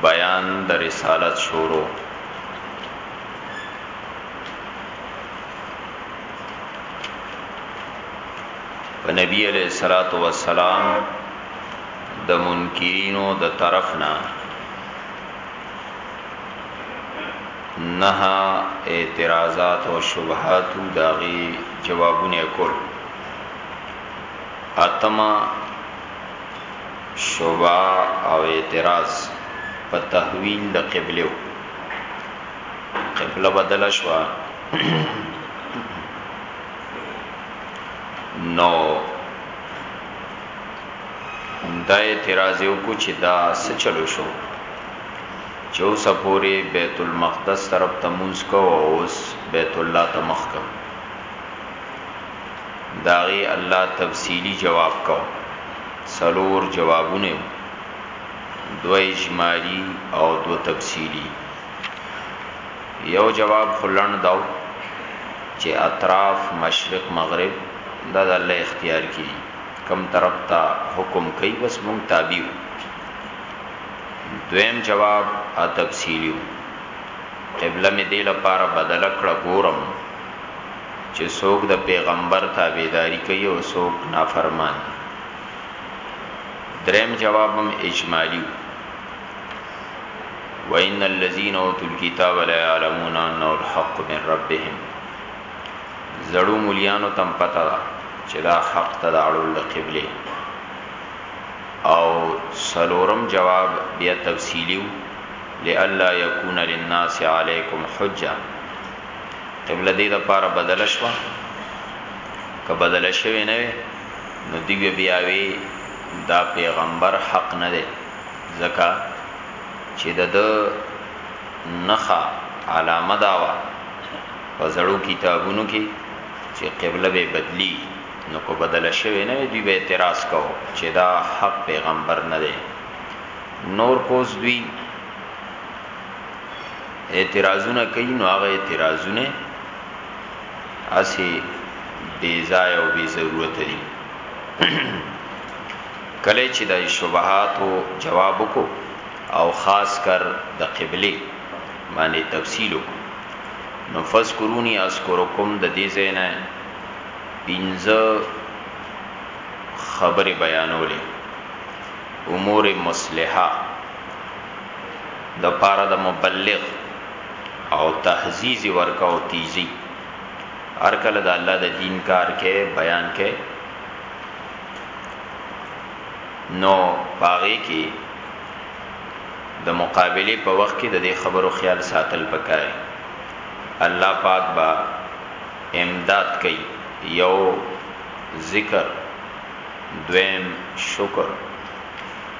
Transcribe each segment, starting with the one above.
بیان د رسالت شروع په نبی علیہ الصلات والسلام د منکرینو د طرفنا نه اعتراضات او شبهات داغي جوابونه کول اتما شبهه او اعتراض په تحویل د قبله قبله بدل شوه نو دا اعتراض یو کو چې دا سچلو شو چې اوس پورې بیت المقدس طرف ته مونږ کو او اوس بیت الله ته مخ کو داغي الله تفصیلی جواب کو څلور جوابونه وو، دوه اجمالي او دوه تفصیلي. یو جواب خو لنډ دا و چې اطراف مشرق مغرب دا د الله اختیار کې دي، کوم طرف ته حکم کوي بس موږ تابع یو. دویم جواب هغه تفصیلي و، قبله مې دې لپاره بدله کړه ګورم. چه څوک د پیغمبر تابعداری کوي او څوک نافرمان دي دریم جواب هم اجمالی وان الذين اوتوا الكتاب لا يعلمون انه الحق من ربهم زړو مليانو تم پتا دا چې دا حق ته د اړول د قبله او سلورم جواب بیا تفصیلیو لئلا یکون للناس علیکم حجه قبله دې د پاره بدل شو که بدل شوی نه وي نو دی بیا وی دا پیغمبر حق نه دی ځکه چې د نخا علامه داوا په زړو کتابونو کې چې قبله به بدلی نو کو بدل شوی نه دی به اعتراض کو چې دا حق پیغمبر نه دی نور کوز دوی اعتراضونه کوي نو هغه اعتراضونه اسی بی ځای او بی ضرورت دي کله چې د شبهاتو جواب کو او خاص کر د قبله باندې تفصیل کو نو فذكروني اذكركم د دې زینا پنځه خبره بیانولې امور مصلحه لپاره د مبلغ او تهذیز ورکه او تیزی هر کله د الله د دین کار کې بیان کې نو پاغه کې د مقابله په وخت کې د دې خبرو خیال ساتل پکای الله پاک با امداد کوي یو ذکر دویم شکر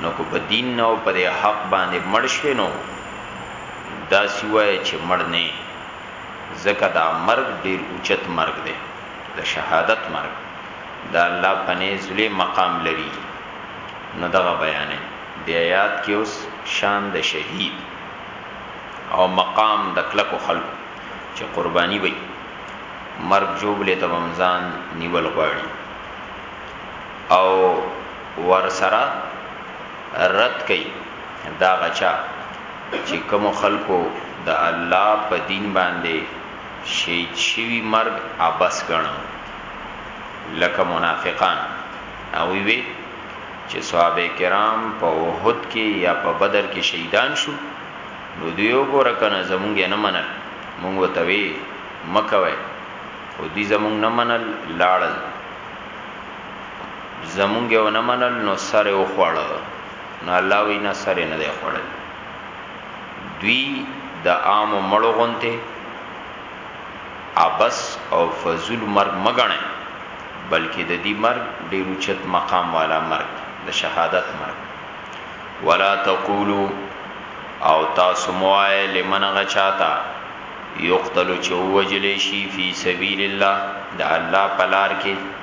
نو که په دین نه او په دې حق باندې مړ شوې نو داسې وایه چې مړ نه یې ځکه دا مرګ ډېر اوچت مرګ دی، د شهادت مرګ د الله په نیز لوی مقام لري نو دغه بیانوي. دې ایات کې اوس شان د شهید او مقام د کلکو خلکو چې قرباني به یې مرګ ژوبلې ته به هم ځان نیول غواړي او ورسره رد کوي دا غچا چې کوم خلکو د الله په دین باندې شهید شوی مرګ ابس ګڼو لکه منافقان او وی چې صحابه کرام په وحد کې یا په بدر کې شهیدان شو نو دیو ګور کنه زمونږ نه منل مونږ وتوی مکوي او دی زمونږ نه منل لاړل زمونږ یې ونه منل نو سر یې وخوړه نو الله وی نه سر یې نه دی خوړل دوی د عام مړو غونته ابس او فزول مرګ مګنه بلکې د دې مرګ ډیر اوچت مقام والا مرګ د شهادت مرګ ولا تقولو او تاسو موای لمن غچاتا یقتل چو وجلی شی فی سبیل الله د الله پلار کې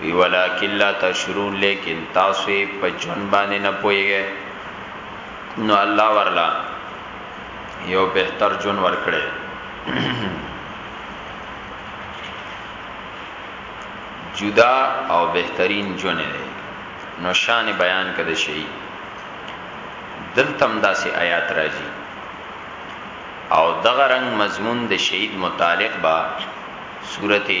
وی ولکن لا تشرون لیکن تاسو په ژوند باندې نه پوهیږئ نو الله ورلا یو بهتر ژوند ورکړي جدا او بهترین ژوند دی نو شان بیان کده شي دلتم داسې آیات راځي او دغه رنگ مضمون د شهید متعلق با سورته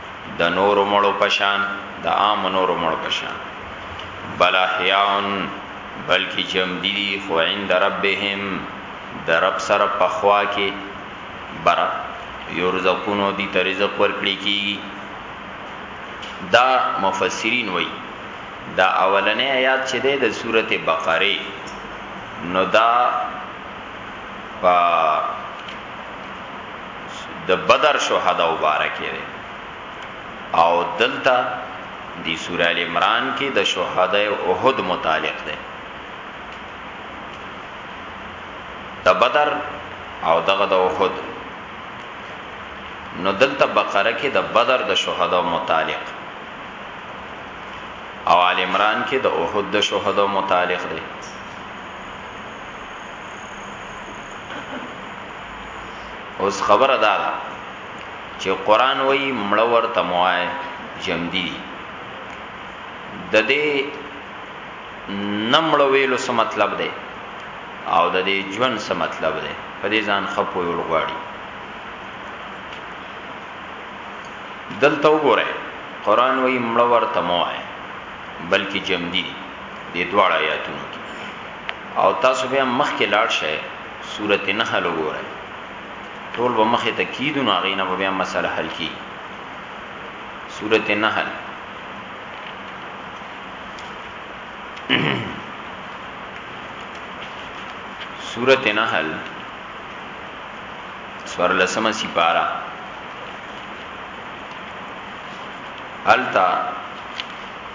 د نورو مړو په شان د عام نورو مړو په شان بل احیاون بلکې جمدی دی خو عند ربهم د رب سره پخوا کې برا یرزقونو دی ته رزق ورکړي کیږي دا مفسرین وای دا اولنې آیات چې ده د سورته بقره نو دا په د بدر شهدا مبارکه ده او دلته دی سوره ال عمران کې د شهدا احد متعلق ده د بدر او دغه د احد نو دلته بقره کې د بدر د شهدا متعلق او ال عمران کې د احد د شهدا متعلق ده اوس خبره دا ده چې قران وایي مړ ورته موای جمدی د دې نمړ ویلو څه مطلب دی او د دې ژوند څه مطلب دی په دې ځان خپو یو لغواړي دلته وګوره قران وایي مړ ورته موای بلکې جمدی دې دواړه آیاتونه او تاسو بیا مخکې لاړ شئ سورت نحل وګورئ ټول به مخې ته کیدو نو هغې نه به بیا مسله حل کی سورت نحل سورت نحل سور لسمه سپارا التا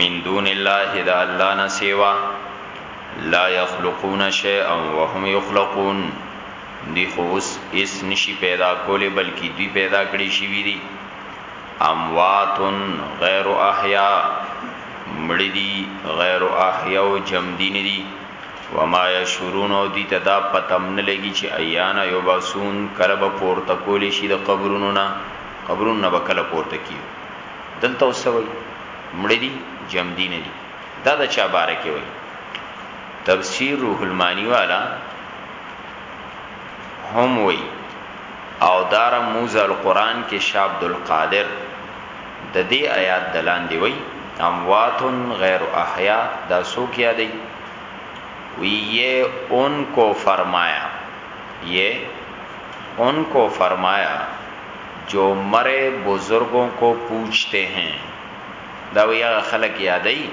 من دون الله د الله نه سیوا لا یخلقون شیئا وهم یخلقون دی خو اوس اس نشي پیدا کولی بلکې دوی پیدا کړی شي وی دي اموات غیر احیا مړی دي غیر احیا او جم دي نه دي وما یشورون او دي تدا پتم نه لګي چې ایانا یبسون کله به پورته کولی شي د قبرونو نه قبرونو نه به کله پورته کیږي دلته اوس څه وایي مړه دي جمدي نه دي دا د چا باره کې وایي تفسیر روح المانی والا هم وی او دار موز القرآن کې شابد القادر د دې آیات دلان دی وی اموات غیر احیا دا سو کیا دی وی یہ ان کو فرمایا یہ ان کو فرمایا جو مرئ بزرګو کو پوچتې هې دا وایي هغه خلک یادوي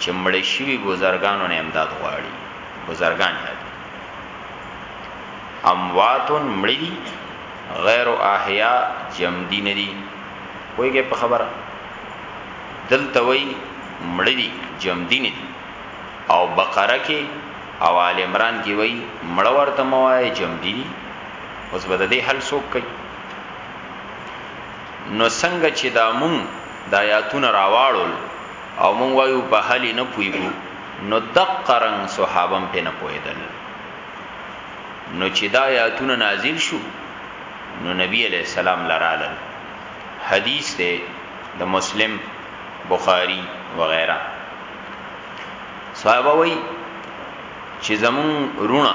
چې مړ شوي بزرګانو نه امداد غواړي بزرګان یادوي اموات مړ دي غیر احیا جمدی ندی وایګه په خبره دلته وای مړ دي جمدی ندی او بقره کې او آل عمران کې وای مړ ورته موای جمدی دي اوس به د دې حل څوک کوي نو څنګه چې دا مونږ د آیاتونه راواړول او مونږ وایو په حل نه پویګو نو دقرن صحابم په نه پویدل نو چې دا آیاتونه نازل شو نو نبی علیہ السلام لراله حدیث ته د مسلم بخاری وغیرہ صحابه وی چې زمون رونه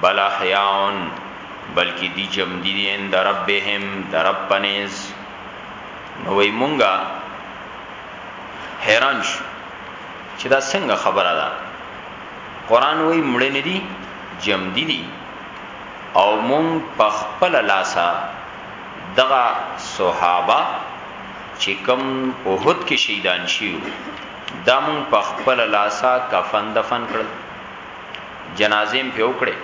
بل احیاون بلکې دی جم دی دی اند ربهم در رب پنیز نوی مونگا حیران شو چې دا څنګه خبره ده قران وای مړ نه دي جم دي دي او مون په خپل لاسا دغه صحابه چې کم اوهد کې شهیدان شیو دا مون په خپل لاسا کفن دفن کړل جنازې هم په وکړې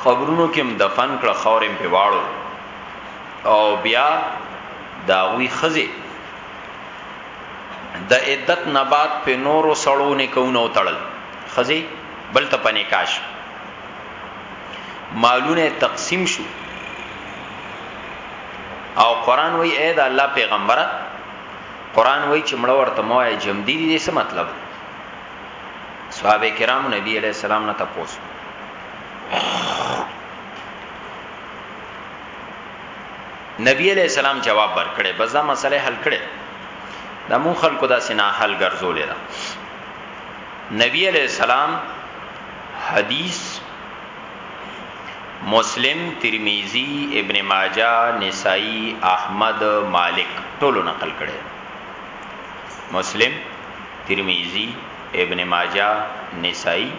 خبرونو کې هم دفن کړ خورم په واړو او بیا داوی خزه د عدت نبات په نورو سړو نه کوونه وتړل خزه بل ته پنې کاش مالونه تقسیم شو او قران وای اې دا الله پیغمبره قران وای چې مړ ورته موه جمدی دې څه مطلب صحابه کرام نبی علیہ السلام نه تپوس نبی علیہ السلام جواب ورکړي بس دا مسله حل کړي دا مون خلکو دا سنا حل ګرځولې ده نبی علیہ السلام حدیث مسلم ترمذی ابن ماجه نسائی احمد مالک ټولو نقل کړي مسلم ترمذی، ابن ماجه، نسائی،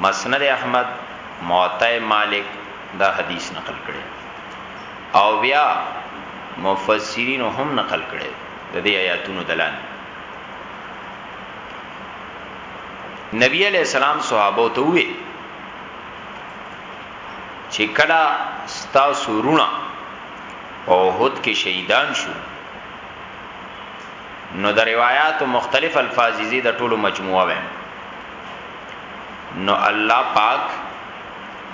مسند احمد، موطا مالک دا حدیث نقل کړی او بیا مفسرین هم نقل کړی د دې آیاتونو دلان نبی علیہ السلام صحابه ته وی چې کلا ستا سورونه او هوت کې شهیدان شو نو د روایتو مختلف الفاظ دي د ټولو مجموعه وي نو الله پاک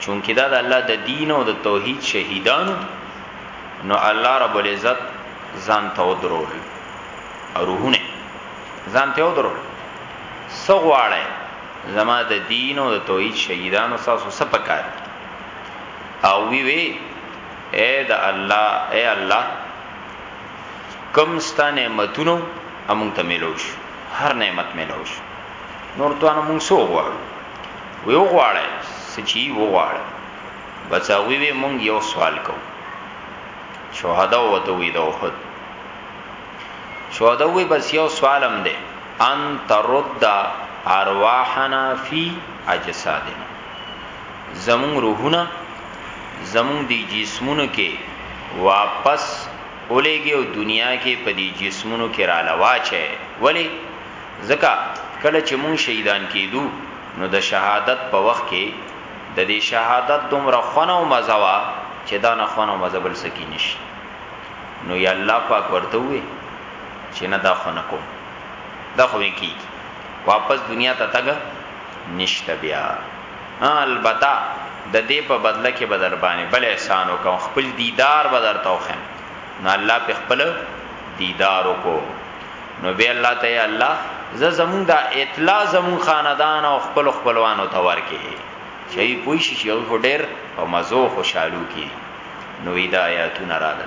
چونکی دا د الله د دین او د توحید شهیدانو نو الله رب العزت ځان ته ودرول روحونه ځان ته ودرول سغواړی زما د دین او د توحید شهیدانو تاسو سپکار او وی وی اے د الله اے الله کوم ستا نعمتونو امون ته ملو شو هر نعمت ملو شو نور تو انو مونږ سو غواړو وی وغواړی سچی وغواړی بس هغه وی مونږ یو سوال کو شهدا وته وی د احد شهدا وی بس یو سوال هم ده ان ترد ارواحنا فی اجسادنا زمون روحونه زمون دی جسمونو کې واپس ولېږي او دنیا کې په دې جسمونو کې راله واچوي، ولې؟ ځکه کله چې موږ شهیدان کېدو نو د شهادت په وخت کې د دې شهادت دومره خونه او مزه وه چې دا نه خونه او مزه بل څه کې نشته. نو یې الله پاک ورته وویل چې نه دا خو نه کوم، دا خو نه کېږي، واپس دنیا ته تګ نشته بیا. ها البته د دې په بدله کې بدر باندې بل احسان وکم خپل دیدار بدر توخم نو الله په خپل دیدار وکو نو به الله ته الله ز زمون دا اطلاع زمون خاندان او خپل خپلوانو ته ورکه شي پوي شي یو ډېر او مزو خوشالو کی نو هدایتونه راغله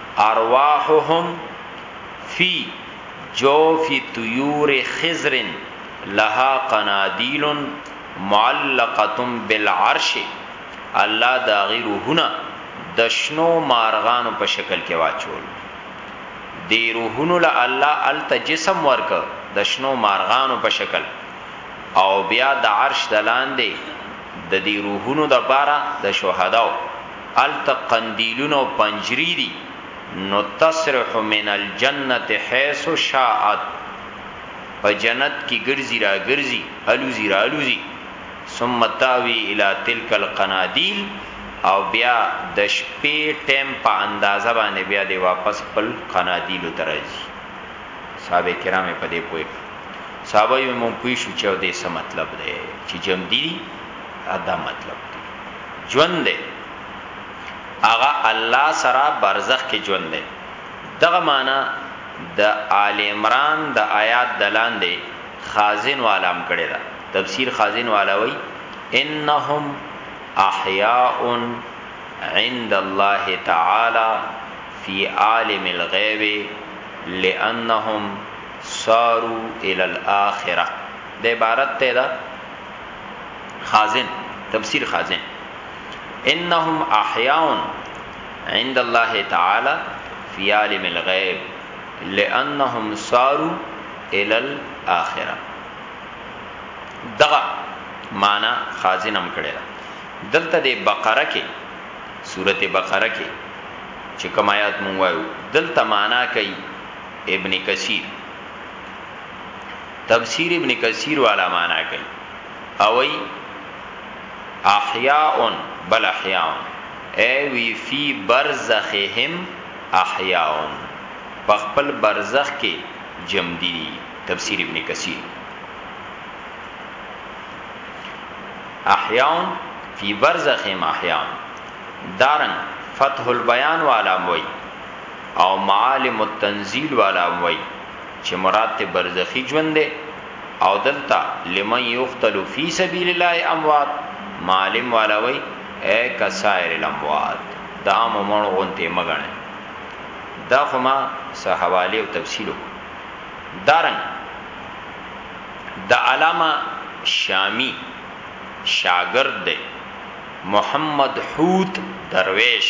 ارواحهم فی جوف طیور خضر لها قنادیل معلقه بالعرش الله د هغه روحونه د شنو مارغانو په شکل کې واچول دی روحونو له الله الته جسم ورک د شنو مارغانو په شکل او بیا د عرش دلاندې د دې روحونو د بارا د شهداو هلته قندیلونه او پنجري دي نو تسرح من الجنة حیث شاءت په جنت کې ګرځي را ګرځي الوزي را الوزي ثم تاوي الی تلک القنادیل او بیا د شپې ټیم په اندازه باندې بیا دی واپس خپل قنادیلو ته راځي صحابه کرام په دې پوه صحابه یې مونږ پوه شو چې د څه مطلب دی چې جمدی دا مطلب ژوند دی هغه الله سره برزخ کې ژوند دی دغه معنا د آل عمران د آیات دلان دی خازن والام کړی دا تفسیر خازن والا وی انهم احیاء عند الله تعالی فی عالم الغیب لانهم سارو الى الاخره د عبارت ته دا خازن تفسیر خازن انهم احیاون عند الله تعالی فی عالم الغیب لانهم سارو الى الاخره دغه معنا خازن هم کړی دلته د بقره کې سورته بقره کې چې کوم آیات مونږ وایو دلته معنا کوي ابن کثیر تفسیر ابن کثیر والا معنا کوي او ای احیاء بل احیاء ای وی فی برزخهم احیاء په خپل برزخ کې جمع دي تفسیر ابن کثیر احیاء فی برزخهم احیاء دارن فتح البیان والا موي او معالم التنزیل والا موي چې مراد ته برزخی ژوند دی او دلته لمن یقتل فی سبیل الله اموات معلم والا وای اے کسائر الاموات دا عام مړ غونته مګنه دا خو ما سه حواله او تفصیلو دارن د دا علامه شامی شاگرد دی محمد حوت درویش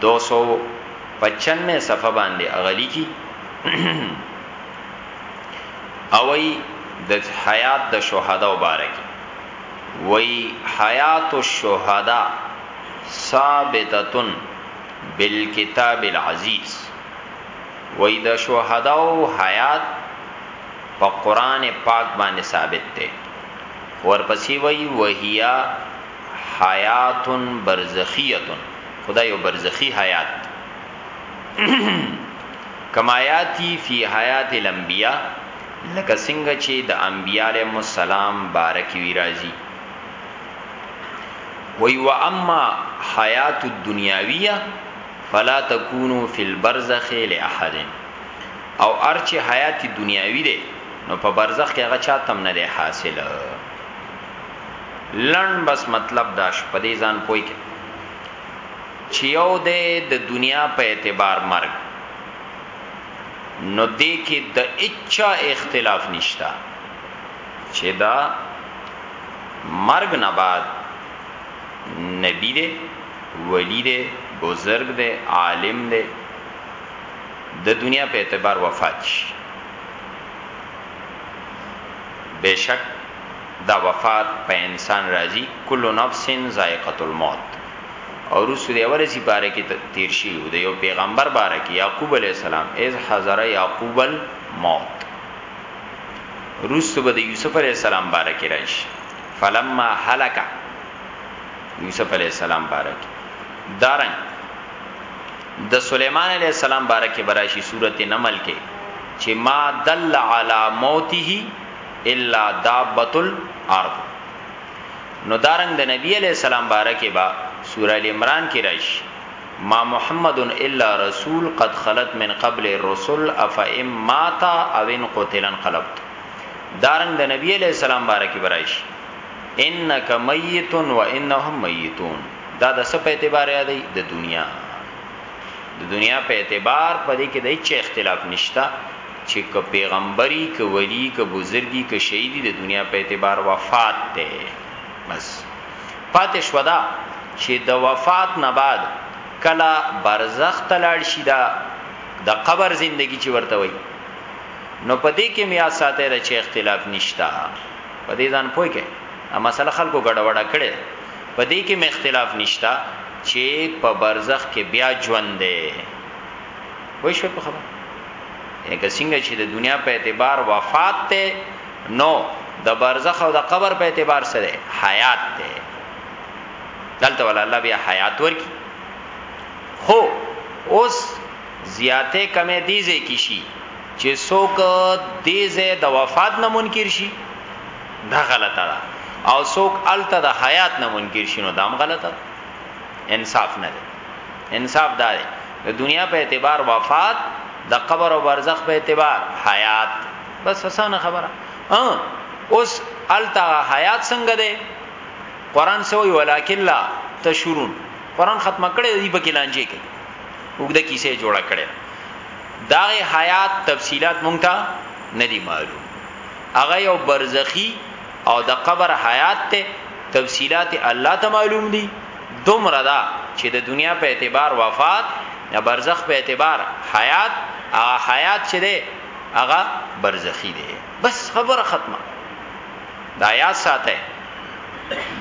دوه سوه او پنچانوې صفحه باندې هغه لیکي او ای د حیات د شهدا مبارک وای حیات الشهدا ثابتتن بالکتاب العزیز وای د شهدا او حیات په قران پاک باندې ثابت ده ورپسې وای وهیا حیات برزخیه خدای او برزخی حیات کمایاتی فی حیات الانبیاء لکه څنګه چې د انبیاله مسالم بارک وی راضی وی و اما حیات الدنیاویه فلا تکونو فی البرزخ لاحد او ارچ حیات دنیاوی ده نو په برزخ کې هغه چاتم نه ده حاصله لن بس مطلب داش په دې ځان پوي کې چې یو دی د دنیا په اعتبار مرګ نو دې کې د اچا اختلاف نشتا چې دا مرګ نه بعد نبی دی ولی دی بزرگ دی عالم دی د دنیا په اعتبار وفات شي بشک دا وفات په انسان راځي کل نفس ذائقة الموت او رسو دی اول سی پاره کی تیر شی او د یو پیغمبر باره کی یعقوب علی السلام اذ حضر یعقوب الموت رسو به د یوسف علی السلام باره کی راشي فلما هلك یوسف علی السلام بارک دارن د دا سليمان علی السلام بارک براشي سورته نمل کې چې ما دل علی موته الا دابت الارض نو دارنګ د نبی علی السلام بارکه با سوره ال عمران کې راشي ما محمد الا رسول قد خلت من قبل الرسل افئم ماتا او ان قتلن قلبت دارنګ د نبی علی السلام بارکه برایش انک میت و انهم میتون دا د څه په اعتبار یادې د دنیا د دنیا په اعتبار په دې کې د هیڅ اختلاف نشته چه که پیغمبر یی که ولی یی که بزرګ یی که شهید یی د دنیا په اعتبار وفات دی بس پاتی شوه دا چه د وفات نه بعد کله برزخ ته لاړ شی دا د قبر زندګی چه ورته وایی نو په دې کې میا ساته د چه اختلاف نشتا په دې ځان پوي کې دا مسله خلکو ګډوډه کړي په دې کې مې اختلاف نشتا چې په برزخ کې بیا ژوند دی پوه شو په خبره یعنی که څنګه چې د دنیا په اعتبار وفات ته نو د برزخ او د قبر په اعتبار سره حیات ته دلته ول الله بیا حیات ورکی خو اوس زیاته کمې دیزه کی شي چې څوک دیزه د وفات نه منکر شي دا غلطه ده او څوک الته د حیات نه منکر شي نو دا هم غلطه ده انصاف نه ده انصاف دا دی د دنیا په اعتبار وفات د قبر او برزخ په اعتبار حیات بس اسانه خبره ها اوس التا حیات څنګه ده قران سوی ولکن لا تشورون قران ختمه کړي دی په کلانجه کې وګړه کیسه جوړه کړي دا حیات تفصيلات مونږ ته نه دی معلوم هغه یو برزخی او د قبر حیات ته تفصيلات الله ته معلوم دي دومره ده چې د دنیا په اعتبار وفات د برزخ په اعتبار حیات هغه حیات چې دی هغه برزخی دی بس خبره ختمه دا یاد ساته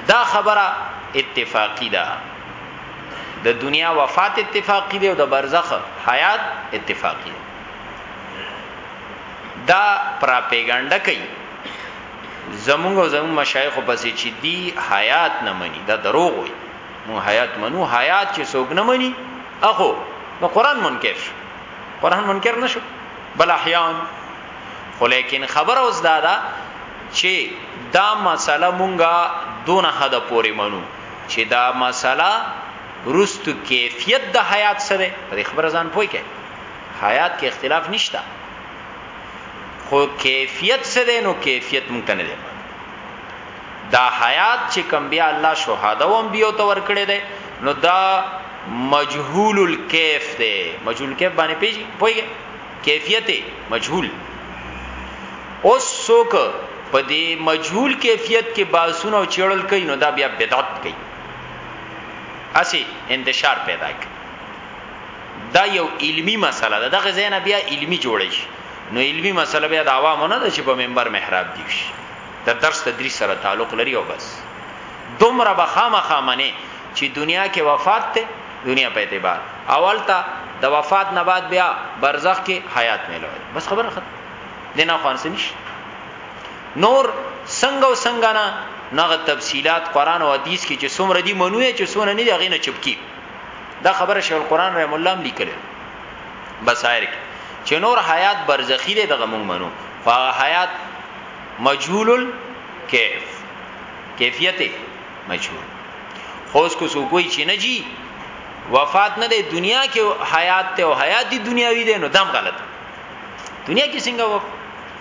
دا خبره اتفاقی ده د دنیا وفات اتفاقی دی او د برزخ حیات اتفاقی دی دا پراپیګاندا کوي زمونږ او زمونږ مشایخ پسې چې دی حیات نه مني دا دروغ وي مو حیات منو حیات چې څوک نه مني اخو نو قران منکر شو قران منکر نشو بل احیان خو لیکن خبر اوس دا ده چې دا مسله مونږه دون حد پورې منو چې دا مسله رستو کیفیت د حیات سره په خبره ځان پوي کې حیات کې اختلاف نشته خو کیفیت څه دی نو کیفیت مونږ ته نه دی دا حیات چې کم بیا الله شهاده او انبیو ته ورکړي دی نو دا مجهول الکیف دی مجهول کیف باندې پیږي پوهیږي کیفیت مجهول اوس څوک په دې مجهول کیفیت کې باسونه او چړل کوي نو دا بیا بدعت کوي اسی انتشار پیدا کوي دا یو علمی مسله ده دغه زینه بیا علمی جوړی شي نو علمی مسله بیا د عوامو نه ده چې په منبر محراب دی شي د درس تدریس سره تعلق لري او بس دومره به خامخا منی چې دنیا کې وفات ته دنیا په اعتبار اول تا د وفات نه بعد بیا برزخ کې حیات ملو بس خبره ختم دینه خوان سنش نور څنګه او څنګه نه نغه تفصيلات قران او حديث کې چې څومره دي منوي چې څونه نه دي غینه چپکی دا خبره شیخ القران رحم الله هم لیکل بصائر کې چې نور حیات برزخی دی دغه مونږ منو هغه حیات مجهول الکیف کیفیت مجهول خو اس کو سو کوئی چې نه جی وفات نه دی دنیا کې حیات ته او حیات دی دنیاوی دی نو دم غلط دنیا کې څنګه و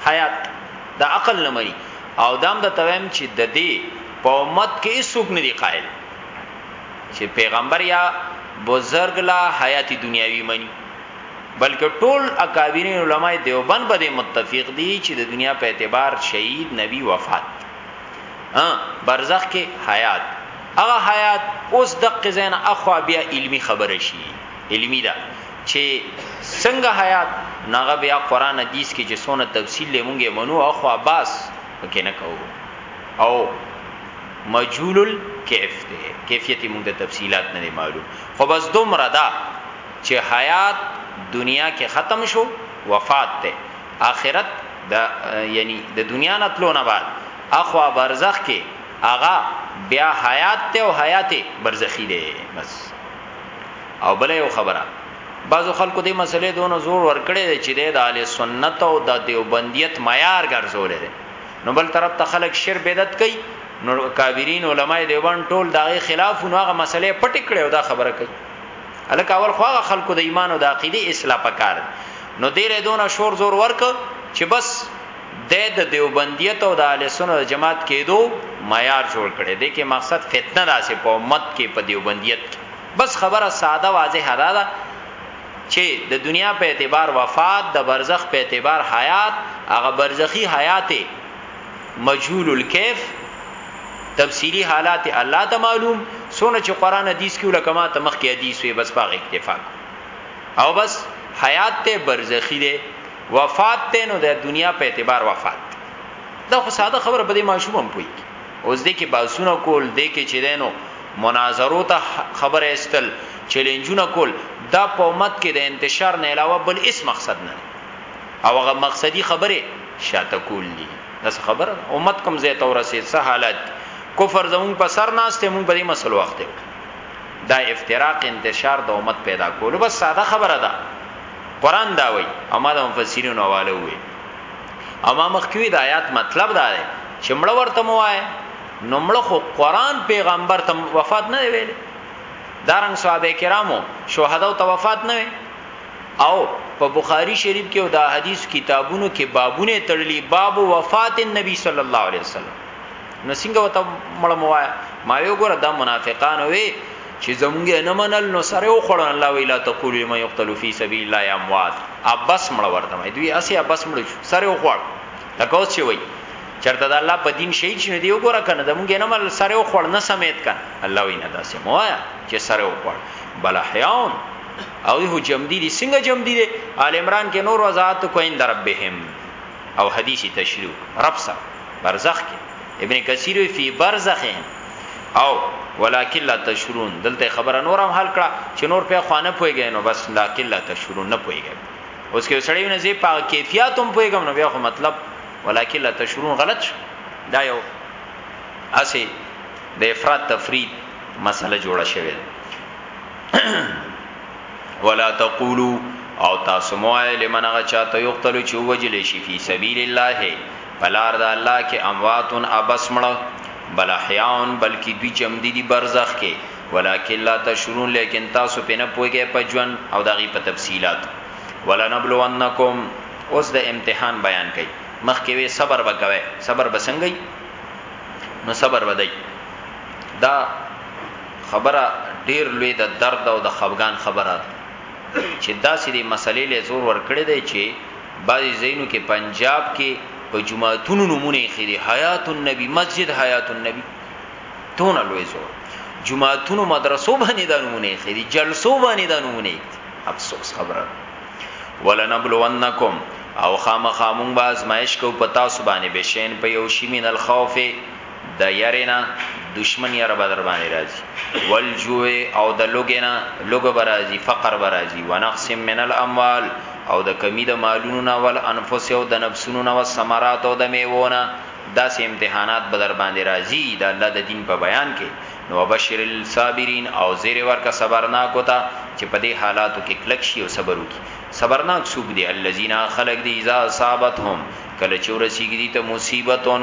حیات د عقل نه مری او دام د تویم چې د دې په امت کې هیڅوک نه دی قائل چې پیغمبر یا بزرګ لا حیات دنیاوی منی بلکې ټول اکابرین علماء دیوبند باندې متفق دي چې د دنیا په اعتبار شهید نبی وفات ها برزخ کې حیات هغه حیات اوس د قزین اخوا بیا علمی خبره شي علمی ده چې څنګه حیات ناغه بیا قران حدیث کې چې سونه تفصیل لمونږه منو اخوا باس وکې نه کوو او مجهول الکیف دی کیفیت موږ د تفصيلات نه معلوم خو بس دومره ده چې حیات دنیا کې ختم شو وفات ته آخرت د یعنی د دنیا نه تلو نه بعد اخوا برزخ کې اغا بیا حیات ته او حیات برزخی دی بس او بل یو خبره بعضو خلکو دې مسلې دونو زور ورکړي چې د اهل سنت او د دیوبندیت معیار ګرځولې نو بل طرف ته خلک شر بدعت کوي نو کابرین علماء دیوبند ټول دغه خلاف نو هغه مسلې پټ کړي او دا خبره کوي الکه اول خو هغه خلکو د ایمان او د عقیده اصلاح پکار نو دې له دونه شور زور ورک چې بس د د دیوبندیت او د اهل سنت جماعت کېدو معیار جوړ کړي دې کې مقصد فتنه راسي په امت کې په دیوبندیت کې بس خبره ساده واضحه ده چه د دنیا په اعتبار وفات د برزخ په اعتبار حیات هغه برزخی حیات مجهول الکیف تفصیلی حالات الله ته معلوم سونه چې قران حدیث کې لکه ما ته مخ کې حدیث وي بس پاغه اکتفا او بس حیات ته برزخی ده وفات ته نو د دنیا په اعتبار وفات دا خو ساده خبره بده معشوم هم پوي اوس دې کې باسونه کول دې کې چې دینو مناظرو ته خبره استل چیلنجونه کول دا په امت کې د انتشار نه علاوه بل اس مقصد نه او هغه مقصدی خبره شاته کول دي داس خبره امت کم زه تور سي سه حالت کفر زمون په سر ناشته مون په دې مسلو وخت دا افتراق انتشار د امت پیدا کول بس ساده خبره ده قران دا وای اما د مفسرین حواله وای اما مخکوي د آیات مطلب دا دی چې مړ ورته موای نو مړ خو قران پیغمبر ته وفات نه ویل دارنګ صحابه کرامو شهدا او توفات نه او په بخاری شریف کې او دا حدیث کتابونو کې بابونه تړلي باب وفات النبي صلی الله علیه وسلم نو څنګه وته مړ موایا ما یو ګره د منافقان وی چې زمونږه نه منل نو سره او خړن الله ویلا تقول ما یقتل فی سبیل الله یا اموات ابس مړ ورته مې دوی اسی ابس مړ شو سره او خړ لکه اوس چې وای چرته د الله په دین شهید شنه دی وګوره کنه د مونږه نه منل سره او خړ نه سمیت کنه الله وینا داسې موایا چې سره او خړ بل احیاون او یو جمدی دی څنګه جمدی دی آل عمران کې نور وضاحت کوین در ربهم او حدیثی تشریح رب سره برزخ کې ابن کثیر وی فی برزخهم او ولکن لا تشرون دلته خبره نور هم حل کړه چې نور په خوانه پويږي نو بس لکن لا تشرون نه پويږي اوس کې سړی نه زی په کیفیت هم پويګم نو بیا خو مطلب ولکن لا تشرون غلط شو دا یو اسی د افراد تفرید مسله جوړه شوه ولا تقولو او تاسو موای لمن هغه چاته یو قتل چې وجل شي فی سبیل الله بلار د الله کې امواتن ابسمړ بل احیاون بلکې دوی جم دي دي برزخ کې ولکن لا تشرون لیکن تاسو په نه پوهیږئ په ژوند او دغه په تفصيلات ولنبلونکم اوس د امتحان بیان کړي مخکې وي صبر وکوي صبر بسنګي نو صبر ودی دا خبره ډیر لوی د درد او د خفګان خبره ده چې داسې دې مسلې له زور ورکړی دی چې بعضی زینو کې پنجاب کې په جمعهتونو نمونه خې دي حیات النبی مسجد حیات النبی تونه لوی زور جمعهتونو مدرسو باندې د نمونه خې دي جلسو باندې د نمونه افسوس خبره ولنبلونکم او خامخامون با ازمائش کو پتا سبانه بشین په یو شی من الخوف د یری نه دشمن یره به در باندې راځي والجوع او د لوګې نه لوګ به راځي فقر به راځي ونقص من الاموال او د کمی د مالونو نه ول انفس او د نفسونو نه والثمرات او د میوونه داسې امتحانات به در باندې راځي د الله د دین په بیان کې نو بشیر الصابرین او زیر ورکه صبرناک وتا چې په دې حالاتو کې کلک شي او صبر وکړي صبرناک سوق دي الذين خلق دي اذا اصابتهم کله چې ورسیږي ته مصیبتون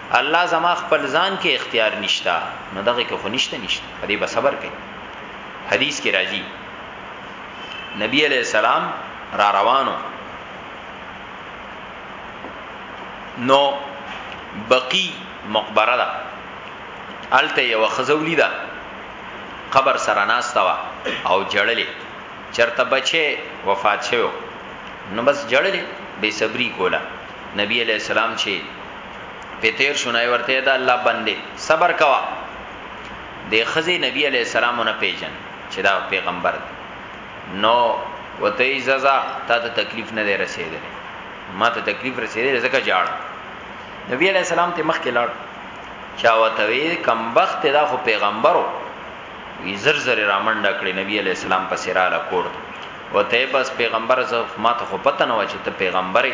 الله زما خپل ځان کې اختیار نشتا نو دغه کې خو نشته نشته په دې به صبر کوي حدیث کې راځي نبی علی السلام را روانو نو بقی مقبره ده الته یو خزولی ده قبر سره ناستا وا او جړلې چرته بچي وفات شوی نو بس جړلې بے صبری کولا نبی علیہ السلام چې په تیر شو نه ورته دا الله بندي صبر کوا د خزي نبی علی السلام نه پیژن چې دا پیغمبر دی نو وته ززا تا ته تکلیف نه دی رسیدل ما ته تکلیف رسیدل زکه جاړ نبی علی السلام ته مخ کې لاړ چا وته وی کم بخت دا خو پیغمبرو وی زر زر رامنډه کړې نبی علی السلام په سراله کور وته بس پیغمبر زه ما ته خو پته نه و چې ته پیغمبرې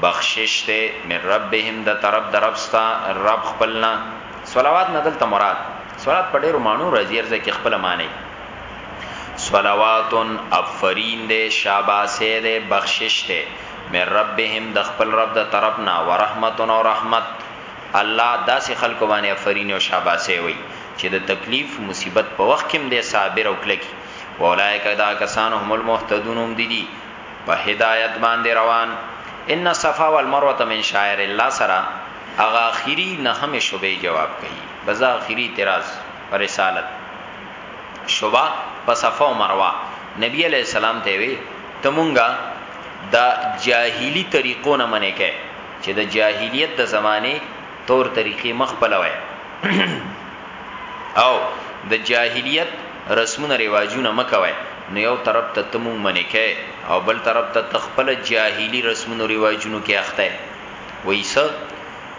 بخشش دی من ربهم د طرف د رب ستا رب خپل نه صلوات نه دلته مراد صلوات په ډیرو مانو راځي ارزه کې خپل معنی صلواتن افرین دی شاباسه دی بخشش دی من ربهم د خپل رب د طرف نه ورحمتن او رحمت الله داسې خلکو باندې افرین او شاباسه وي چې د تکلیف مصیبت په وخت کې هم دی صابر او کلکی اولایک دا کسان هم المهتدون هم دي, دي په هدایت باندې روان ان الصفا والمروه من شاعر الله سرا اغا اخیری نهم شوبې جواب کوي بزا اخیری اعتراض پر رسالت شوبا په صفا او مروه نبی علی السلام ته وی تمونګه دا جاهلی طریقو نه منې کې چې د جاهلیت د زمانه تور طریقې مخ پلوي او د جاهلیت رسمونه رواجونه مه کوه نو یو طرف ته ته مونږ منې کړې او بل طرف ته ته خپله جاهلي رسمونو رواجونو کې اخته یې وایي څه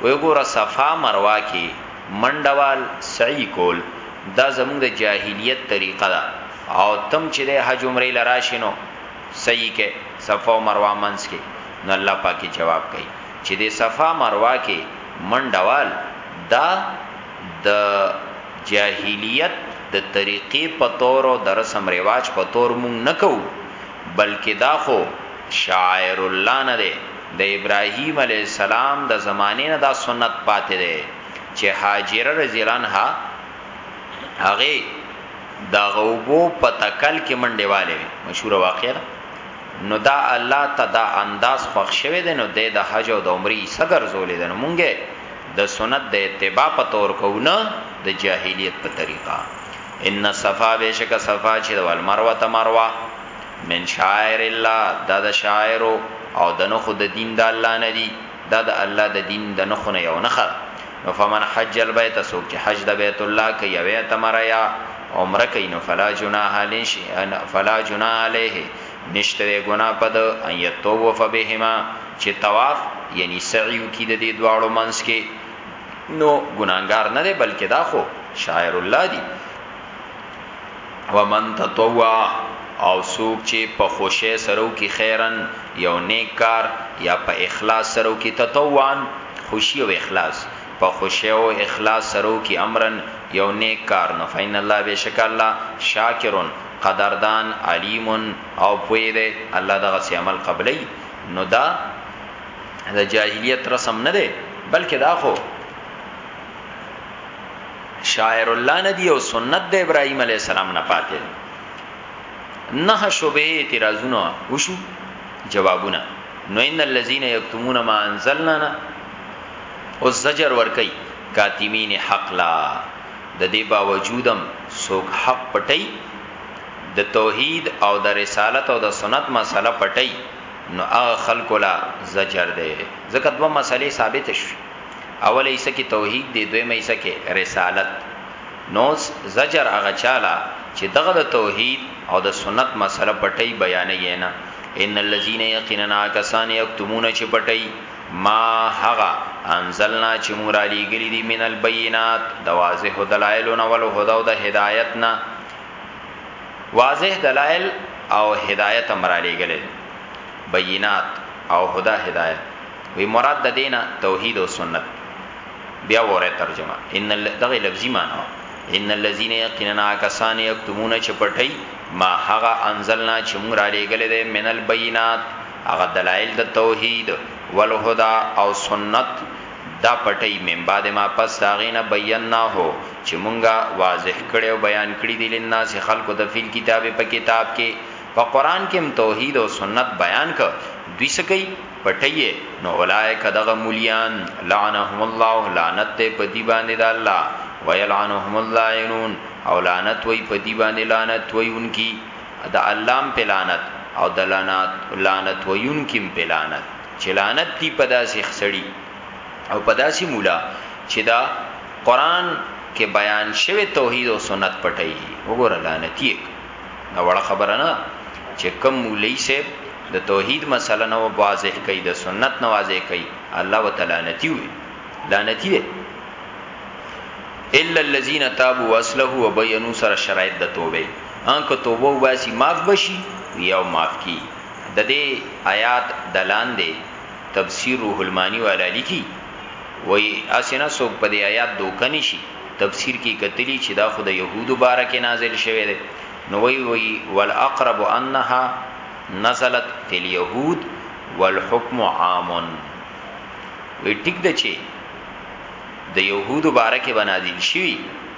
وایي وګوره صفا مروه کې منډه وال سعي کول دا زمونږ د جاهلیت طریقه ده او ته هم چې دی حج عمرې له راشې نو سعي کې صفا او مروه منځ کې نو الله پاک جواب کوي چې د صفا مروه کې منډه وال دا د جاهلیت د طریقې په طور او د رسم رواج په طور موږ نه کوو بلکه دا خو شعائر الله نه دی د ابراهیم علیه السلام د زمانې نه دا سنت پاتې دی چې هاجره رضی الله عنها هغه د غوبو په تکل کې منډه والي مشهور واقعه نو دا الله ته دا انداز خوښ شوی دی نو د حج او د عمرې سګر زولې دی نو مونږه د سنت د اتباع په تور کو نه د جاهلیت په طریقه ان الصفا بشک صفا چې د والمروه ته مروه من شاعر الله دا د شاعر او د نخو د دین د الله نه دی دا د الله د دین د نخو نه یو نخه نو فمن حج البیت سوک چې حج د بیت الله کې یوې تمریا عمره کین فلا جناح علیه فلا جناح علیه نشته دی ګناه په ده ان یطوف بهما چې طواف یعنی سعی وکړي د دې دواړو منځ کې نو ګناهګار نه دی بلکې دا خو شاعر الله دی ومن تطوع او سوک چې په خوشې سرو کې خیرن یو نیک کار یا په اخلاص سرو کې تطوعن خوشی او اخلاص په خوشی او اخلاص سرو کې امرن یو نیک کار نو فین الله بشک الله شاکرون قدردان علیم او پوی دی الله دغه سی عمل قبلی نو دا د جاهلیت رسم نه دی بلکې دا خو شاعر الله ندی او سنت د ابراهیم علی السلام نه پاتې نه شوبه اعتراضونه وشو جوابونه نو ان الذين يكتمون ما انزلنا او زجر ور کوي کاتمین حق لا د دې باوجود هم څوک حق پټي د توحید او د رسالت او د سنت مسله پټي نو هغه خلکو لا زجر دی ځکه دوه مسلې ثابت شوي اوله ایسه کې توحید دی دویمه ایسه کې رسالت نو زجر هغه چاله چې دغه د توحید او د سنت مسله پټي بیانې نه ان الذين يقيننا كسان يكتمون چې پټي ما هغه انزلنا چې مونږ را لېګلې دي من البینات د واضح دلایل او نو هدا او د هدایت نه واضح دلایل او هدایت امر را لېګلې بینات او هدا هدایت وی مراد د دینه توحید او سنت بیا وره ترجمه ان دغه لفظي معنی ان الذين يقيننا كسان يكتمون چپټي ما هغه انزلنا چې مونږ را لېګلې دي من البینات هغه دلائل د توحید والهدی او سنت دا پټی من بعد ما پس د هغې نه بیناه چې مونږ واضح کړی او بیان کړی دی للناس خلکو ته فی الکتاب په کتاب کې په قرآن کې هم توحید او سنت بیان که دوی څه کوي پټی یې نو اولائک دغه مولیان لعنهم الله لعنت دی په دی باندې د الله ویلعنهم اللعنون او لعنت وی په دی باندې لعنت وی انکی د الله هم په لعنت او د لعنت ویونکي هم په لعنت چې لعنت دی په داسې خسړي او په داسې مولا چې دا قران کې بیان شوی توحید او سنت پټي وګوره لعنتی دا وړه خبره نه چې کم مولای صاحب د توحید مسله نو واضح کوي د سنت نو واضح کوي الله وتعالى لعنتی وي لعنتی دی الا الذين تابوا واصلحوا وبينوا سر شرایط د توبه ان که توبه وباسي معاف بشي یو معاف کی د دې آیات دلان دی تفسیر روح المانی والا لیکي وای اسنه سو په دې آیات دوکن شي تفسیر کې کتلی چې دا خود يهودو بارکه نازل شوه دی نو وای وای والاقرب انها نزلت فی اليهود والحكم عام وی ټیک د چی د يهودو بارکه بنازل شوی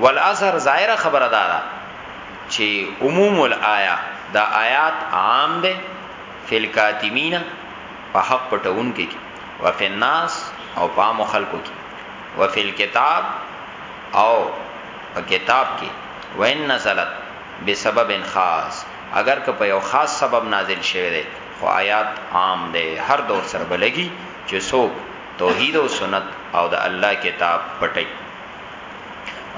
والعصر ظاهره خبره دا ده چې عموم الایا دا آیات عام ده فل کاتمین په حق پټون کې کې وفي الناس او پام خلکو کې وفي الكتاب او په کتاب کې وان نزلت بسبب خاص اگر که په یو خاص سبب نازل شوه ده خو آیات عام ده هر دور سره بلګي چې څوک توحید او سنت او د الله کتاب پټي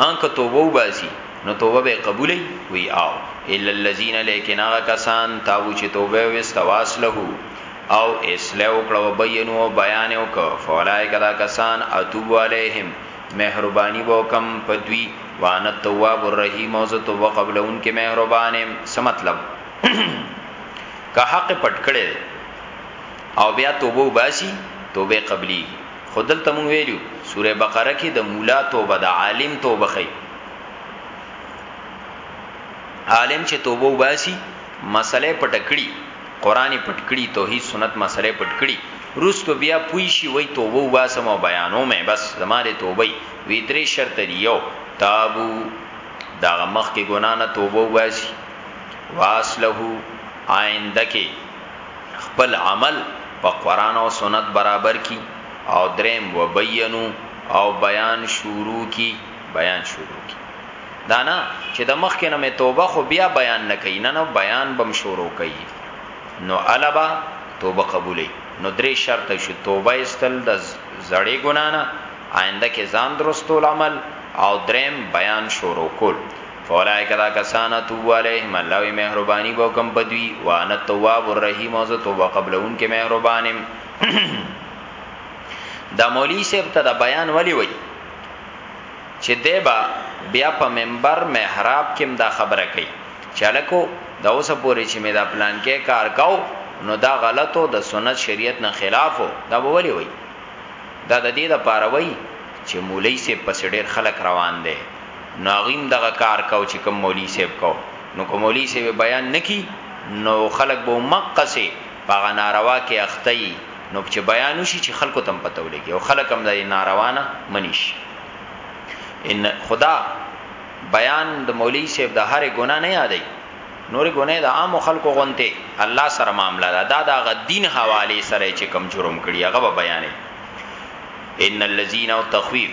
ان که توبه وباسي نو توبه به قبولې وي او الا الذين لكن هغه کسان تابو چې توبه وستواس له او اسله وکړو بینو او بیان وکړو فولای کدا کسان اتوب علیهم مهربانی وکم پدوی وان التواب الرحیم او زه توبه قبلون کې مهربانم څه مطلب که حق پټ کړي او بیا توبه وباسي توبه قبلیږي خو دلته مونږ ویلو سوره بقره کې د مولا توبه د عالم توبه خي عالم چې توبه وباسي مسله پټکړي قران پټکړي توحید سنت مسله پټکړي روستو بیا پوي شي وای توبه وباسم او بیانو مې بس زماره توبه وی درې شرط دی یو تابو دا مخ کې ګنا نه توبه وباسي واسلهو آینده کې خپل عمل په قرآن او سنت برابر کړي او دریم وبینو او بیان شروع کړي بیان شروع کړي دا نه چې د مخکې نه مې توبه خو بیا بیان نه کوي نه نه بیان بم شروع کوي نو البا توبه قبولې نو درې شرط شو توبه استل د زړې ګنا نه آینده کې ځان درستول عمل او دریم بیان شروع کول فولای کدا کسانا توب علیهم الله وی مهربانی بو کم بدوی وان التواب الرحیم او زه توبه قبلون کې مهربانم دا مولوی صاحب ته دا بیان ولی وی چې دیبا بیا په منبر محراب کې دا خبره کوي چلکو دا اوسه پوری چې مې دا پلان کې کار کاو نو دا غلطو د سنت شریعت نه خلافو دا ولی وی دا د دې لپاره وی چې مولوی صاحب په سړي خلک روان دي نو هغیم دغه کار کو چې کوم مولوی صاحب کو نو کوم مولوی صاحب بیان نکی نو خلک به مقصه په ناروا کې اختی نو چې بیان وشي چې خلکو تم پته ولګي او خلک هم د ناروانه منیش ان خدا بیان د مولوی صاحب د هر ګنا نه یادای نور ګناه د عام خلکو غونته الله سره معاملہ ده دا د غدین حواله سره چې کم جرم کړی هغه بیانې ان الذين تخويف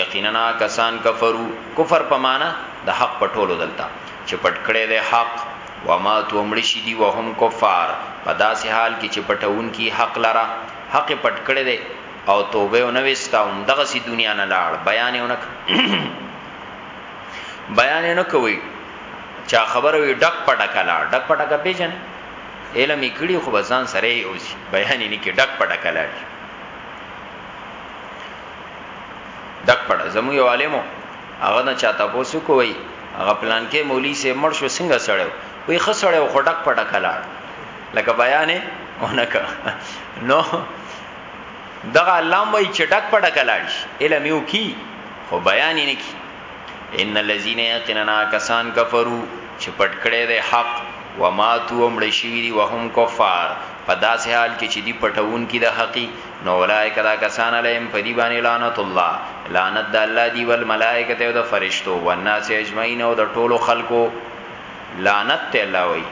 یقینا هغه کسان کفرو، کفر په معنی د حق پټولو دلته، چې پټ کړی دی حق، وماتو او مړه شي دي وهم کفار، په داسې حال کې چې پټوونکي يې حق لره، حق يې پټ کړی دی او توبه يې ونه ویسته او همدغسې دنیا نه لاړ، بیان يې ونه کړ. بیان یې نه کوي چا خبره وي ډک پټکا لاړ ډک پټکا پیژنې علم یې کړي خو بزان سره یې اوسي بیان یې نه کې ډک پټکا لاړ ډک پړه زمو یو عالمو هغه نه چاته پوسو کوي هغه پلان کې مولوی سي مړ شو څنګه سړیو وی خسړې او خټک پټه کلاړ لکه بیانې اونکه نو دغه الله وای چې ډک پټه کلاړ شي علم یو کی خو بیان نه کی ان الذين يقيننا کسان کفرو چې پټ کړي د حق و ما تو امړ شي دي وهم کفار په داسې حال کې چې دی پټون کې د حقي نو اولائک دا کسان علیهم په دی باندې لعنت الله لعنت د الله دی ول ملائکه او د فرشتو او الناس اجمعین او د ټولو خلقو لعنت ته الله وی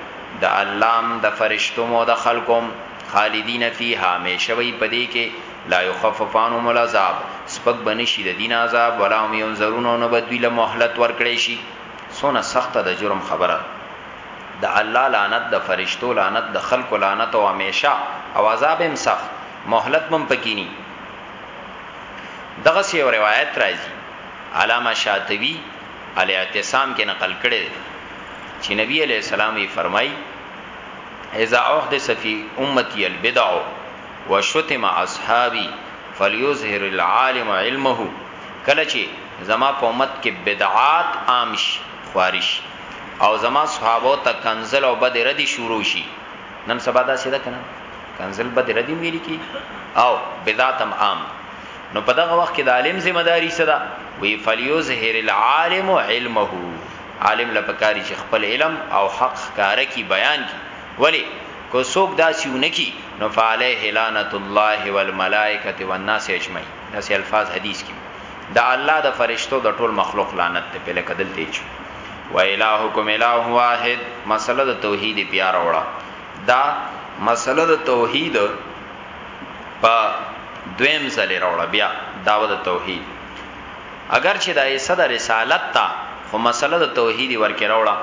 د اللام د فرشتو او د خلقم خالدین فیها همیشه وی پدې کې لا یخففان هم العذاب سپک بنشي د دین عذاب ولا هم ينظرون نو بدوی له مهلت ورکړې شي سونه سخت د جرم خبره د الله لعنت د فرشتو لعنت د خلکو لعنت او همیشه او عذاب هم سخت مهلت بم پکې ني دغه یو روایت راځي علامه شاطبی الاعتصام کې نقل کړي دي چې نبی علی السلام یې فرمای اذا احدث فی امتی البدع وشتم اصحابی فلیظهر العالم علمه کله چې زما په امت کې بدعات عام شي خوارش او زما صحابو ته کنزل او بد ردی شروع شي نن سبا دا سیده کنه کنزل بد ردی ویل کی او بدعتم عام نو په دغه وخت کې د عالم ذمہ داری څه ده وی فلیظهر العالم علمه عالم لپکاری چې خپل علم او حق ښکارا کی بیان کی ولی کو څوک دا سیونه کی نو فعلیه لعنت الله والملائکه والناس اجمعین دا سه الفاظ حدیث کی د الله د فرشتو د ټول مخلوق لعنت ته په لکه دلته چې و الهکم اله واحد مسله د توحید بیا راوړه دا مسله د توحید په دویم ځل راوړه بیا داو د توحید اگر چې د عیسی د رسالت ته خو مسله د توحید ورکه راوړه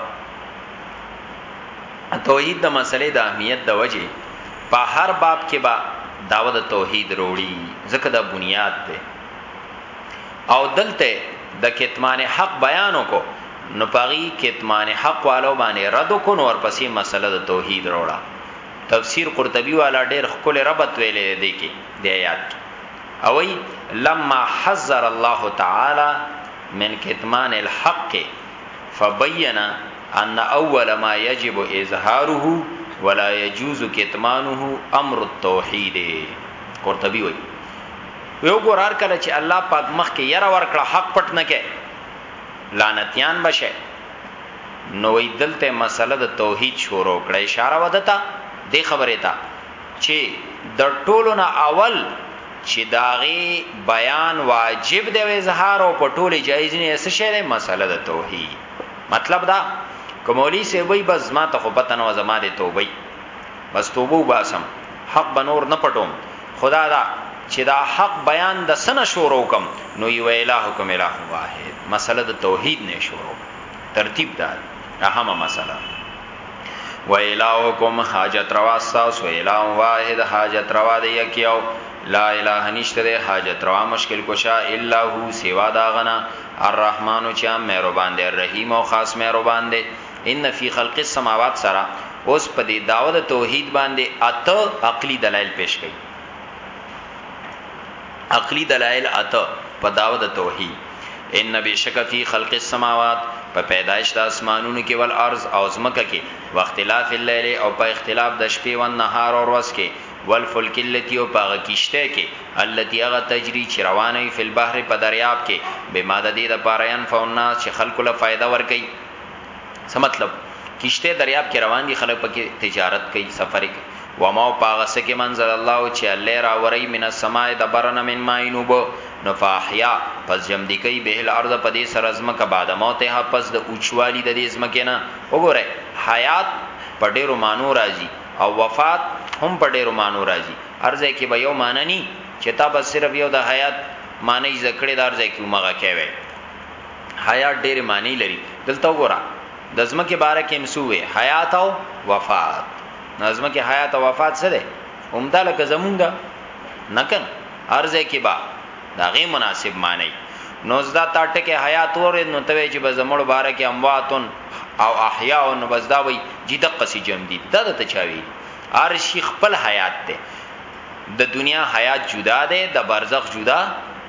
توحید د مسلې د اهمیت د وجې په هر باب کې با داو د توحید وروړي ځکه دا بنیاد دی او دلته د کتمان حق بیان کو نو پاغي کتمان حق والو باندې رد کو نو ورپسې مسله د توحید روړه تفسیر قرطبی والا ډیر خپل ربط ویلې دی کې دی آیات او ای لما حذر الله تعالی من کتمان الحق فبین ان اول ما یجب اظهاره ولا يجوز کتمانه امر التوحید قرطبی وایي ویو ګور هر کله چې الله پاک مخ کې یره ورکړه حق پټ نه کې لعنتیان بشه نو وی دلته مسله د توحید شروع کړه اشاره ودتا دی خبره تا چې د ټولو نه اول چې داغي بیان واجب دی اظهار او په ټوله جایز نه اس شری مسله د توحید مطلب دا کومولی سی وی بس ما ته خو پته نه زما د توبې بس توبه وباسم حق بنور نه پټوم خدا دا چې دا حق بیان د سنه شروع کوم نو یو الہکم الہ واحد مسله د توحید نه شروع ترتیب دا اهمه مسله و الہکم حاجت روا ساس و الہ واحد حاجت روا دی یکیو لا اله نشته ده حاجت روا مشکل کشا الا هو سوا دا غنا الرحمن چا مهربان دی الرحیم او خاص مهربان دی ان فی خلق السماوات سره اوس په دې داوه د توحید باندې اته عقلی دلایل پیش کړي عقلی دلایل اته په داوه د توحید ان بشک فی خلق السماوات په پیدایش د اسمانونو کې ول ارض او زمکه کې واختلاف الليل او په اختلاف د شپې او نهار او ورځ کې والفلک اللتی او پاغه کیشته کې اللتی هغه تجری چې روانه وي فل بحر په دریاب کې به ماده دې د پاره ان فونا چې خلکو له فائدہ ورکړي څه مطلب کشته دریاب کې روان دي خلک پکې تجارت کوي سفر کوي و ما پاغه سکه منزل الله چې الله را وری من السماء دبرن من ماینوب نو فاحیا پس جم دی کوي به الارض په دې سر ازمه کا بعد موته پس د اوچوالی د دې ازمه کینا وګوره حیات په ډیرو مانو راځي او وفات هم په ډیرو مانو راځي ارزه کې به یو مانني چې تا بس صرف یو د حیات معنی ذکر دار ځکه مغه کوي حیات ډېرې معنی لري دلته وګوره د ځمکې باره کې هم سوې حیات او وفات نو ځمکې حیات او وفات څه ده همدا لکه زمونږ نه کن ارزه کې با دا غي مناسب معنی نو زدا تا ټکه حیات ور نو ته چې به زمړ باره کې امواتن او احیاء نو بس دا وای جی دقه سي جمع دي دا د تچاوي ارشي خپل حیات ده د دنیا حیات جدا ده د برزخ جدا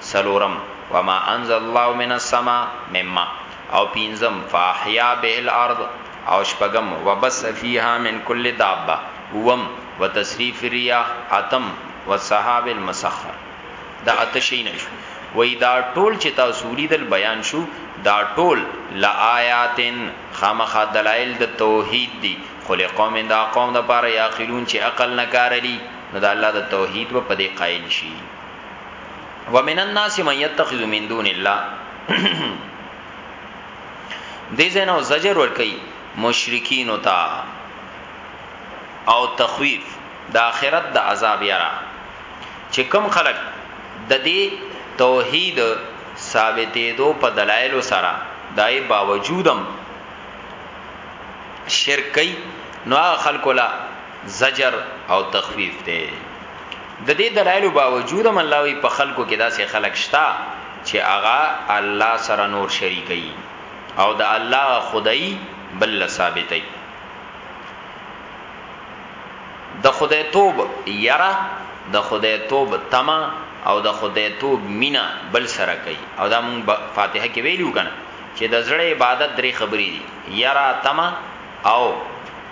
څلورم، وما انزل الله من السماء من ماء او پنځم، فاحیا به الارض او شپږم، وبث فیها من کل دابة اووم، وتصریف الریاح اتم، والسحاب المسخر دا اته شیونه شو وایي دا ټول چې تاسو ولیدل بیان شو دا ټول لآیات خامخا دلایل د توحید دي خو لقوم دا قوم د پاره یعقلون چې عقل نه کارلی نو د الله د توحید په دې قائل شي ومن الناس من يتخذ من دون الله دې زنه زجر ور کوي مشرکین او تا او تخویف د آخرت د عذاب یرا چې کم خلق د دې توحید ثابتې دو په دلایل سره دای باوجودم شرک کوي نو خلق لا زجر او تخویف دی د دې دلایلو باوجود هم الله وی په خلکو کې داسې خلک شتا چې اغا الله سره نور شریکي او د الله خدای بل ثابتي د خدای توب یرا د خدای توب تما او د خدای توب مینا بل سره کوي او دا مون فاتحه کې ویلو کنه چې د زړه عبادت درې خبرې دي یرا تما او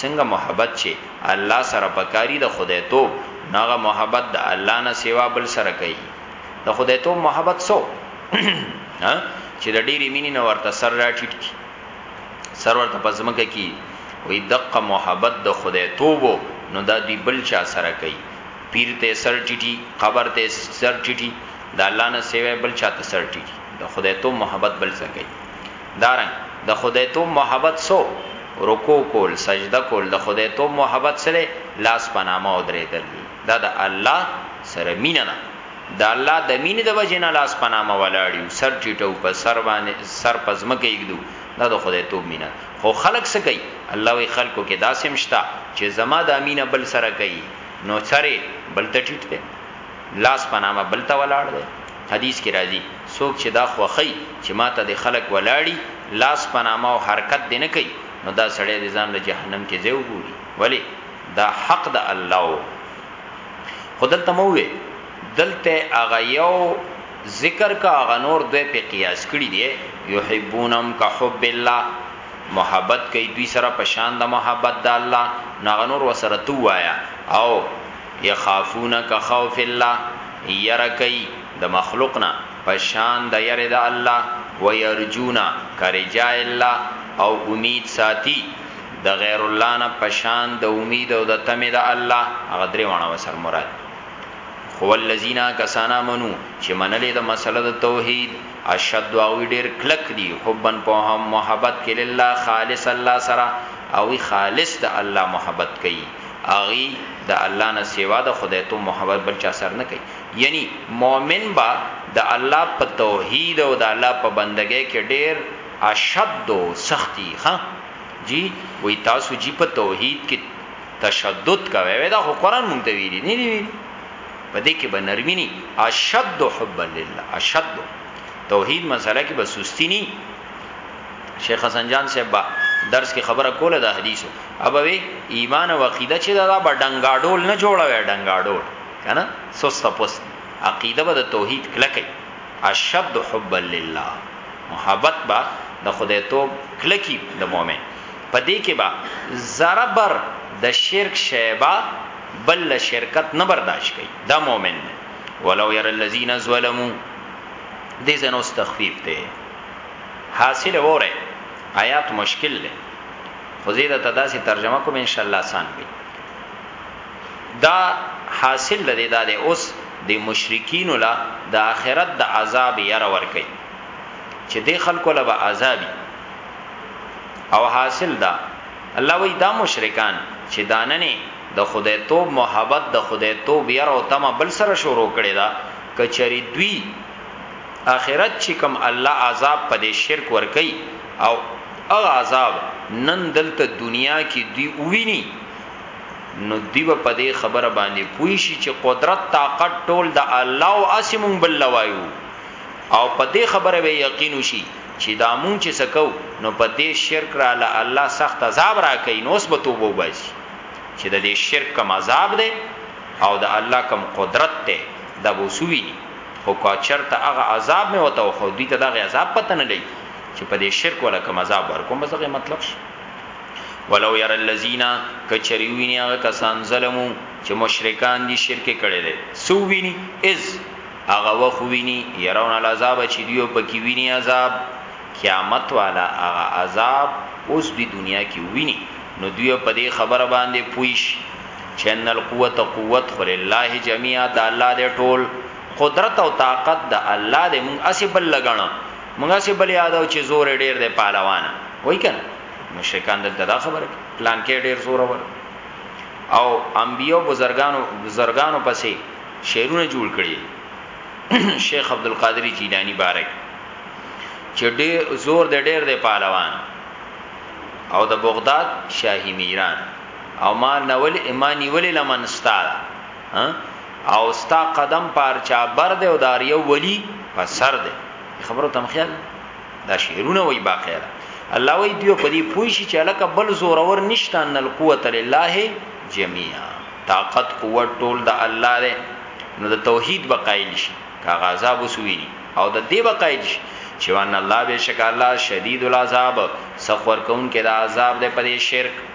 څنګه محبت چي الله سره پکاري د خدای توب نو هغه محبت د الله نه سوا بل سره کوي د خدای توب محبت څو ها چي د ډيري ميني نه ورته سر راټيټ کی سر ورته پزمکه کی وی دقه محبت د خدای توب نو دا دی بل چا سره کوي پیر ته سر ټیټي قبر ته سر ټیټي د الله نه سیوه بل چا ته سر ټیټي د خدای توب محبت بل څه کوي دارنګ د خدای توب محبت څو؟ رکوع کول، سجده کول، د خدای توب محبت څه دی؟ لاس په نامه اودرېدل دي، دا د الله سره مینه ده، د الله د مینې د وجې نه لاس په نامه ولاړ یو، سر ټیټوو، په سر باندې سر په ځمکه ایږدو، دا د خدای توب مینه ده، خو خلک څه کوي؟ الله وایي خلکو کې داسې هم شته چې زما دا مینه بل سره کوي، نو سر یې بل ته ټیټ دی. لاس په نامه بل ته ولاړ دی حدیث کې راځي څوک چې دا خوخی چې ماته د خلک ولاړی لاس په نامه او حرکت دی نه کوي نو دا سړی د ځان له جهنم کې ځای وګوري ولی دا حق د الله او خدل تموي دلته اغه یو ذکر کا اغه نور دوی په قیاس کړی دی یحبونم کحب الله محبت کوي دوی سره پشان د محبت د الله نغنور وسره تو وایا او یخافون کخوف الله یره کوي د مخلوق نه په شان د یرې د الله ویرجون کرجاء الله او امید ساتي د غیر الله نه په شان د امید او د تمه د الله هغه درې وانه وسر مراد خو الذين کسانا منو چې منلې د مسله د توحید اشد او ډیر کلک دی حبن په هم محبت کې لله خالص الله سره او خالص د الله محبت کوي هغوی د الله نه سوا د خدایتوب محبت بل چا سره نه کوي یعنی مؤمن به د الله په توحید او د الله په بندګۍ کې ډیر اشد او سختی ها جی وی تاسو جی په توحید کې تشدد کوي وای دا خو قران مونږ ته ویلي نه دی ویلي په دې کې به نرمي نه اشد حب لله اشد توحید مسله کې به سستی نه شیخ حسن جان صاحب با درس کې خبره کوله د حدیثو ابوي ایمان او عقیده چې دا به ډنګاډول نه جوړوي ډنګاډول کنه سست پست عقیده به د توحید کلکې اشد حب لله محبت با د خدای توب کلکی د مؤمن په دې کې با زربر د شرک شیبا بل شرکت نه برداشت کوي دا مؤمن دی ولو ير الذين ظلموا دې زنه استخفیف ته حاصل وره آیات مشکل دی خو زه دا تداسي ترجمه کوم ان شاء الله آسان وي دا حاصل لري دا د اوس د مشرکین لا د آخرت د عذاب یره ور کوي چې د خلکو له به عذابي او حاصل دا الله وی دا مشرکان چې داننه د خدای توب محبت د خدای توب یره او تما بل سره شروع کړي دا کچری دوی اخرت چی کوم الله عذاب په دی شرک ورکوی او هغه عذاب نن دلته دنیا کی دوی ووینی نو دوی به په دی خبره باندی پوه شی چی قدرت طاقت ټول د الله او هسی مونږ بل له وایو او په دی خبره به یقین وشی چی دا مونږ چی څه کوو نو په دی شرک راله الله سخت عذاب راکوی نو اوس به توبه وباسی چی د دی شرک کوم عذاب دی او د الله کوم قدرت دی دا به اوس ووینی. خو که چرته هغه عذاب مې وته خو دوی ته دا غي عذاب پته نه لګي چې په دې شرک ولا کوم عذاب ورکوم بس غي مطلب شي ولو ير الذين کچری ویني هغه کسان ظلمو چې مشرکان دي شرک کړي دي سو ویني از هغه وخت ویني يرون العذاب چې دیو پکې ویني عذاب قیامت والا هغه عذاب اوس دی دنیا کې ویني نو دوی په دې خبره باندې پويش چی ان القوت قوت خو لله جميعا د الله دی ټول قدرت او طاقت د الله دی مونږ اسی بل لګنه مونږ اسی بل یادو چې زور ډیر دی پهلوان وای کنه مشرکان دلته دا خبره پلان کې ډیر زور ور او انبیو بزرګانو بزرګانو پسې شعرونه جوړ کړي شیخ عبد القادر جیلانی بارک چې ډیر زور د ډیر د پهلوان او د بغداد شاهی میران او ما نول ما نیولې لمن ستا او ستا قدم پار چا بر دی او دار یو ولی په سر دی خبرو تم خیال دا شعرونه وای باقیره الله وی دیو په دې پوي شي چې الکه بل زور اور نشته ان القوت لله جميعا طاقت قوت ټول د الله دی نو د توحید بقایل شي کاغه عذاب وسویني او د دې بقایل شي چې وان الله بشک الله شدید العذاب سخور کون کې د عذاب د پرې شرک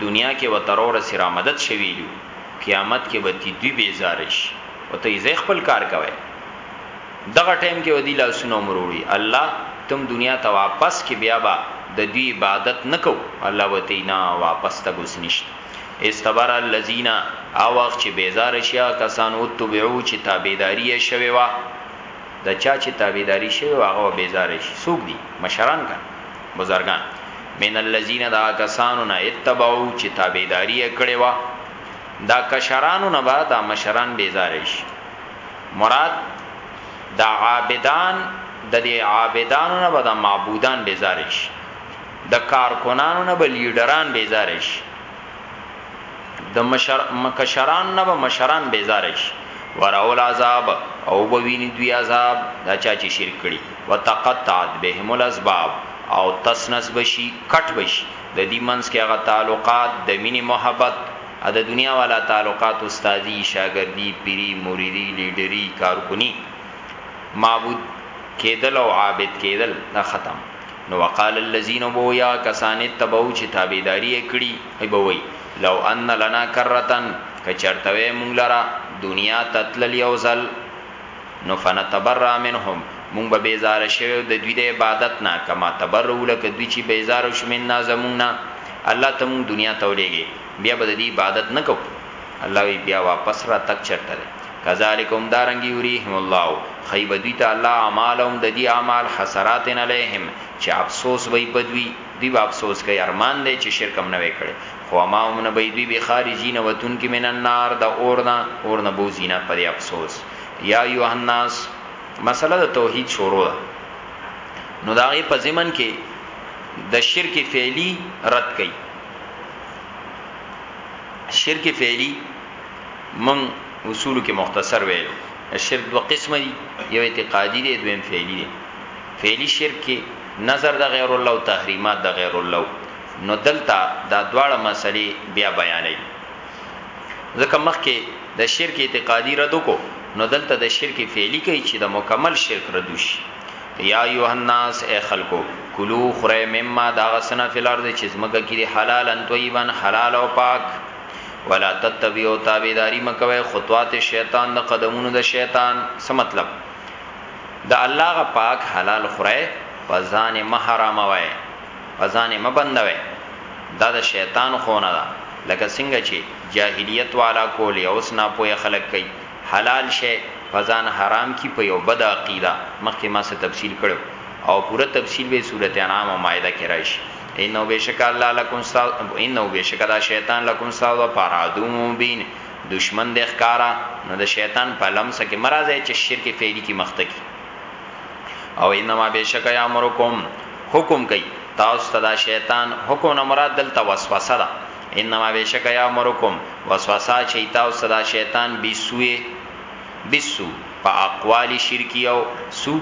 دنیا کې به تر ورڅې را مدد شوي یو، قیامت کې به تی دوی بیزاره شي او ته ځای خپل کار کوی، دغه ټایم کې به دوی لاسونه مروړي، الله ته هم دنیا ته واپس کې بیا به د دوی عبادت نه کوو، الله به تی نه واپس تګ اوس نشته، استبرأ الذین هغه وخت چې بیزاره شي هغه کسان اتبعو چې تابعداري یې شوې وه، د چا چې تابعداري شوې وه هغه به بیزاره شي، څوک دي؟ مشران کنه. بزرګان من الذين دا کسانو نه اتبعو چې تابعداري یې کړې وه دا کشرانو نه به دا مشران بیزاره شي مراد دا عابدان د دې عابدانو نه به دا معبودان بیزاره شي د کارکنانو نه به لیډران بیزاره شي د مشر مکشران نه به مشران بیزاره شي وراول عذاب او بوینی دوی عذاب دا چا چې شرک کړي وتقطعت بهم الاسباب او تس نس به شي کټ به شي د دوی منځ کې هغه تعلقات د مینې محبت او د دنیا والا تعلقات استادي شاګردي پیري مریدي لیډري کارکني معبود کېدل او عابد کېدل دا ختم نو وقال الذين بو یا کسان تبعو چې تابعداري کړي ای بوي لو ان لنا کرتن کچرتوي مونږ لرا دنیا تتل یوزل نو فنتبرع منهم مونږ به بیزار شوی د دوی د عبادت نه کما تبرعو لکه دوی چی بیزار شو منا زمونږ نه الله ته مونږ دنیا ته ولیږي بیا به د دې عبادت نه کو الله وی بیا واپس را تک چرته ده کذالک هم دارنګ یریهم الله خیب دوی ته الله اعمالهم د دې اعمال حسرات علیهم چې افسوس وی بدوی دوی به افسوس کوي، ارمان دی چې شرک هم نه وی کړی، خو وما هم نه به وي دوی بخارجین وتونکي من النار د اور نه، اور نه به وځي نه، په دې افسوس. یا ایها الناس مسئله د توحید شروع ده، نو د هغې په ضمن کې د شرک فعلی رد کوي، شرک فعلی من اصولو کې مختصر ویلو، شرک دوه قسمه دي، یو اعتقادي دی، دویم فعلی دی، فعلی شرک کې. نذر د غیر الله او تحریمات د غیر الله وو نو دلته دا دواړه مسلې بیا بیانوي ځکه مخکې د شرک اعتقادي رد کو نو دلته د شرک فعلی کوي چې د مکمل شرک رد شي یا ایه الناس ای خلکو کلو خره مما دا غسنه فلارد چې زمګه کې حلال ان طیبا حلال او پاک ولا تتبعوا تابعداري مکوي خطوات شیطان د قدمونو د شیطان څه مطلب د الله پاک حلال خورئ، په ځان یې مه حراموئ، په ځان یې مه بندوئ، دا د شیطان ښوونه ده، لکه څنګه چې جاهلیت والا کول یا اوس ناپوهه خلک کوي، حلال شی په ځان حرام کړي په یوه بده عقیده، مخکې ما څه تفصیل کړی وو او پوره تفصیل به یې سورت انعام او مائده کې راشي، انه بېشکه الله لکم ستاسو، انه بېشکه دا شیطان لکم ستاسو لپاره عدو مبین. دشمن دی ښکاره نو د شیطان په لمسه کې مرازه چې شرک فعلی کې مخته کی او انما بشک یامرکم حکم کوي تاسو ته دا شیطان حکم نه مراد دلته وسوسه ده انما بشک یا مرکم وسوسه چي تاسو صدا شیطان بيسوي بيسو په اقوال شرکیه او سو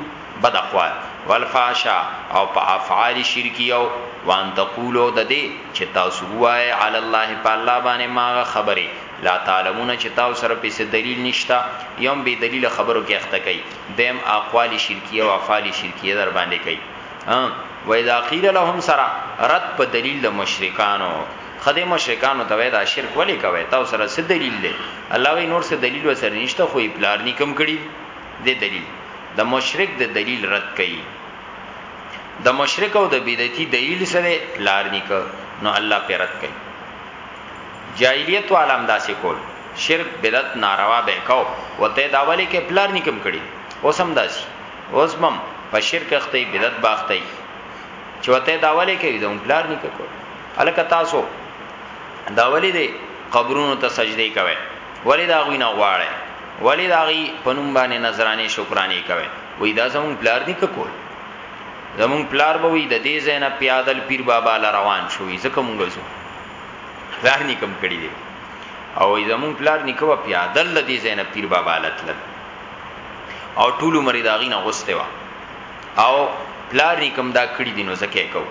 بد اقوال والفحشاء او په افعال شرکیه او وان تقولو د دې چې تاسو ووایئ علی الله په الله باندې ما هغه خبرې لا تعلمون چې تاسو سره په څه دلیل نشته یوم بی دلیل خبرو کې اخته کوي دیم اقوال شرکیه او افعال شرکیه در باندې کوي و اذا قيل لهم سرا رد په دلیل د مشرکانو خدای مشرکانو ته وای دا شرک ولې کوي تاسو سره څه دلیل دی الله وی نور څه دلیل وسره نشته خو یې پلار نکم کړی دې دلیل د مشرک د دلیل رد کوي د مشرک او د بدعتي دلیل سره لار نه کوي نو الله پر رد کوي جاهلیت عالم داسې کول شرک بدعت ناروا به کو وته دا ولي کې پلار نکم کړي اوس هم داسي اوس بم په شرک اخته بدعت باخته چې وته دا ولي کې زم پلار نکم کړي الکه تاسو دا ولي دي قبرونو ته سجدي کوي ولی د هغوی نه غواړی ولی د هغوی په نوم باندې نظرانې شکرانې کوی وی دا زمونږ پلار دی که کول زمونږ پلار به وی د دې ځای نه پیادل پیر بابا له روان شو وی ځکه مونږ ځو پلار نی کم کړی دی او وی زمونږ پلار نی کوه پیادل له دې ځای نه پیر بابا لتل او ټول عمر د هغوی نه غوسته و او پلار نی کم دا کړی دی نو ځکه کو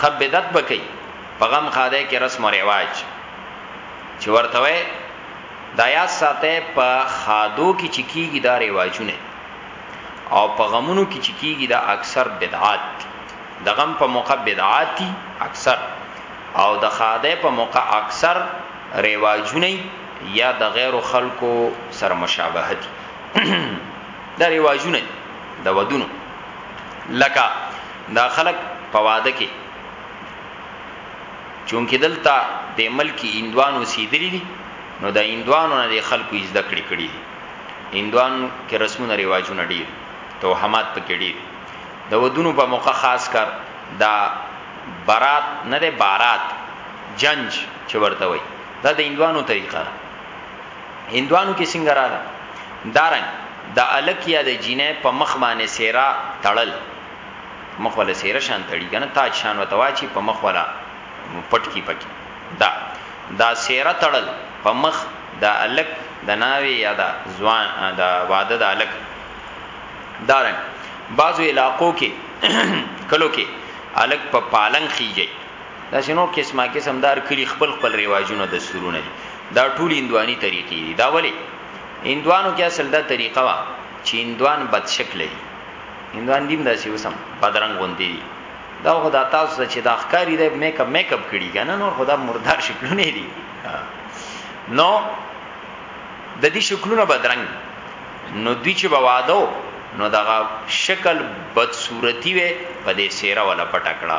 خبدت بکی په غم خاده کې رسم او رواج چې ورته وای دا یاد ساته په خادو کې چکیږي دا ریواجونه او په غمونو کې چکیږي دا اکثر بدعات دي د غم په موقع بدعات دي اکثر او د خاده په موقع اکثر ریواجونه یا د غیر خلکو سره مشابهه دي دا ریواجونه د ودونو لکه دا خلک په واده کې چونکه دلته دې ملک کې هندوان اوسېدلي دي، نو د هندوانو نه دې خلکو یې زده کړې کړي دي. هندوانو کې رسمونه رواجونه ډېر دي، توهمات پکې ډېر دي. د ودونو په موقع خاص کر دا برات نه دی، بارات، جنج چې ورته وایي، دا د هندوانو طریقه ده. هندوانو کې څنګه راغله؟ دارنګ د هلک یا د جینۍ په مخ باندې څېره تړل. مخ ولا سیره شان تړي کنه تاج شان وتواچی په مخ ولا پټ کی پکی دا دا سیره تړل په مخ دا الک د ناوی یا دا ځوان دا واده د الک دارن بعضو علاقو کې کلو کې الک په پالنګ خيږي دا شنو قسمه قسم دار کلی خپل خپل ریواجونه د سرونه دا ټول اندواني طریقې دي دا ولی اندوانو کې اصل دا طریقه وا چې اندوان بد شکل دي هندوان دیم داسې وسم بدرنګ غوندي دي دا خدا تاسو چې دا ښکاری دی میک اپ میک اپ کړی کنه نور خدا مردار شکلونه دي نو د دې شکلونه بدرنګ نو دوی چې بوادو نو دغه شکل بدصورتی وي په دې سیره ولا پټکړه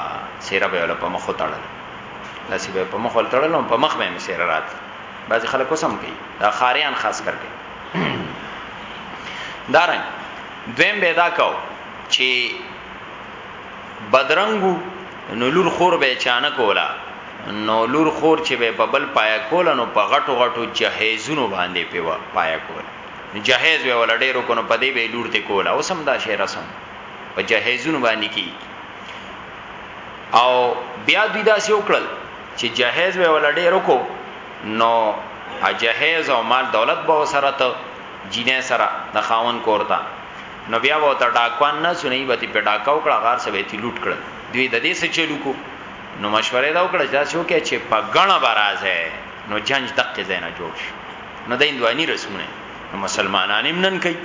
سیره به ولا په مخ تړل داسې به په مخ تړل نو په مخ به سیره رات بعض خلک وسم کوي دا خاریان خاص کر کوي دارنګ دویم به دا کو چې بدرنګو نو لور خور به چانه کولا نو لور خور چې به په بل پایا کول نو په غټو غټو جهیزونو باندې پیوا پایا کول جهیز به ول ډیرو کو نو په دې به لور ته کولا او سم دا شی رسم په جهیزونو باندې کی او بیا دوی دا سی وکړل چې جهیز به ول ډیرو کو نو اجهیز او مال دولت به سره ته جینه سره د خاون کورته نو بیا وو ته ډاکوان نه سنې به تی په ډاکا وکړه غار سره تی لوټ کړ دوی د دې څه چلو کو نو مشوره دا وکړه چې تاسو کې چې په غنه برازه نو جنج دقه زینه جوړ شي نو د اندوانی رسمونه نو مسلمانان هم نن کوي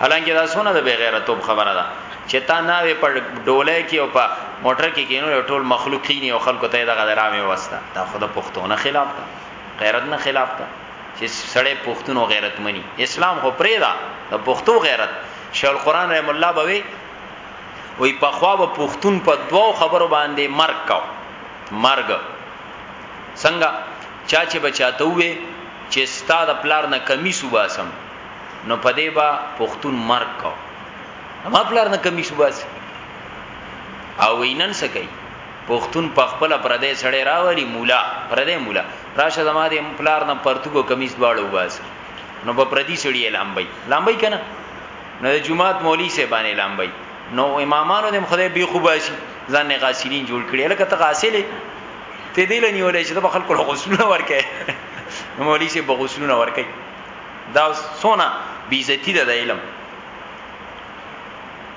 حالانکه دا سونه د بغیرتوب خبره ده چې تا نه وي په ډوله کې او په موټر کې کینو ټول مخلوقین او خلکو ته دغه درامه وسته دا خود پښتونه خلاف ده غیرت نه خلاف ده چې سړی پښتون او غیرت مني اسلام خو پرې دا د پښتو غیرت شیخ القرآن رحم الله بوي وی په خوا به پښتون په دوو خبرو باندې مرګ کاو مرګ څنګه چا چې بچاته وې چې ستا د پلار نه کمی صوبا سم نو په دې با پښتون مرګ کاو ما پلار نه کمی صوبا سم او وینن سکی پښتون په خپله پردی سړی راولي مولا پردی مولا راشه زما د پلار نه پرتګو کمیس دواړه وباسي نو په پردی سړی لامبي لامبي کنه نو د جمعات مولوی سه باندې لامبي نو امامانو دم خدای به خو باسي ځان نه غاسلین جوړ کړي لکه ته غاسلې ته دې لنی ولې چې د خلکو غسلونه ورکې مولوی سه بغسلونه ورکې دا سونه بیزتی ده د علم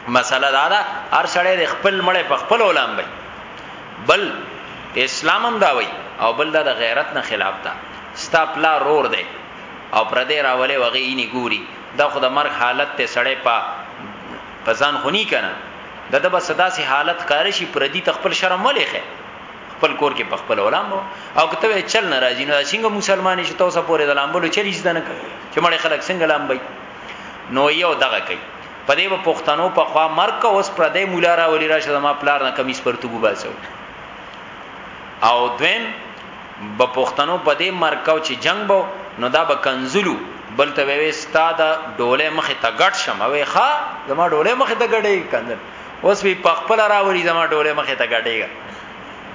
مسله دا ده هر سړی د خپل مړ په خپل ولام وي بل اسلام هم دا وي او بل دا د غیرت نه خلاف ده ستا پلا رور دی او پر دې راولې وغه یې نه ګوري دا خو د مرګ حالت ته سړی په پزان خونی کنه دا د بس داسې حالت کار شي پر دې تخپل شرم ولې خې خپل کور کې په خپل علماء او کته چل ناراضي نو څنګه مسلمان شي تاسو پورې د لامبلو چلی زده نه کوي چې مړ خلک څنګه لامبي نو یو دغه کوي په دې به پښتنو په خوا مرګ کو اوس پردې مولا را ولي راشه زما پلار نه کمیس پرتګو باسو او دویم به پښتنو په دې مرګ کو چې جنگ بو نو دا به کنزلو بل ته وې استاد ډوله مخه ته غټ شم وې ښا زما ډوله مخه ته غړې کنزل اوس وی پخپل را ولي زما ډوله مخه ته غړې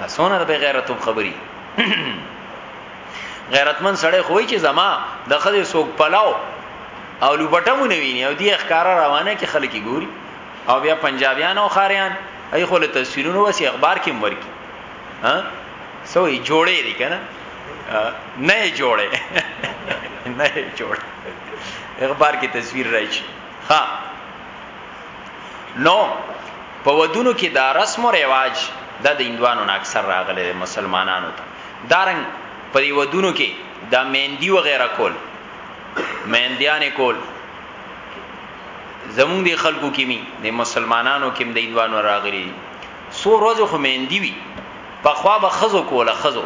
دا سونه به غیرتوب خبري غیرتمن سړی خو وای چې زما د خزه سوق پلاو او لوبټمو نه ویني او دی ښکارا روانه کې خلک ګوري او بیا پنجابیان او خاریان ای خو له تصویرونو وسی اخبار کې مرګي ها سوې جوړې دي کنه نه جوړې نه جوړې اخبار کې تصویر راځي ها نو په ودونو کې دا رسم او رواج د هندوانو نه اکثر راغلي مسلمانانو ته دا رنګ په دې ودونو کې دا مهندي وغیره کول مهندیانې کول زمونږ دې خلکو کې می د مسلمانانو کې د ایندوانو راغلي سو روزو خو مهندي وي په خوا به خزو کوله خزو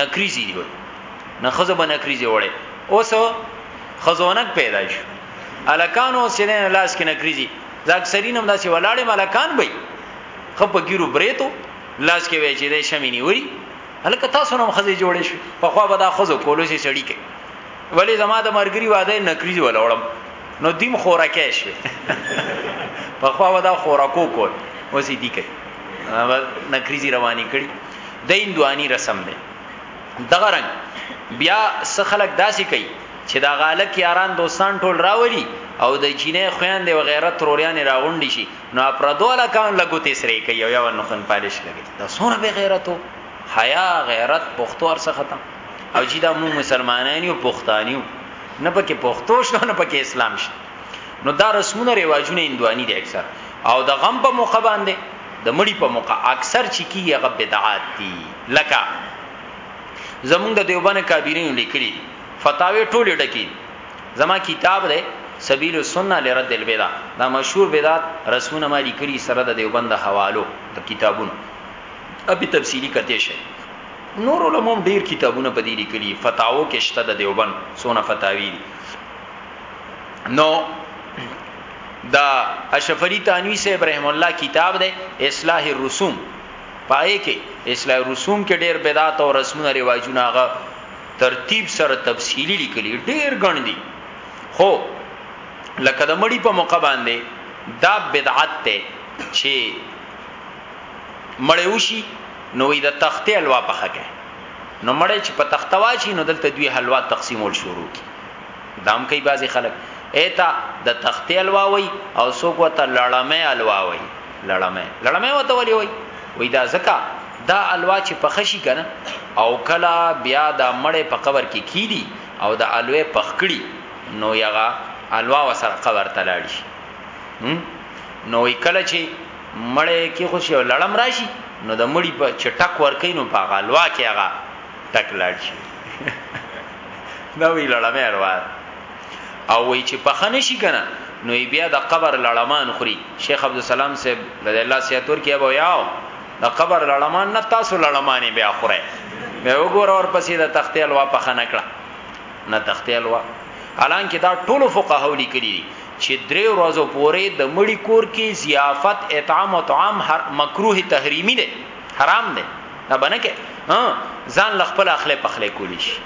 نکریزي دی نه خزو به نکریزي وړي اوس خزونک پیدا شو الکانو سینه لاس کې نکریزي ځکه سرینم داسې ولاړې ملکان به خپ ګیرو بریتو لاس کې وای چې د شمې نیوي هلکه تاسو نو خزي جوړې شو په خو به دا خزو کولو شي سړی کې ولی زما د مرګري واده نکریز ولوړم نو دیم خورکه شي په خو به دا خورکو کول وسی دی کوي نکریزي رواني کړي د اندواني رسم دی دغه رنګ بیا سخلک داسي کوي چې دا غالک یاران دوستان ټول راولي او د جینې خويندې و غیرت تروریان راغونډي شي نو پردو لکان لګوتې سرې کوي یو نو خن پالیش لګي دا سونه به غیرتو حیا غیرت پښتو ارسه ختم او جی دا مو مسلمانان یو پښتانیو نه پکې پښتو شته نه پکې اسلام شته نو دا رسمونه ریواجونه اندوانی دي اکثر او د غم په موقع باندې د مړی په موقع اکثر چې کیږي غب بدعات دي لکه زمونږ د دیوبان کابینې لیکلي فتاوی ټوله ډکی زما کتاب دی سبیل السنه لرد البدع دا مشهور بدعت رسمونه ما لیکلي سره د دیوبند حوالو د کتابونو اپی تفصیلی کته شي نور علماء ډیر کتابونه په دې لیکلي فتاوو کې شته د دیوبند سونه فتاوی دي نو دا اشرف علی تانوی سے ابراهیم الله کتاب دی اصلاح الرسوم پای کې اصلاح الرسوم کې ډیر بدعت او رسمونه رواجونه هغه ترتیب سره تفصیلی لیکلی ډیر ګڼ دي خو لکه د مړی په موقع باندې دا بدعت ته چې مړی وشي نو د تختې الوا پخه کې نو مړی چې په تخته واشي نو دلته دوی حلوا تقسیمول شروع کی دام کوي بازي خلک ایتا د تختې الوا وای او سوګو ته لړمه الوا وای لړمه لړمه وته ولي وای وای دا زکا دا الوا چې پخشي کنه او کلا بیا دا مړې په قبر کې کی دي او دا الوې پخکړي نو یغه الوا وسر قبر تلاړي شي نو کله چې مړې کې خوشي او لړم راشي نو د مړی په چټک ورکینو په غالوا کې هغه ټک لاړ شي دا وی لړمه اروا او وای چې په خنه شي کنه نو بیا د قبر لړمان خوري شیخ عبد السلام صاحب رضی الله سیات ور کې ابو یاو د قبر لړمان نه تاسو لړمانې بیا خوره مې وګوره اور پسې د تختې الوا په خنه کړه نه تختې الوا الان کې دا ټولو فقهاو لیکلي دي چې درې ورځو پورې د مړی کور کې ضیافت اطعام او طعام هر مکروه تحریمی دی حرام دی دا بنه کې ها ځان لخپل اخله پخله کولی شي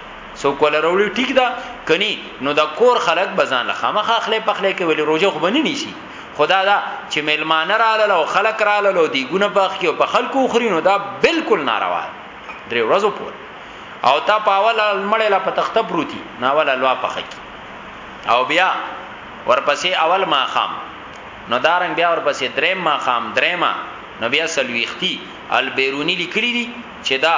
سو کول وروړي ټیک ده کني نو دا کور خلک بزان له خامخ اخلي پخلي کې ویل روزه خو بنی نيسي خدا دا چې میلمانه رااله او خلک رااله لو دی ګونه پخ کې او په خلکو خوري نو دا بالکل ناروا درې ورځې پور او تا پاول مړې لا په تخته پروتي ناول الوا پخ کې او بیا ورپسې اول ما خام نو دارنګ بیا ورپسې دریم ما خام دریمه نو بیا سلويختی البیرونی لیکلی دي چې دا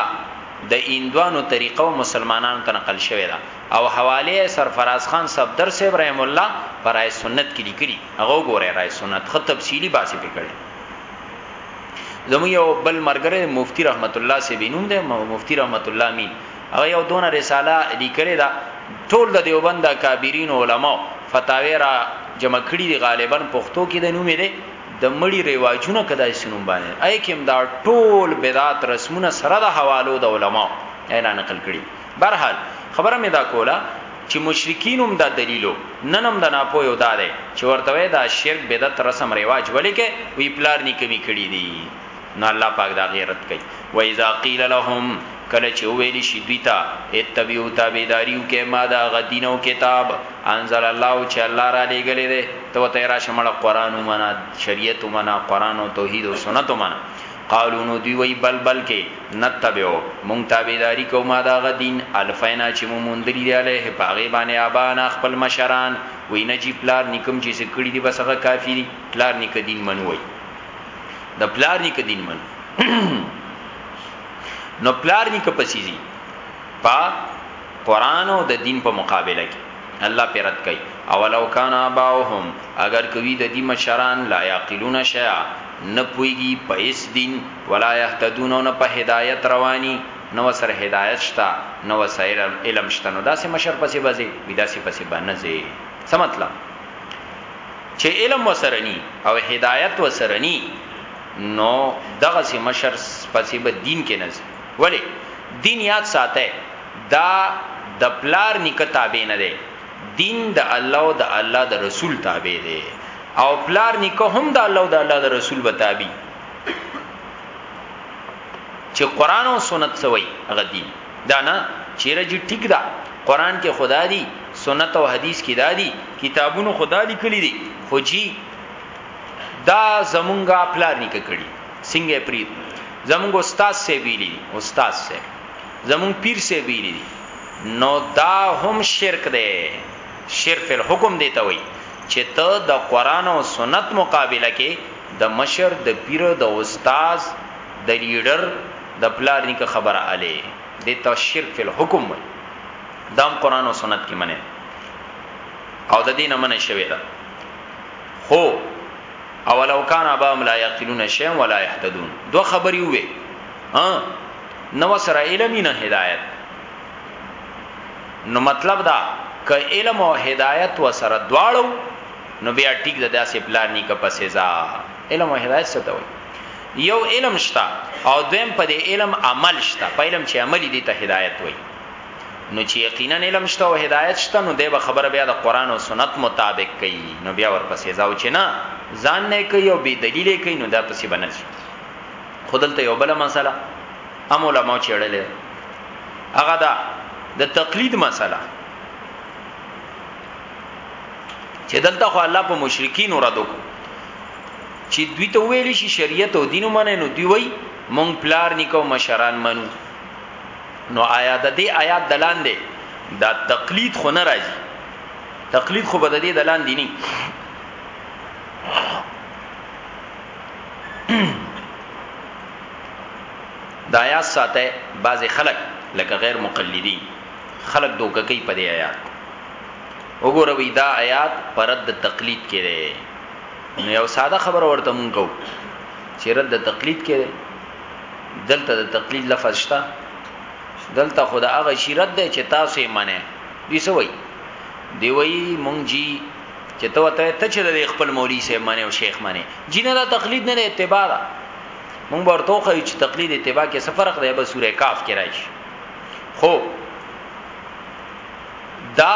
د هندوانو طریقه او مسلمانانو ته نقل شوی ده او حواله یې سرفراز خان صفدر صاحب رحم الله پر رائے سنت کې لیکلي هغه وګوره رائے سنت خو تفصیلی باسي پکړي زمو یو بل مرګره مفتی رحمت الله سی بنوم ده مفتی رحمت الله می هغه یو دونه رساله لیکلې ده ټول د دیوبند کابرین علما فتاوی را جمع کړي دي غالبا پښتو کې د نوم دی د مړی رواجونه کدا سنوم باندې اې کوم دا ټول بدعت رسمونه سره د حوالو د علما اعلان نقل کړي برحال خبره مې دا کوله چې مشرکین هم دا دلیلو ننم د ناپو یو داده چې ورته دا شرک بدعت رسم رواج ولې کې وی پلار نی کمی کړي دي نو الله پاک د هغې رد کوي. واذا قیل لهم کله چې وویل شي دوی ته اتبعوا تابعداري وکړئ ما د هغه دین او کتاب انزل الله چې الله رالېږلی دی ته ورته وایې راشه مړه قرآن ومنه شریعت ومنه قرآن او توحید او سنت ومنه قالو نو دوی وایي بل بلکې نتبع مونږ تابعداري کوو ما د هغه دین الفینا چې مو موندلي دی علیه په هغې باندې ابانا خپل مشران وایي نه جی پلار نیکم چې څه کړي دي بس هغه کافي دي پلار نیکه دین منو وایي د پلار نیکه دین منو نو پلار نیکه پسیزي په قران او د دین په مقابله کې الله پیرت کوي اولو کان اباهم اگر کوي د دې مشران لا یاقلون شیا نه پويږي په اس دین ولا يهتدون نه په هدایت رواني نو سره هدایت شتا نو سره علم شتا نو داسې مشر پسې بځي ودا سي پسې باندې څه مطلب چې علم وسره ني او هدایت وسره ني نو دغه سي مشر پسې به دین کې نزي ولی دین یاد ساته دا د پلار نیکه تابع نه دی دین د الله او د الله د رسول تابع دی او پلار نیکه هم د الله او د الله د رسول به تابع چې قران او سنت سوي غدي دا نه چیرې جی ټیک دا قران کې خدا دی سنت او حدیث کې دا دی کتابونو خدا لیکلی دی خو جی دا زمونږه پلار نیکه کړي څنګه پرید زمونږ استاد سی ویلی دی استاد سی زمونږ پیر سی ویلی دی نو دا هم شرک دی شرف الحکم دی ته وای چې ته د قران او سنت مقابله کې د مشر د پیر د استاد د لیډر د پلار نیکه خبره الی دی ته شرک فی الحکم وای دام قران او سنت کی منه او د دینه منه شوی دا خو اولو کان ابا ملا یقلون شی ولا یحددون دو خبری وی ها نو سره علم نه هدایت نو مطلب دا ک علم او هدایت و سره دواړو نو بیا ټیک د داسې پلان نه ک پسې ځا علم او هدایت څه ته وایي یو علم شته او دویم په دې علم عمل شته په علم چې عملی دي ته هدایت وایي نو چې یقینا علم شته او هدایت شته نو دی به خبره بیا د قران او سنت مطابق کوي نو بیا ورپسې ځاو چې نه ځان نه کوي او بی دلیل کوي نو دا پسې بنل شي خودلته یو بل مسله هم علماء چېړلې هغه دا د تقلید مسله چې دلته خو الله په مشرکین رد وکړو چی دوی ته ویلی شی شریعت او دین ومنه نو دوی وای مونږ پلار نیکه او مشران منو نو آیا د دې آیات دلاندې دا تقلید خو نه راځي تقلید خو بد دې دلاندې ني دا آیات ساته بعض خلک لکه غیر مقلدین خلک دوکه کوي په دې آیات وګوروي دا آیات پرد تقلید کړي نو یو ساده خبره ورته مونږ کو چې رد د تقلید کې دی دلته د تقلید لفظ شته دلته خدا هغه شی رد دی چې تاسو یې منئ دی سوي دی وی مونږ جی چې ته ته ته چې د خپل مولوی سه منې او شیخ منې جینه دا تقلید نه اتباع ده مونږ ورته خو چې تقلید اتباع کې څه فرق دی به سوره کاف کې راشي خو دا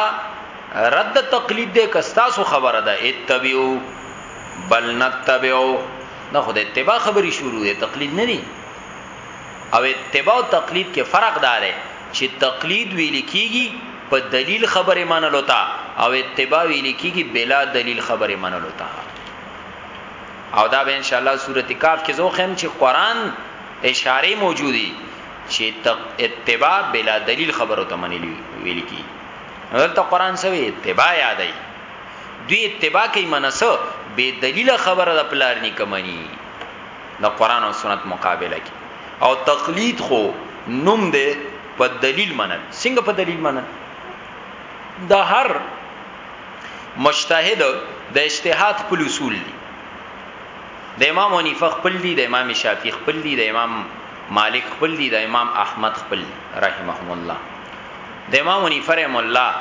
رد تقلید دې کستاسو خبره ده اتبعو بل نتبعو نه خود اتباع خبري شروع دي تقلید نه دي او اتباع او تقلید کې فرق دا دی چې تقلید ویل کیږي په دلیل خبره منلو تا او اتباع ویل کیږي بلا دلیل خبره منلو تا او دا به ان شاء الله سورته کاف کې زو خیم چې قران اشاره موجودي چی اتباع بلا دلیل خبرو ته منل ویل کی دلته قران سوی اتباع یادای دوی اتباع کی منسو بی دلیل خبره د پلار نی کمنی د قران او سنت مقابله کی او تقلید خو نوم ده په دلیل منل څنګه په دلیل منل د هر مجتهد د اجتهاد خپل اصول دي د امام حنیفه خپل دي د امام شافعي خپل دي د امام مالک خپل دي د امام احمد خپل دي رحمهم الله د امام حنیفه رحم الله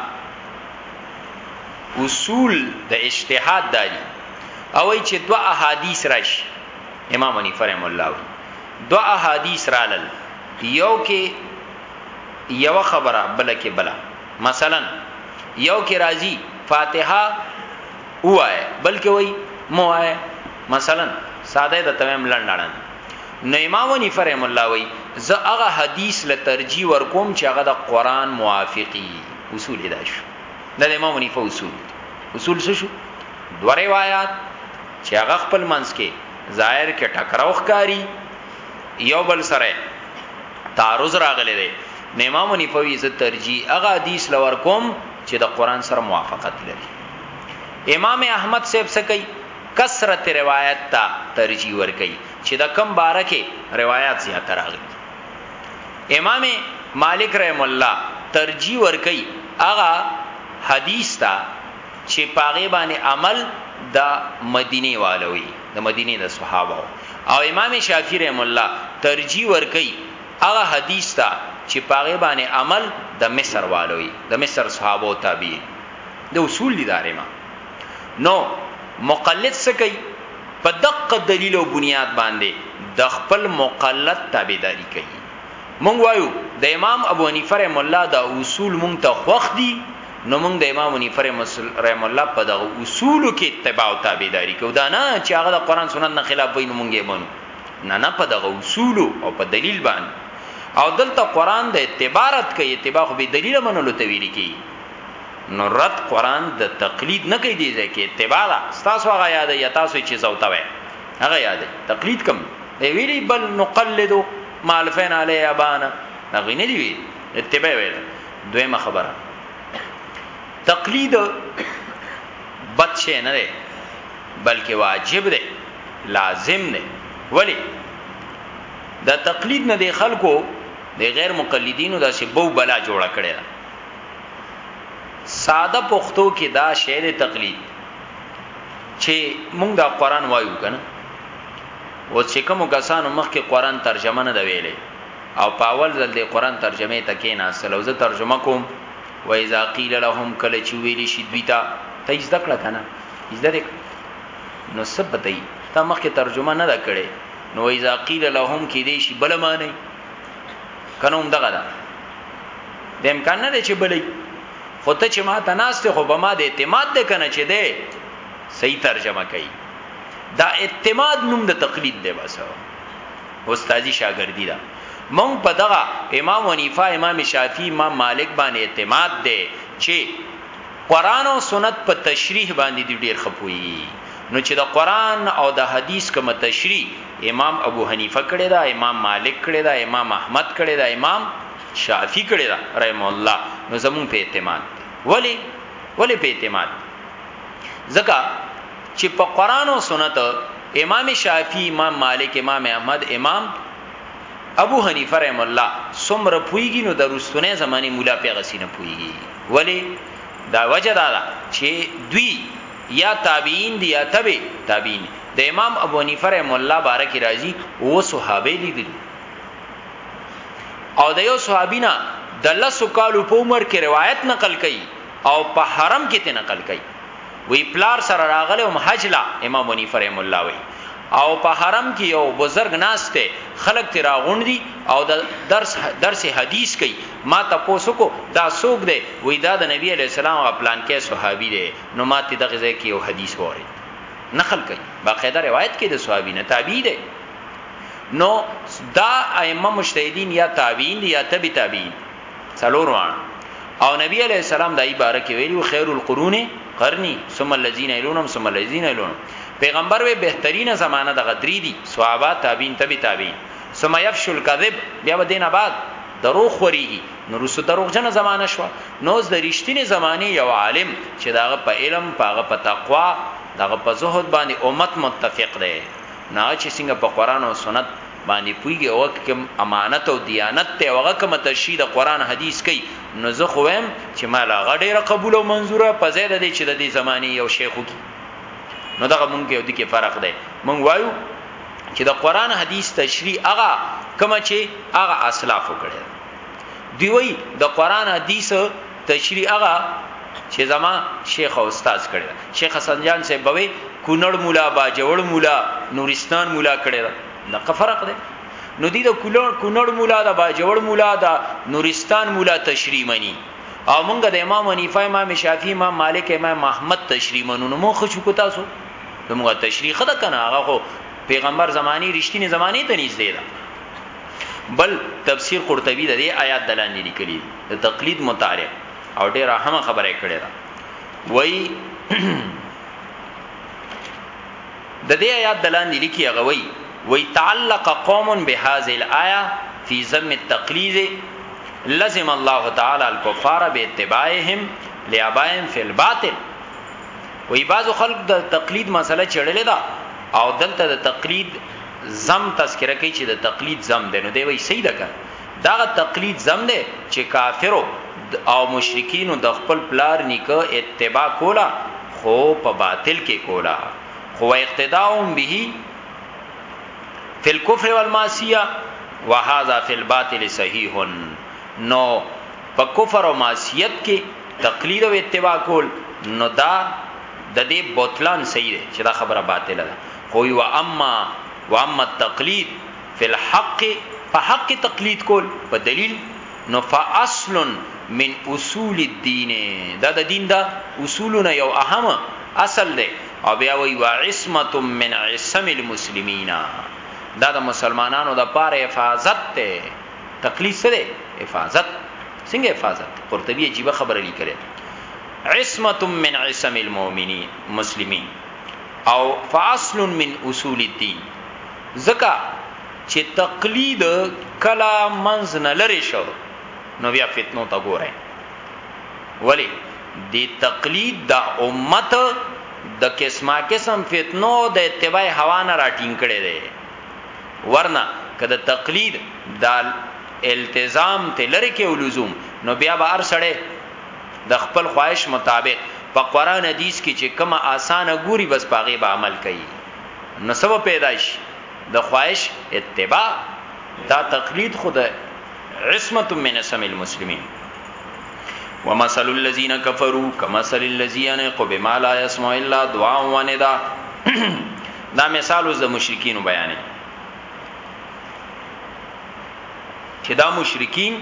اصول د اجتهاد داري او ای چې دوا احادیث راش امام حنیفه رحم الله وی دوا احادیث رالل یو کې یو خبره بل کې بلا مثلا یو کې راضی فاتحه وای بلکې وای مو وای مثلا ساده د تمام لړنړن نو امام حنیفه رحمه الله وایي، زه هغه حدیث له ترجیح ورکوم چې هغه د قرآن موافق وي، اصول یې دا شو، دا د امام حنیفه اصول دي، اصول څه شو؟ دوه روایات چې هغه خپل منځ کې ظاهر کې ټکراو ښکاری یو بل سره تعارض راغلی دی نو امام حنیفه وی زه ترجیح هغه حدیث لور کوم چې د قران سره موافقت لري امام احمد صاحب څه کوي کثرت روایت ته ترجیح ور کوي چی د کوم باره کی روایات زیات راغلی دی امام مالک رحم الله ترجیح ورکوي هغه حدیث ته چی په هغه باندې عمل د مدینه والو وی د مدینه د صحابه او امام شافعی رحم الله ترجیح ورکوي هغه حدیث ته چی په هغه باندې عمل د مصر والو وی د مصر صحابه او تابعین د اصول دي دارمه نو مقلد څه کوي په دقه دلیل او بنیاد باندې د خپل مقلد تابعداري کوي مونږ وایو د امام ابو حنیفه رحم الله دا اصول مونږ ته خوخ دي نو مونږ د امام حنیفه رحم الله په دغه اصول کې اتباع او تابعداري کوو دا نه چې هغه د قران سنت نه خلاف وي نو مونږ یې منو نه نه په دغه اصول او په دلیل باندې او دلته قران د اتبارت کوي اتباع به دلیل منلو ته ویل کی نو رد قران د تقلید نه کوي دی ځای کې اتباع ده تاسو هغه یاد یا تاسو چې زوته وای هغه یاد تقلید کم دی ویلی بل نقلد مالفین علی ابانا هغه نه دی وی اتباع ویل دویمه خبره تقلید بد شي نه دی بلکې واجب دی لازم دی ولی دا تقلید نه دی خلکو د غیر مقلدینو داسې بو بلا جوړه کړی ده ساده پښتو کې دا شی دی تقلید چې مونږ دا قران وایو کنه او چې کوم کسانو مخکې قران ترجمه نه دی ویلې او پاول ځل د قران ترجمه ته کې نه اصل او زه ترجمه کوم و اذا قيل لهم کله چې ویل شي دوی ته ته یې ذکر کنه یې ذکر نو سبتې ته مخکې ترجمه نه دا کړې نو اذا قيل لهم کې دې شي بل معنی کنه هم دغه ده د امکان نه دی چې بلی خو ته چې ما ته ناست خو به ما د اعتماد ده کنه چې دی صحیح ترجمه کوي دا اعتماد نوم د تقلید دی بس استادی شاګردی ده مونږ په دغه امام حنیفه امام شافعی امام مالک باندې اعتماد ده چې قران او سنت په تشریح باندې دی ډیر خپوي نو چې د قرآن او د حدیث کومه تشریح امام ابو حنیفه کړې ده، امام مالک کړې ده، امام احمد کړې ده، امام شافعي کړې ده رحمه الله نو زموږ په اعتماد دی. ولې؟ ولې په اعتماد دی؟ ځکه چې په قرآن او سنت امام شافعي، امام مالک، امام احمد، امام ابو حنیفه رحم الله څومره پویږي نو د رستونه زمانه مولا پیغسی نه پویږي ولی دا وجه دا ده چې دوی یا تابعین دی یا تبع تابعین دی د امام ابو حنیفه رحم الله بارک راضی او صحابه لیدلی او د یو صحابینا د لسو کالو په عمر کې روایت نقل کړي او په حرم کې ته نقل کړي وی پلار سره راغله او حجلا امام ونی فرهم الله وی او په حرم کې یو بزرگ ناشته خلق تی راغوندي او د درس درس حدیث کوي ما تاسو کو دا سوق دی وی دا د نبی علی السلام غپلان کې صحابي دی نو ماته دغه ځای کې یو حدیث وری نقل کوي باقاعده روایت کې د صحابي نه تابعی دی نو دا ائمه مجتهدین یا تابعین یا تبع تابعین څلور وان او نبی علیہ السلام دای بارک ویلو خیر القرون قرنی ثم الذین یلونهم ثم الذین یلونهم پیغمبر وی بهترینه زمانہ د غدری دی صحابه تابعین تبع تابعین ثم یفشل کذب بیا ودینه بعد درو خوریږي نو رسو دروغجن زمانه شو نو د رښتینی زمانه یو عالم چې داغه په علم پاغه په تقوا دغه په زهد باندې امت متفق دی نه چې څنګه په قران او سنت باندې پویږي او کوم امانت او دیانت ته وغه کوم تشهید قران حدیث کوي نو زه خو ویم چې مال غډیره قبول او منزوره په زیاده دي چې د دې زمانه یو شیخو کی نو دغه مونږ یو دي کې فرق دی مونږ وایو چې د قران حدیث تشریح هغه کوم چې هغه اسلاف وکړي دی وی د قران حدیث تشریح هغه چې زما شیخ او استاد کړی شیخ حسن جان سے بوي کونړ مولا باجوړ مولا نورستان مولا کړی دا نه فرق دی نو دی د کونړ کونړ مولا د باجوړ مولا دا نورستان مولا تشریح منی او مونږ د امام حنیفه امام شافعی امام مالک امام احمد تشریح منو نو مونږ شو کو تاسو نو مونږ تشریح خدا کنه هغه پیغمبر زمانی رښتینی زمانی ته نږدې ده بل تفسیر قرطبی د دې آیات دلاندې لیکلی د تقلید متعلق او ډیره هم خبره کړې ده وای د دې آیات دلاندې لیکي هغه وای وای تعلق قوم بهذه الايه فی ذم التقلید لزم الله تعالی الكفار باتباعهم لابائهم فی الباطل وای بعض خلق د تقلید مسله چړلې ده او دلته د تقلید زم تذکره کوي چې د تقلید زم دی نو دی وایي صحیح ده کنه دغه تقلید زم دی چې کافرو او مشرکینو د خپل پلار نیکه اتباع کولا خو په باطل کې کولا خو اقتداهم به فی الكفر والمعصیه وهذا فی الباطل صحیح نو په کفر او معصیت کې تقلید او اتباع کول نو دا د دې بوتلان صحیح ده چې دا خبره باطله ده خو وی واما واما التقلید فی الحق په حق کی تقلید کول په دلیل نو فاصل من اصول الدین دا د دین دا اصول نه یو اهم اصل دی او بیا وی وعصمت من عصم المسلمین دا د مسلمانانو د پاره حفاظت ته تقلید سره حفاظت څنګه حفاظت قرطبی عجیب خبره لیکله عصمت من عصم المؤمنین مسلمین او فاصل من اصول الدين زکا چې تقلید کلا منز نه لری شو نو بیا فتنو تا ګوره ولی دی تقلید دا امت د قسمه قسم فتنو د اتباع هوا نه راټینګ کړي دي ورنه کده تقلید دا التزام ته لری کې لزوم نو بیا به ار سړی د خپل خواهش مطابق په قرآن حدیث کې چې کومه آسانه ګوري بس په هغې به عمل کوي نو څه به پیدا شي د خواهش اتباع دا تقلید خو د عصمت من اسم المسلمین ومثل الذين كفروا كمثل الذي ينق بما لا يسمع الا دعاء وندا دا مثال اوس د مشرکین بیانې چې دا مشرکین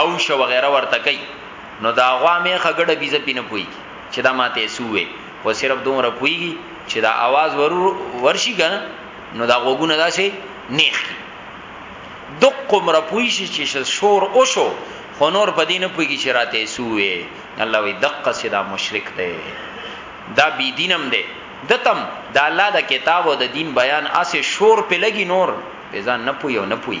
او شو وغیرہ ورته کوي نو دا غوا مې خګړه بيزه پینه پوي چې دا ماته سوې خو صرف دومره پويږي چې دا आवाज ور ورشي کنه نو دا غوګونه داسې نیخ کی دق عمر پوي شي چې شور او شو خو نور په دینه پويږي چې راته سوې الله وي دقه سدا مشرک دی دا بی دینم دی دتم د الله د کتاب او د دین بیان اسه شور په لګي نور په ځان نه پوي او نه پوي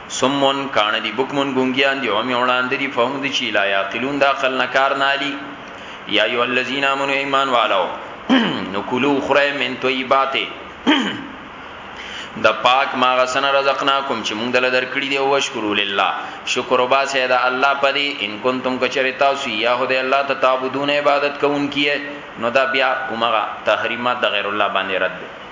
صمون کاڼه دي بکمون ګونګیان دي عمی وړاند دي فهم دي چی لا یاقلون دا خل نکار نالی یا ایو الذین آمنو ایمان والو نکلو خره من طیبات د پاک ما غسن رزقناکم چې مونږ دل درکړي دی او شکرو لله شکر وبا سه دا الله پدې ان کنتم کچری تاسو یا هو د الله ته تعبدون عبادت کوونکې نو دا بیا عمره تحریمات د غیر الله باندې رد دی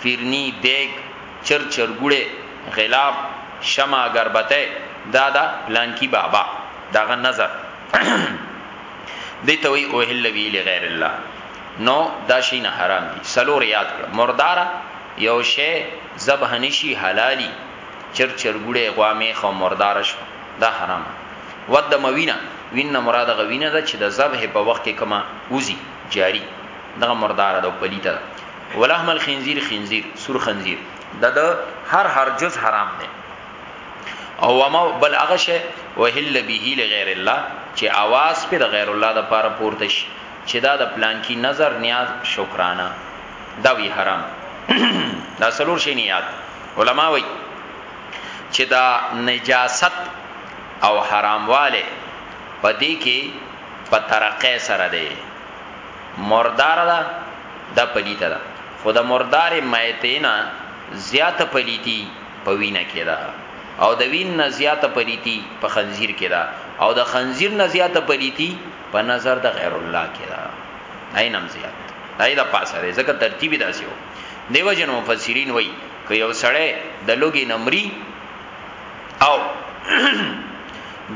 فیرنی، دیګ، چر چرګوړی، غلاف، شمع، اګربتی، دا د پلانکي بابا د هغه نذر دی ته وایي اوحل به لغیر الله نو دا شیونه حرام دي څلور یاد کړه مرداره یو شی ذبح نه شي حلالي چر چرګوړی غوا میخه او مرداره شوه دا حرام ودم وینه وین نه مراد هغه وینه ده چې د ذبح په وخت کې کومه وځي جاري دغه مرداره ده او پلیته ده ولحم الخنزیر خنزیر سور خنزیر د د هر هر جز حرام دی او وما بل هغه شی وهل به لغیر الله چې आवाज په د غیر الله د پاره پورته شي چې دا د پلان کی نظر نیاز شکرانه دا وی حرام دا سلور شی نه یاد علما وی چې دا نجاست او حرامواله پدې کې په ترقې سره دی مردار ده دا پلیته ده خو د مردار میته نه زیاته پلیتی په وینه کې ده او د وین نه زیاته پلیتی په خنزیر کې ده او د خنزیر نه زیاته پلیتی په نظر د غیر الله کې ده عینم زیات دای د پاسه دی ځکه ترتیب داسې و دیو جن مفسرین وای ک یو سړی د لوګي نمرې او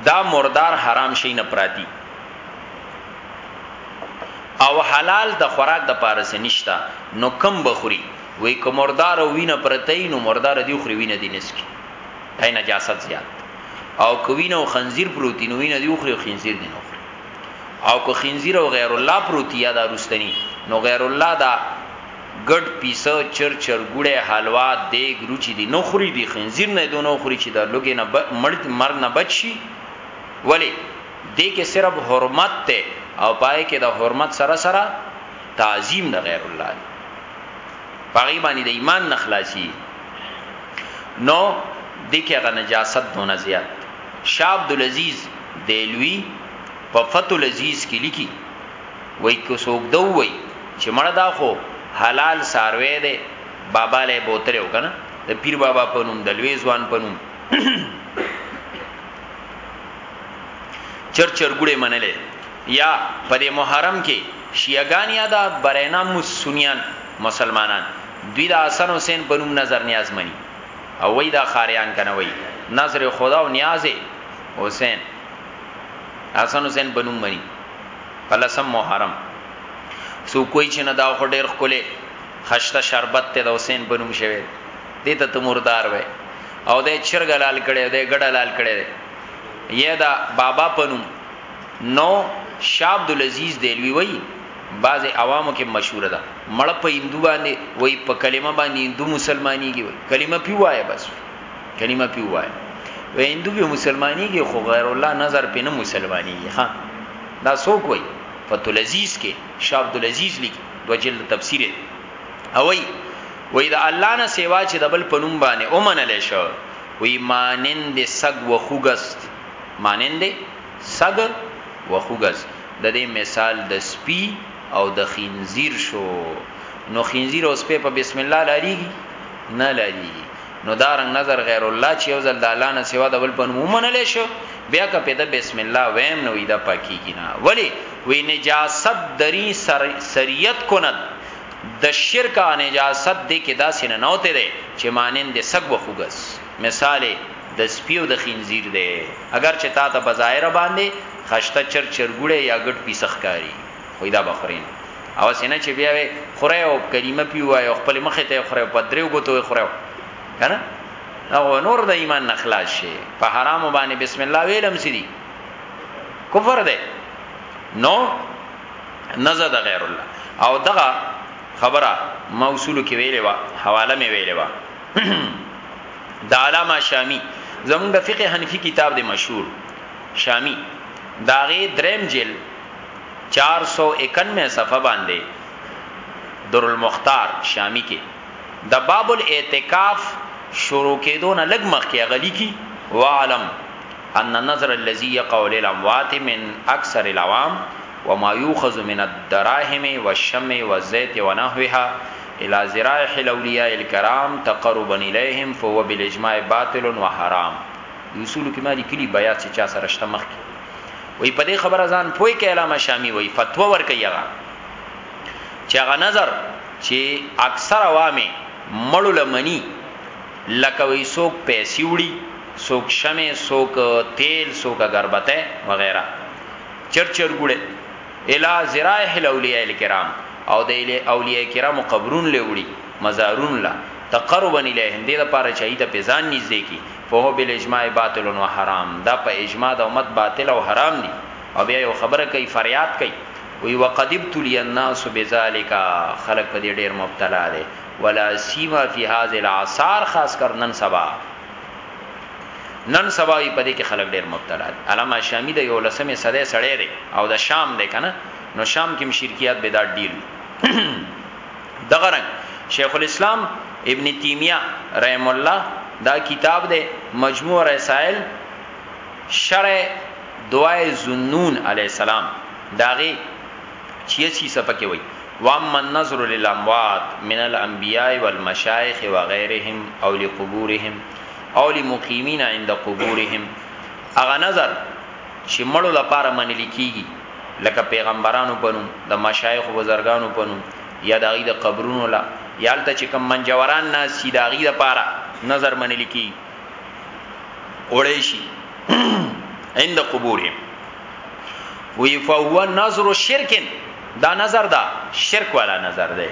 دا مردار حرام شي نه پراتی او حلال د خوراک د پاره څه نشته نو کم بخوري وای که مردار او وینه پرتې نو مردار دی خوري وینه دی نسکی هي نجاست زیات او کوینه او خنزیر پروتي نو وینه دی خوري خنزیر دی نو خوري او که خنزیر او غیر الله پروتي یا دا رستنی نو غیر الله دا ګډ پیسه چر چر ګړې حلوا دیګ روچی دی نو خوري دی خنزیر نه دونو خوري چې دا لګې نه مړ مر نه بچي ولی دې کې صرف حرمت ته او پای کې د حرمت سره سره تعظیم د غیر الله دی پاغي باندې د ایمان نخلاصي نو دکې غ نجاست دونه زیات شاه عبد العزيز دیلوی په فتح العزيز کې لیکي وای کو سوګ دوی چې مړه دا خو حلال ساروی دی بابا له بوتل وکنه د پیر بابا په نوم د لوی ځوان په نوم چر چر ګوړې منلې یا په دې محرم کې شیعه ګان یا دا برینا مو سنیان مسلمانان دوی د حسن حسین په نوم نظر نیاز مني او وای دا خاریان کنه وای نظر خدا او نیاز حسین حسن حسین په نوم مني په لسم محرم سو کوئی چې نه دا خو ډیر خلک خشته شربت ته د حسین په نوم شوی دې ته تموردار وای او د چرګ لال کړي د ګډه لال کړي یې دا بابا په نوم نو شاه عبدالعزیز دیلوی وایي بعضې عوامو کې مشهوره ده مړه په هندو باندې وایي په کلمه باندې هندو مسلمانېږي وایي کلمه پی وایه بس کلمه پی وایه و هندو به مسلمانېږي خو غیر الله نظر پې نه مسلمانېږي ها دا څوک وایي فتح العزیز کې شاه عبدالعزیز لیکي دو جلد تفسیر او وایي وایي د الله نه سیوا چې د بل پنوم باندې اومنل شو وي مانند سګ و خوګست، مانند سګ و خوګست، د دې مثال د سپي او د خنزیر شو، نو خنزیر او سپی په بسم الله لاریږي؟ نه لاریږي، نو دا رنګ نظر غیر الله چې یو ځل د الله نه سوا د بل په نوم ومنل شو، بیا که پې د بسم الله ویم نو وي دا پاکیږي نه، ولې؟ وي نجاست دری سریت کند، د شرک او نجاست دې کې داسې نه نوته دی چې مانند د سګ و خوګس مثال د سپي او د خنزیر دی اګر چې تا ته په ظاهر باندې خشته چر چرګوړی یا ګډ پیسه ښکاري خو دا به خوري نه او سینه چې بیا وي خره او کلمه پی وای او خپل مخ ته خره په دریو غوتو خره کنه او نور د ایمان نخلاص شي په حرام باندې بسم الله ویلم سری کفر ده نو نزه د غیر الله او دغه خبره ما اصول کې ویلې و حواله مې ویلې و د علامه شامی زمون د فقه حنفی کتاب د مشهور شامی داغه دریم جل 491 صفه باندې در المختار شامی کې د باب الاعتکاف شروع کېدو نه لګ مخ کې غلی کی وعلم ان النظر الذي يقع للاموات من اکثر العوام وما يوخذ من الدراهم والشم والزيت ونحوها الي ذرائح الاولياء الکرام تقربا اليهم فهو بالاجماع باطل وحرام دی اصولو کی ما لیکلی بیات چی چا سره شته مخکی وی پدی خبره ځان پوی کی علامه شامی وی فتوا ورکی هغه چی هغه نظر چی اکثر عوامه مړو لمنی لکه وی سوک پیسی وړي سوک شمه سوک تیل سوک اگربته وغیرہ چرچر ګوړه الی ذرائح الاولیاء الکرام او د اولیاء کرام قبرون له وړي مزارون لا تقربا الیهم دې لپاره چي د پېزان نږدې کی فهو بالاجماع باطل و حرام دا په اجماع د امت باطل او حرام دي او بیا یو خبره کوي فریاد کوي وی وقد ابتلی الناس بذلک خلق په دې ډېر مبتلا دي ولا سیما فی هذه الاثار خاص کر نن سبا نن سبا یې په دې کې خلک ډېر مبتلا دي علامه شامی د یو لسمې صدې سړی دی او د شام دی کنه نو شام کې شرکیات بدعت ډېر دي دغه رنګ شیخ الاسلام ابن تیمیه رحم الله دا کتاب دی مجموع رسائل شرع دعای زنون علی السلام داغه چی هیڅ کیسه پکی وایی واما النظر للاموات من الانبیاء والمشایخ وغیرهم او لقبورهم او لمقیمین عند قبورهم هغه نظر چی مړو لپاره منل کیږی لکه پیغمبرانو په نوم د مشایخ بزرګانو په نوم یا د هغوی د قبرونو له یا هلته چی کوم منجوران ناست وی د هغوی لپاره نظر منل کیږی وړی شی عند قبورهم وی فهو نظر شرک دا نظر دا شرک والا نظر دی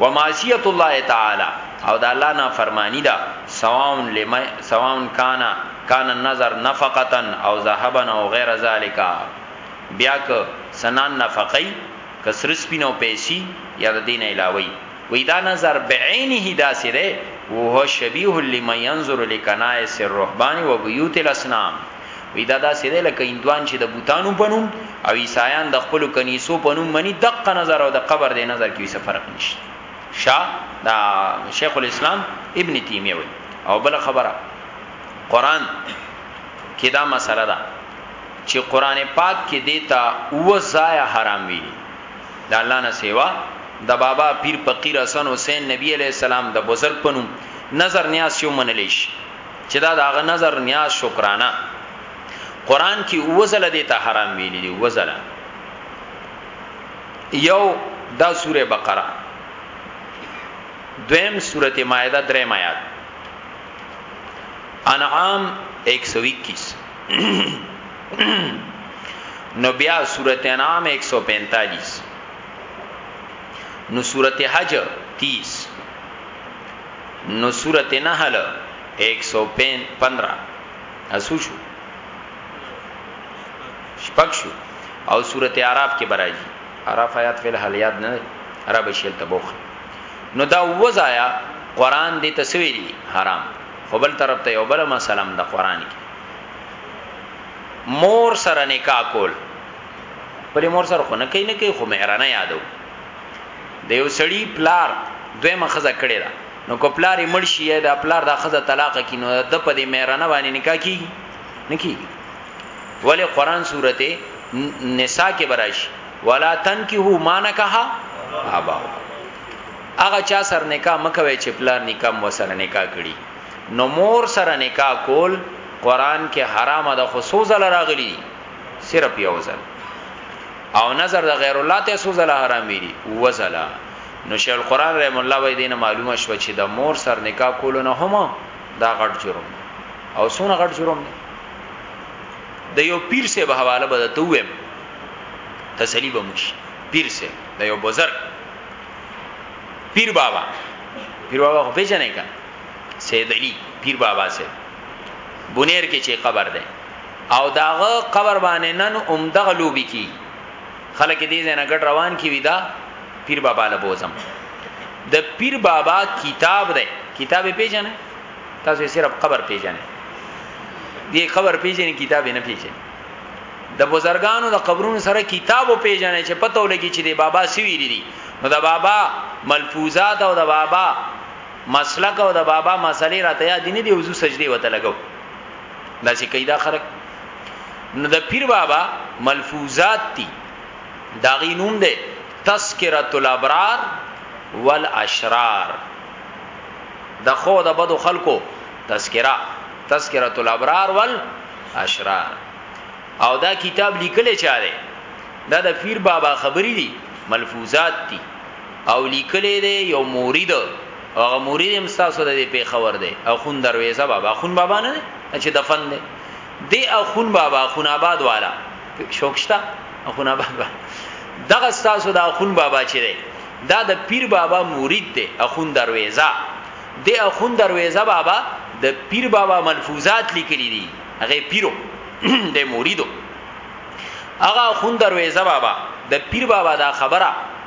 و معصیت الله تعالی او دا الله نه فرمانی دا سواون لما سواون کانا کان النظر نفقتا او ذهبا او غیر ذالک بیا ک سنان نفقی کسر سپینو پیسی یا د دین علاوه وی دا نظر بعینه دا سره وهو شبیه لمن ينظر لکنائس الرهبان وبيوت الاصنام وی دا داسې دی لکه هندوان چې د بوتانو په نوم او عیسایان د خپل کنیسو په نوم مني دقه نظر او د قبر د نظر کې څه فرق نشته شا دا شیخ الاسلام ابن تیمیه وی او بل خبره قران کې دا مسله ده چې قران پاک کې دیتا و زایا حرام وی دا الله نه سیوا د بابا پیر فقیر حسن حسین نبی علیہ السلام د بزرگ پنوم نظر نیاز یو منلیش چې دا د هغه نظر نیاز شکرانه قران کې وزله دي ته حرام ویل دي وزله یو دا سوره بقره دویم سوره مائده درې آیات انعام 121 نو بیا سورت انعام 145 نو سورت حج 30 نو سورت نحل ایک سو پین پندرا اسو شو شپک شو او سورت عراف کې براجی عراف آیات فی الحال یاد نه را بشیل تبوخ نو دا وزایا قران دې تسوی دی حرام خو بل طرف ته یو بل مسلم د قران کې مور سره نکاح کول پرې مور سره خو نه کین کې خو مهرانه یادو د یو سړی پلار دوی مخزه کړی دا نو کو پلار یې مړ شي دا پلار دا خزه طلاق کینو د په دې مېرانه باندې نکاح کی نکی ولی قران سورته نساء کې براش ولا تنکحو ما نکاح ابا هغه چا سر نکاح مکوي چې پلار نکاح مو سره نکاح کړي نو مور سره نکاح کول قران کې حرام ده خصوصا راغلي صرف یو ځل او نظر د غیر الله ته سو زله حرام ویری و زله نو شیخ القران رحم الله وای دینه معلومه شو چې د مور سر نکاح کول نه هم دا غټ جرم او سونه غټ جرم دی د یو پیر سه به حواله بده ته ویم تسلی به مش پیر سه د یو بزرگ پیر بابا پیر بابا خو پیژنې کا سید علی پیر بابا سه بنیر کې چې قبر ده او د هغه قبر باندې نن هم دغه لوبي کی خلک دې ځای نه ګډ روان کی وی دا پیر بابا له بوزم د پیر بابا کتاب دی کتاب پیژنه تاسو صرف قبر پیژنه دی قبر پیژنه کتاب نه پیژنه د بزرګانو د قبرونو سره کتاب او پیژنه چې پته ولګي چې د بابا سویری دي نو د بابا ملفوظات او د بابا مسلک او د بابا مسلې راته یاد نه دي وزو سجدي وته لګو داسې کوي دا خلک نو د پیر بابا ملفوظات دي داغي نوم دی تذکرۃ الابرار والاشرار د خو د بدو خلکو تذکرہ تذکرۃ الابرار والاشرار او دا کتاب لیکل چاره دا د پیر بابا خبرې دي ملفوظات دي او لیکل دي یو مورید هغه مرید هم تاسو د پیښور دی اخون درویزه بابا اخون بابا نه چې دفن دی دی اخون بابا اخون آباد والا شوکشتا اخون آباد والا دغه تاسو د اخون بابا چې دی دا د پیر بابا مرید دی اخون درویزه دی اخون درویزه بابا د پیر بابا ملفوظات لیکلی دي هغه پیرو د مریدو هغه اخون درویزه بابا د پیر بابا دا خبره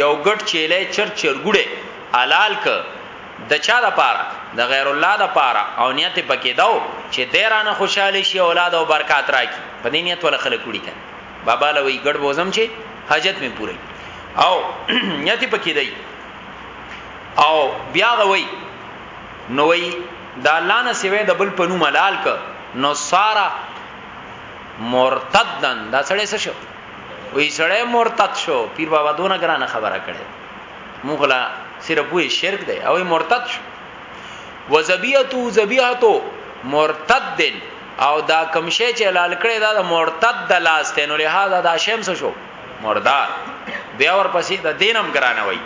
یو ګډ چیلې چر چرګوړې حلال ک د چا د پاره د غیر الله د پاره او نیت پکې داو چې دیرانه خوشاله شي اولاد او برکات راکي په دې نیت ول خلک وړي کړي بابا لوی ګډ بوزم چې حاجت می پوره او نیت پکې دی او بیا غوي نوې د الله نه سیوه د بل پنو ملال ک نو سارا مرتدن دا سړی څه شو وی سړی مرتد شو پیر بابا دونه ګرانه خبره کړي مونږ لا صرف وی شرک دی او مرتد شو وزبیتو زبیحتو مرتد دل او دا کم شی چې لال کړي دا د مرتد د لاس ته نو لہذا دا شمس شو مردار بیا ور پسې د دینم ګرانه وای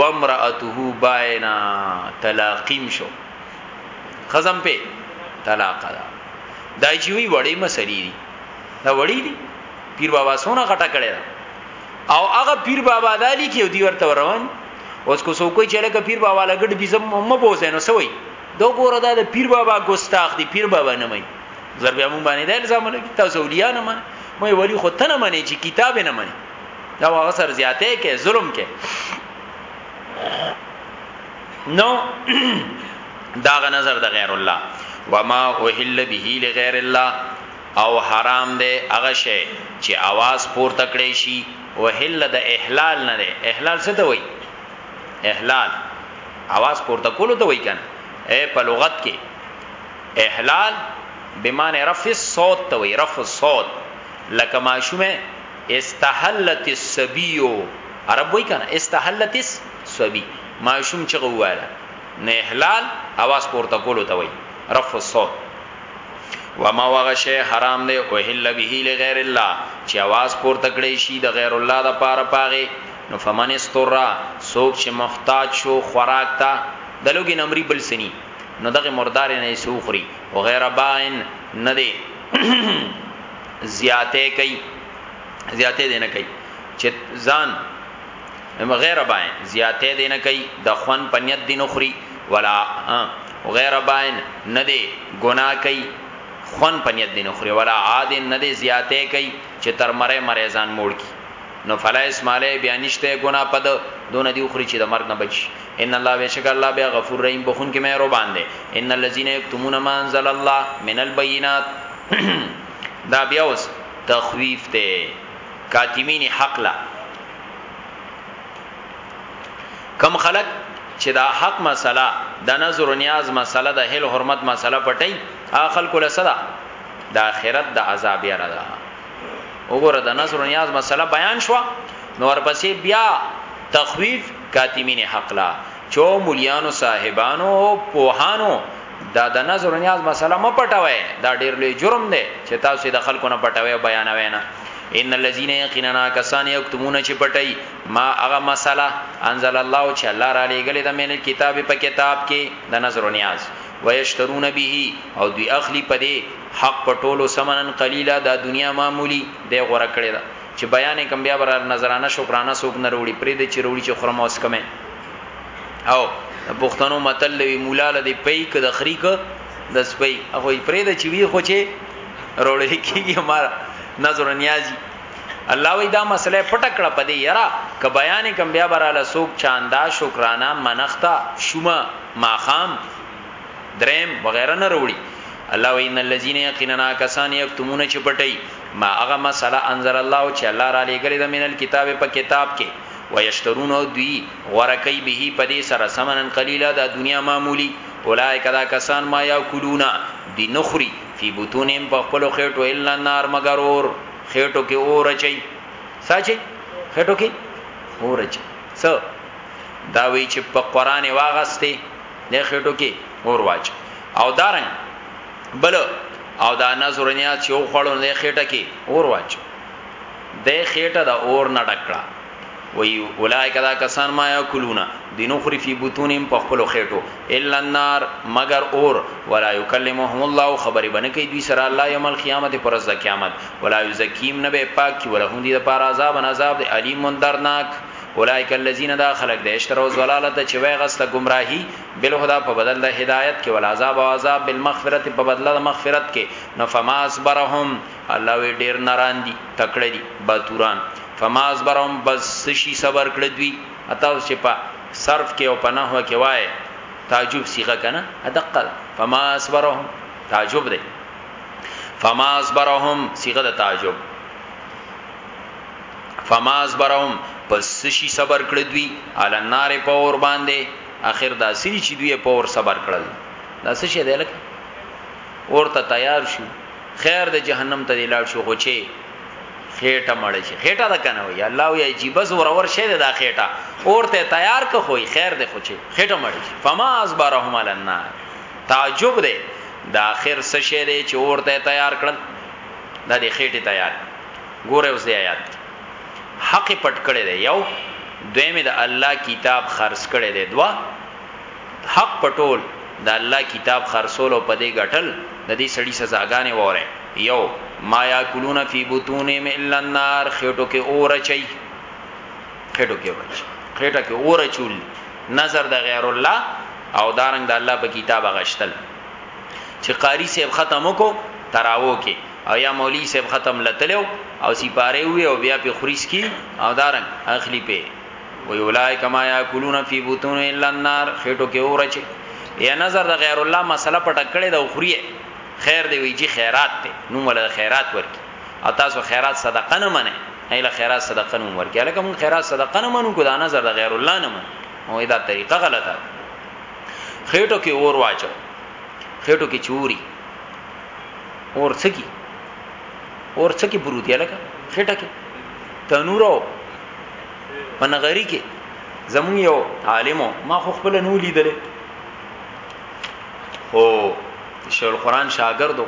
وامراته باینا طلاقیم شو خزم په طلاق دا دا جوی وړې مسلې دي دا وړي دي پیر بابا سونه غټه کړي او هغه پیر بابا دالی کې دی ورته روان اوس کو سو کوئی چیرې ک پیر بابا لګډ بي زم مم بوزه نو سوي دو ګوره دا د پیر بابا ګستاخ دی پیر بابا نه مې ضرب عموم باندې د الزام نه تاسو اولیاء نه من مې ولی خو ته نه منې چې کتاب نه منې دا هغه سر زیاته کې ظلم کې نو دا غ نظر د غیر الله وما اوهل به لغیر الله او حرام دی هغه شی چی اواز پورته کړی شی احل د احلال نه دی احلال څه ته وایی احلال اواز پورته کولو ته وایی کنه اے په لغت کی احلال بمعنی رفع الصوت ته وایی رفع الصوت لکه ماشومه استحلت السبیو عرب وای کنه استحلت السبی ماشوم چغه واله نه احلال اواز پورته کولو ته وای رفع الصوت وما وغشه حرام دی او هل به لغیر الله چې आवाज پور تکړې شي د غیر الله د پاره پاغه نو فمن استرا سوک چې محتاج شو خوراک تا دلوګي نمرې بل سني نو دغه مردار نه سوخري او غیر باین نه دی زیاته کوي زیاته دینه کوي چې ځان غیر باین زیاته دین کوي د خون پنیت دین خوري ولا غیر باین نه دی ګناه کوي خون پنیت دین خوري ولا عاد نه دی زیاته کوي چې تر مړې مړې ځان موړ کی نو فلا اسماله بیا نشته ګنا پد دون دی اخري چې د مرګ نه بچ ان الله وشک الله بیا غفور رحیم بخون کې مې رو باندې ان الذين يكتمون ما انزل الله من البينات دا بیا اوس تخویف ته کاتمینې حقله کم خلق چې دا حق مسله د نظر و نیاز مسله د هل حرمت مسله پټي هغه خلکو له صدا د آخرت د عذاب یره ده وګوره د نظر و نیاز مسله بیان شو نو ورپسې بیا تخویف کاتمین حق لا چو مليانو صاحبانو او پوهانو دا د نظر نیاز مسله م پټوي دا ډیر لوی جرم دی چې تاسو د خلکو نه پټوي بیانوي نه ان الذين يقيننا كسان يكتمون چې پټي ما هغه مسله انزل الله چې الله را لېګلې د مینه کتاب په کتاب کې د نظر نیاز ويشترون به او دوی اخلي پدې حق پټولو سمنن قليلا دا دنیا معمولی دی غوړه کړی دا چې بیان کم بیا بر نظرانه شکرانه سوک نه وروړي پرې د چروړي چې خرموس کمه او پښتنو متل لوي مولا له دې پي ک د خريک د سپي هغه پرې د چوي خو چې روړې کیږي مار نظر نیازي الله وی دا مسله پټکړه پدې یرا ک بیان کم بیا براله سوک چاندا شکرانه منختا شوما ماخام دریم وغیرہ نه وروړي الله وی ان الذين يقيننا کسان یکتمون چې پټي ما هغه مسله انزل الله چې الله را لېګلې د مینل کتاب په کتاب کې ويشترون او دوی غوره کوي به په دې سره ثمنا قليلا دا دنیا معمولی اولئک دا کسان ما یاکلون دی نخری فی بطونهم په خپل خېټو الا النار مگر اور خېټو کې اور چي ساچي خېټو کې اور چي سو دا وی چې په قران واغسته نه خېټو کې اور واچ او دارنګ بل او دا نظر نیا چې خړو نه خېټه کې اور واچ د خېټه د اور نه ډک کړه وی اولای کدا کسان ما یاکلونا دینو خری فی بوتونهم په خپل خېټو الا النار مگر اور ولا یکلمهم الله خبر بنه کی دوی سره الله یوم القیامت پر ز قیامت ولا یزکیم نبی پاک کی ولهم دی پر عذاب عذاب دی علیم درناک اولایک الذین دا خلق د اشترو زلالت چې وای غسته گمراهی بل خدا په بدل د هدایت کې ول عذاب او عذاب بالمغفرت په بدل د مغفرت کې نو فما اصبرهم الله وی ډیر نران دی تکړه دی باتوران فما اصبرهم بس څه شی صبر کړه دوی اته اوس چې په صرف کې او په نحو کې وای تعجب صيغه کنه ادقه فما اصبرهم تعجب دی فما اصبرهم صيغه د تعجب فما اصبرهم پس شي صبر کړ دوی عل النار په اور باندې اخر دا سری چې دوی په اور صبر کړل دا څه شي دی لکه اور ته تیار شو خیر د جهنم ته لاړ شو خو چې خېټه مړ شي خېټه د کنه وي الله وی عجیب زور ور شه د خېټه اورته تیار که خوې خیر د خوچې خېټه مړ شي فما ازبرهم لنا تعجب دی د اخر څه شی دی چې اورته تیار کړل د دې خېټه تیار ګوره اوس دی آیات حق پټ کړی دی یو دوی مې د الله کتاب خرڅ کړی دی دوا حق په ټول د الله کتاب خرڅول او په دې ګټل د دې سړي سزاګانې واورئ، یو، ما یاکلون فی بطونهم الا النار، خېټو کې اور اچوي، خېټو کې اور اچوي، خېټه کې اور اچول، نظر د غیر الله او دارنګ د الله په کتاب غشتل چې قاری صاحب ختم وکړو تراو کې او یا مولوی صاحب ختم لتلو او سپاره وي او بیا په خریس کی او دارنګ اخلی په وی اولای کما یاکلون فی بطون الا النار خېټو کې اورچ یا نظر د غیر الله مسله پټ کړي د اخریه خیر دی وی جی خیرات ته نو ول خیرات ورکی او تاسو خیرات صدقه نه منئ ایله خیرات صدقه نه ورکی الکه مون خیرات صدقه نه منو کو دا نظر د غیر الله نه منو او دا طریقه غلطه خېټو کې اور واچو خېټو کې چوری اور څکی اور څکی بروتي الکه خېټه کې تنورو په نغری کې زمون یو عالمو ما خو خپل نو لیدل او شیخ القرآن شاګردو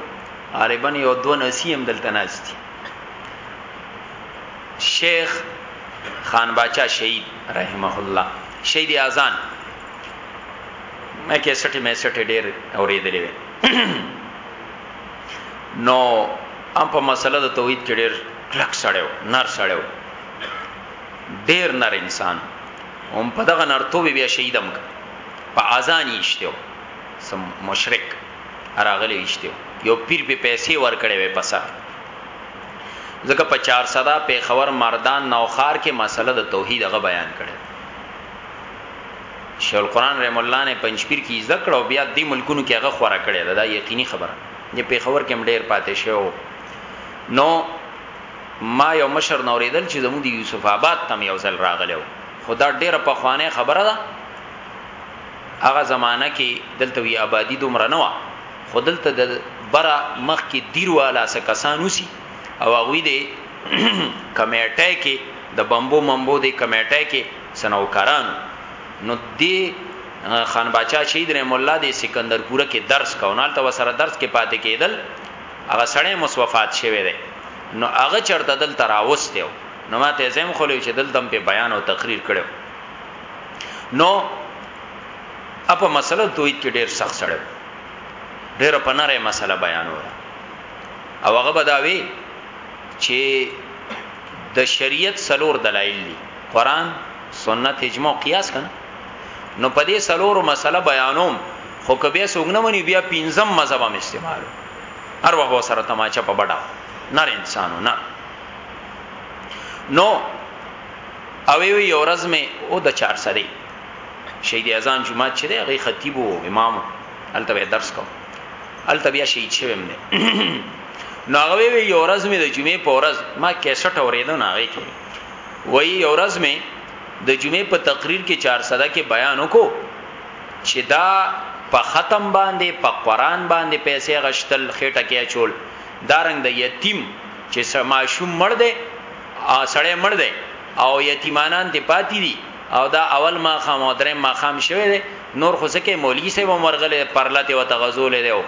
غالبا یو دو نسیم دلته ناشتي شیخ خان باچا شهید رحمه الله شهید اذان مې کې سټي مې سټي ډېر اورېدلې وې نو ام په مسله د توحید کې ډېر کلک سړیو نر سړیو ډیر نر انسان هم په دغه نرتوب بیا شهیدم ک په اذان یشتو سم مشرک راغلی یشتو یو پیر په پیسې ور کړې وې په سر ځکه په 400 په خبر مردان نوخار کې مسله د توحید غ بیان کړي شیخ القران رحم الله نه پنځپیر کې ذکر او بیا د ملکونو کې هغه خورا کړي دا یقیني خبره دی په خبر کې هم ډیر پاتې شو نو ما یو مشر نوریدل چې زموږ د یوسف آباد تم یو ځل راغلی و خو دا ډیره په خوانه خبره ده هغه زمانہ کې دلته وی آبادی دومره نه و خو دلته د برا مخ کې دیرواله څه کسان وسی او هغه دی کمیټه کې د بمبو ممبو دی کمیټه کې سنوکاران نو دی خان باچا شهید رحم الله دی سکندرپور کې درس کاونال ته وسره درس کې پاتې کېدل هغه سړی مو وفات شوی دی نو هغه چرته دلته راوستیو نو ماته زم خو لوي چې دلته په بیان او تقریر کړو نو اپا مسله توحید کې ډیر سخت سره ډیر په نره مسله بیانول او هغه بداوی چې د شریعت سلور دلایل دي قران سنت اجماع قیاس کنه نو په دې سلورو مسله بیانوم خو که بیا څوک نه مني بیا پنځم مذهب هم استعمال هر وخت سره تماچا په بډا نر انسانو نه نو او وی یو ورځ می او د چار سره شهید اعظم جمعه چې دی غي خطیب او امام الته درس کو الته بیا شهید شوم نه نو هغه وی یو ورځ می د جمعې په ورځ ما 61 اوریدو نه غي کې وی یو ورځ می د جمعې په تقریر کې چارسده کې بیان وکړو چې دا په ختم باندې په قران باندې پیسې غشتل خېټه کې اچول دا رنګ د یتیم چې سماشوم مړ دی سړی مړ دی او یتیمانان دې پاتې دي او دا اول ما خام او درې ما خام شوه دی نور خو ځکه مولوی صاحب مرغله پرلته او تغزول دی او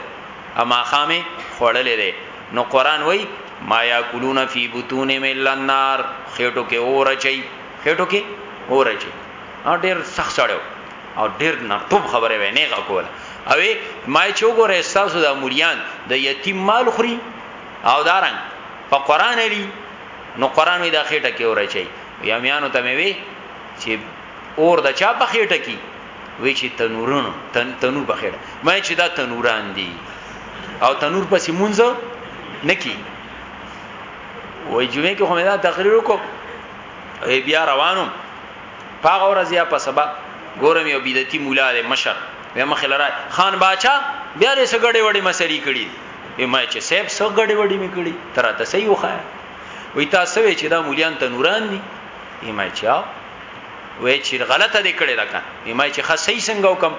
اما خامه خړلې دی نو قران وای ما یاکلون فی بطون مل النار خېټو کې اور چي خېټو کې اورچی او ډیر سخت سړیو او ډیر نه ټوب خبره وې نه غا کوله او ما چې وګوره تاسو د مليان د یتیم مال خوري او دارن په قران علی نو قران وی د خېټه کې اورای چي یا میانو ته وی چې اور د چا په خېټه کې وی چې تنورونو تن تنور په خېټه مې چې دا تنوران دي او تنور پسې مونږ نکی وای جمعه کې خو مې دا تقریر وکړ ای بیا روانم پاغه ورځ یا په سبا ګورم یو بدعتي مولا دی مشر به مخ لرای خان باچا بیا دې سګړې وړې مسری کړي به ما چې سیب سګړې وړې می کړي تر ته صحیح وخایا وې تاسو وی چې دا مولیان ته نوران دي به ما چې وې چې غلطه دې کړې لکه به ما چې خاصې څنګه وکم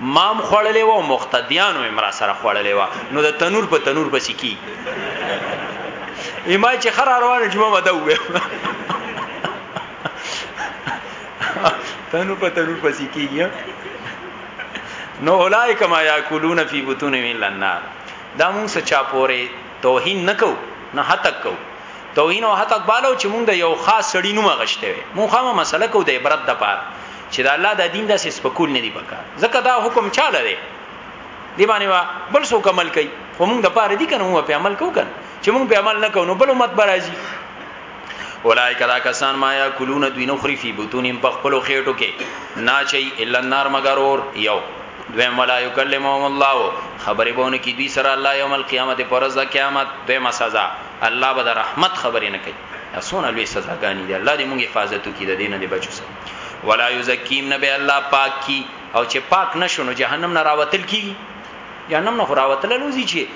مام خوړلې و او مقتدیانو هم را سره خوړلې و نو د تنور په تنور بسی کی ایمای چې خر روان جمعه مده وې تنور په تنور بسی کیږي نو اولایک ما یاکلون فی بطونهم الا النار دا مونږ څه چا پورې توهین نکو نه هتک کو توهین او هتک بالو چې مونږ د یو خاص سړی نوم غشته وي مونږه مسله کو د عبرت د پاره چې د الله د دین داسې سپکول نه دی پکار ځکه دا حکم چاله دی دی باندې وا بل څوک عمل کوي خو موږ د پاره دي کنه موږ په عمل کوو کنه چې موږ په عمل نه کوو نو بل امت برازي اولای کدا کسان ما یا کلون دوی نو خری فی بطونهم په خپل خېټو کې نا چي الا النار مگر اور یو دویم ولا یکلمهم الله خبرې بونه کې دوی سره الله یوم القیامت پر ورځ د قیامت دویمه سزا الله به د رحمت خبرې نه کوي اسونه لوی سزاګانی دي الله دې موږ حفاظت وکړي د دین دې بچو سره ولا یزکیم نبی الله پاک کی او چې پاک نشونو جهنم نه راوتل کی جهنم نه راوتل لوزی چې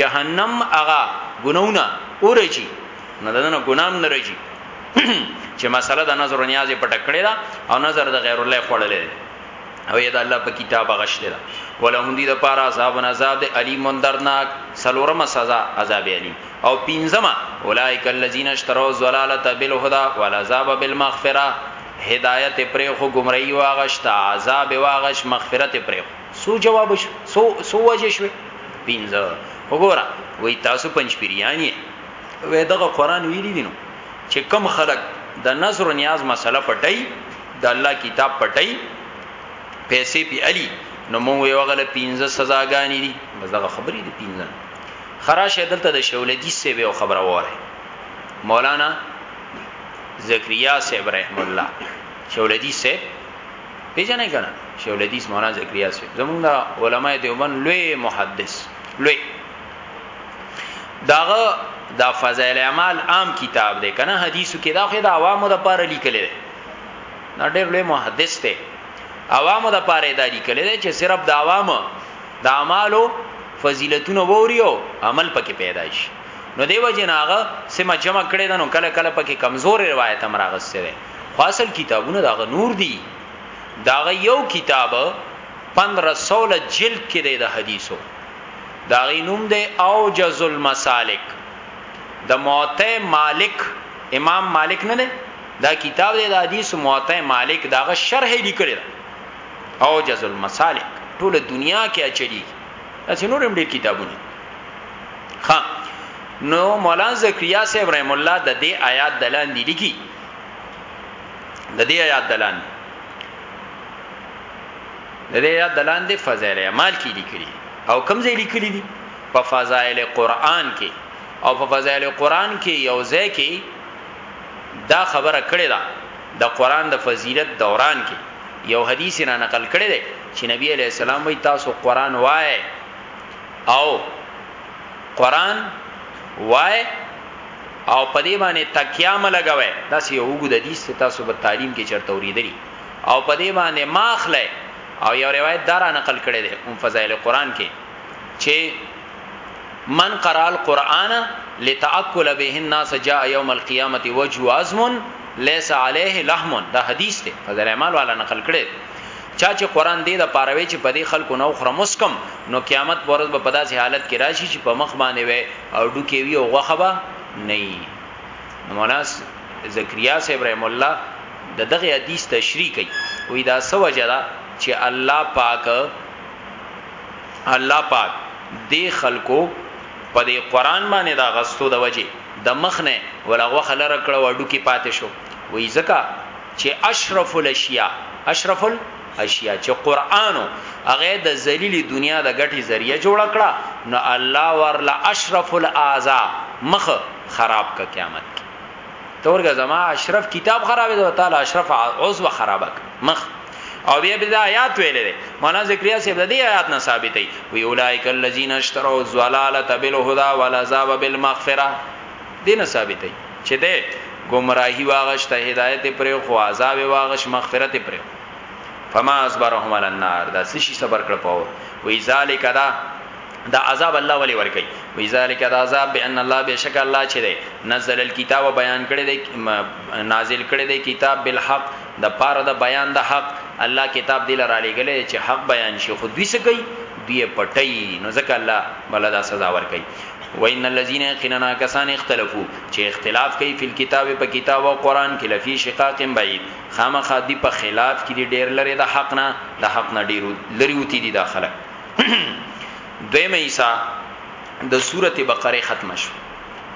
جهنم هغه ګناونه اورجی نه دنه ګنام نه رجی چې مسله د نظر نیاز په ټکړه او نظر د غیر الله خړلې او یدا الله په کتاب غشته ده ولهم دی د پار عذاب عذاب د علیم دردناک سلورم سزا عذاب علیم او پینځما اولایک الذین اشتروا الضلاله بالهدى والعذاب بالمغفره هدایت پرې خو گمراهي واغشت عذاب واغش مغفرت پرې سو جواب شو سو سو وجه شو پینځه وګوره وای تاسو پنځ پیریانی وې دغه قران ویلی دینو چې کم خلک د نظر نیاز مسله پټي د الله کتاب پټي پیسې پی علي نو مونږ یو غل 15 سزاګانی دي بس دغه خبرې دي 15 خراشه دلته د شولدي سی به خبره وره مولانا زکریا صاحب رحم الله شولدی سے پیژنې کنه شولدی مولانا زکریا صاحب زمونږ علماء دیوبند لوی محدث لوی داغه دا فضائل اعمال عام کتاب دی کنه حدیثو کې دا خو د عوامو لپاره لیکل دی دا ډېر لوی محدث دی عوامو د پاره دا لیکل دی چې صرف د عوامو د اعمالو فضیلتونه ووريو عمل پکې پیدا شي نو دیو جناغه سم جمع کړي د نو کله کله پکې کمزور روایت هم راغسته ده خو اصل کتابونه دغه نور دي داغه یو کتاب 1516 جلد کې دی د حدیثو داغه نوم دی اوجز المسالک د موته مالک امام مالک نه نه دا کتاب دی د حدیث موطئ مالک داغه شرح لیکلی دا او جز المسالک ټول دنیا کې اچلی اسی نور هم ډیر کتابونه ها نو مولانا زکریا صاحب رحم الله د دې آیات دلان دی لیکي د دې آیات دلان دی د دې آیات دلان دی فضائل اعمال کې لیکلي او کم ځای لیکلي دي په فضائل قرآن کې او په فضائل قرآن کې یو ځای کې دا خبره کړې ده د قران د فضیلت دوران کې یو حدیث را نقل کړی دی چې نبی علی السلام وی تاسو قران وای او قران وای او په دې باندې تکیا ملګوي دا سی یو ګد حدیث ته تاسو په تعلیم کې چرته اوریدلی او په دې باندې ماخله او یو روایت دارا نقل کړی دی هم فضائل قران کې چې من قرأ القرآن لتأکل به الناس جاء یوم القیامت وجه عظم لیس علیه لحم دا حدیث ته فضل اعمال والا نقل کړي چا چې قران دې د پاروي چې په دې خلکو نو خره مسکم نو قیامت پرز به پداسې حالت کې راشي چې په مخ باندې وي او ډوکې وي او غوخه به نه مولانا زکریا صاحب رحم الله د دغه حدیث تشریح کوي وې دا سو جدا چې الله پاک الله پاک دې خلکو په دې قران باندې دا غستو د وجه د مخ نه ولا غوخه لره کړه وډو کې پاتې شو وې ځکه چې اشرف الاشیاء اشرف الاشیاء چې قران هغه د ذلیل دنیا د غټي ذریعہ جوړ کړه نو الله ورلا اشرف الاعضاء مخ خراب کا قیامت کې تورګه زما اشرف کتاب خرابې ده تعالی اشرف عضو خرابک مخ او بیا بیا آیات ویلې مولانا زکریا صاحب د دې آیات نه ثابتې وی اولایک الذین اشتروا الضلاله بالهدى والعذاب بالمغفره دینه ثابتې چې ده گمراهی واغشته هدایت پر خو عذاب واغش مغفرت پر فما اصبرهم على النار دا سشي صبر کړ پاو وی ذالک دا دا عذاب الله ولی ور کوي وی ذالک دا عذاب بان الله بشک الله چې دی نزل الكتاب بیان کړي دی نازل کړي دی کتاب بالحق د پاره د بیان د حق الله کتاب دی لرا لګلې چې حق بیان شي خو دوی څه کوي دوی پټي نو ځکه الله بل دا سزا ور کوي وان الذين يقيننا كسان اختلافو چې اختلاف کوي په کتاب په کتاب او قران کې لفي شقاق بعید خامخا دی په خلاف کې ډیر لري د حق نه د حق نه ډیر لري وتی دي داخله دویم ایسا د سورته بقره ختم شو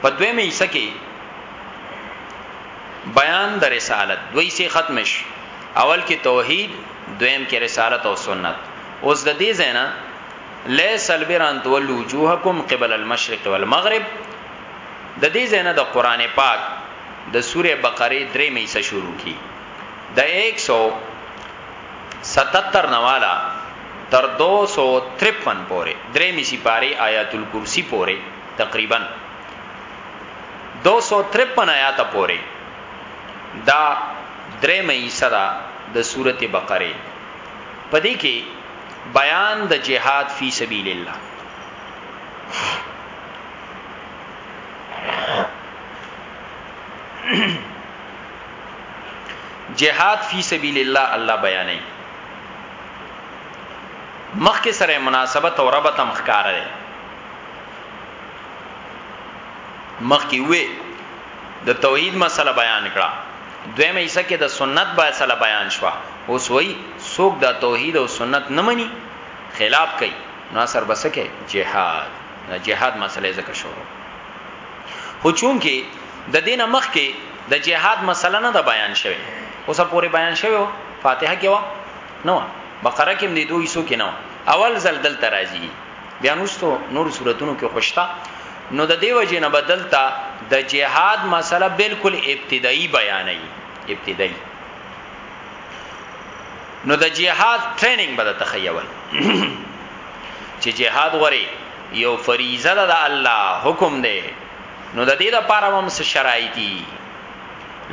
په دویم ایسا کې بیان د رسالت دوی سي ختم شو اول کې توحید دویم کې رسالت او سنت اوس د دې زینا لیس البران تولوا وجوهکم قبل المشرق والمغرب د دې زینا د قران پاک د سوره بقره درې مې څه شروع کی د 100 ستتر نه والا تر دوه سوه او ترپن پورې درېمې سپارې آیات الکرسي پورې تقریبا دوه سوه او ترپن آیاته پورې دا درېمه حصہ ده د سورته بقره پدې کې بیان د جهاد فی سبیل الله جهاد فی سبیل الله الله بیانې مخکې سره مناسبت او ربط هم ښکار دی مخکې وې د توحید مسله بیان کړه دویمه ایسه کې د سنت مسله بیان شوه اوس وای څوک د توحید او سنت نه مني خلاف کوي نو سر بسکه جهاد جهاد مسله ذکر شوه خو چون کې د دین مخ کې د جهاد مسله نه د بیان شوه اوسه پورې بیان شوه فاتحه کې و نو بقره کې دې دوی سو کې نو اول زل دل ترازی بیا نوستو نور صورتونو کې خوشتا نو د دیو جن بدلتا د جهاد مسله بالکل ابتدایي بیانې ابتدایي نو د جهاد ټریننګ به د تخیول چې جهاد غوري یو فریضه ده د الله حکم دی نو د دې لپاره هم څه شرایط دي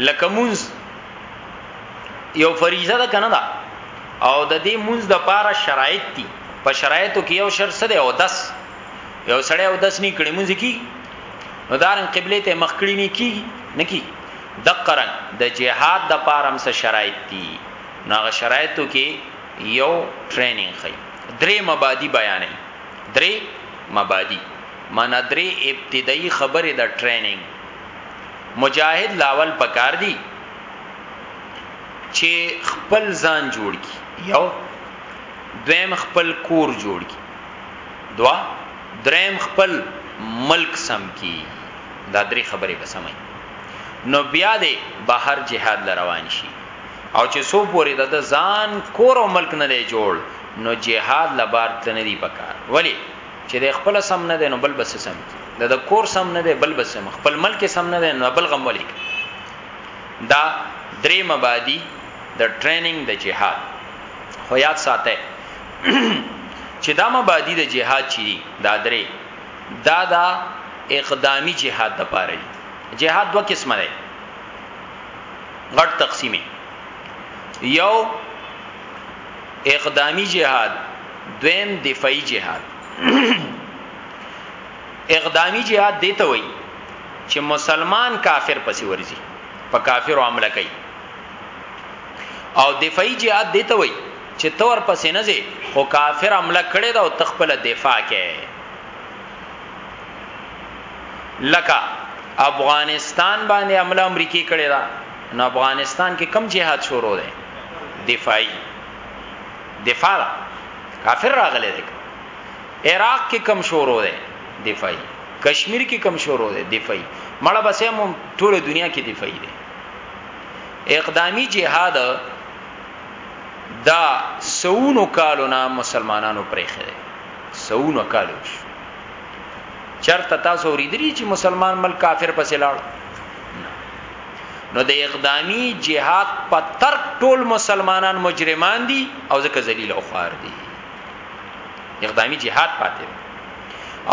لکه مونږ یو فریضه ده کنه دا او د دې مونږ د لپاره شرایط دي په شرایطو کې یو شر سره او دس یو سړی او دس نه کړي مونږ کی نو دارن قبله ته مخ کړی نه کی نه کی د قرن د جهاد د لپاره هم څه شرایط دي نو هغه شرایطو کې یو ټریننګ خي درې مبادی بیانې درې مبادی معنی درې ابتدایی خبرې د ټریننګ مجاهد لاول پکار دی چې خپل ځان جوړ کی یو دویم خپل کور جوړ کی دوا دریم خپل ملک سم کی دا درې خبرې به سمای نو بیا دې بهر جهاد لروان شي او چې سو پوری د ځان کور او ملک نه دی جوړ نو جهاد لبار تنه دی پکار ولی چې د خپل سم نه دی نو بل بس سم د د کور سم نه دی بل بس سم خپل ملک سم نه دی نو بل غم ولی دا درې مبادی د ټریننګ د جهاد خو یاد ساته چې دا مبادی د جهاد چي دا درې دا دا اقدامی جهاد د پاره جهاد دوه قسمه دی غټ تقسیمه یو اقدامی جهاد دویم دفاعی جهاد اقدامی جهاد دیته وای چې مسلمان کافر پسې ورځي په کافر عمله کوي او دفاعی جهاد دیته وای چې تور پسې نه ځي خو کافر عمله کړي دا او تخپل دفاع کوي لکه افغانستان باندې عمله امریکای کړی دا نو افغانستان کې کم جهاد شروع دی دفاعي دفاع کافر راغلی دی عراق کې کم شروع دی دفاعي کشمیر کې کم شروع دی دفاعي مړه بسې مو ټول دنیا کې دفاعي دی اقدامی جهاد دا سونو کالو نه مسلمانانو پرې خره سونو کالو شو چرته تاسو ورېدلی چې مسلمان ملک کافر پسې لاړ نو د اقدامی جهاد په تر ټول مسلمانان مجرمان دي او ځکه ذلیل او خوار دي اقدامی جهاد پاتې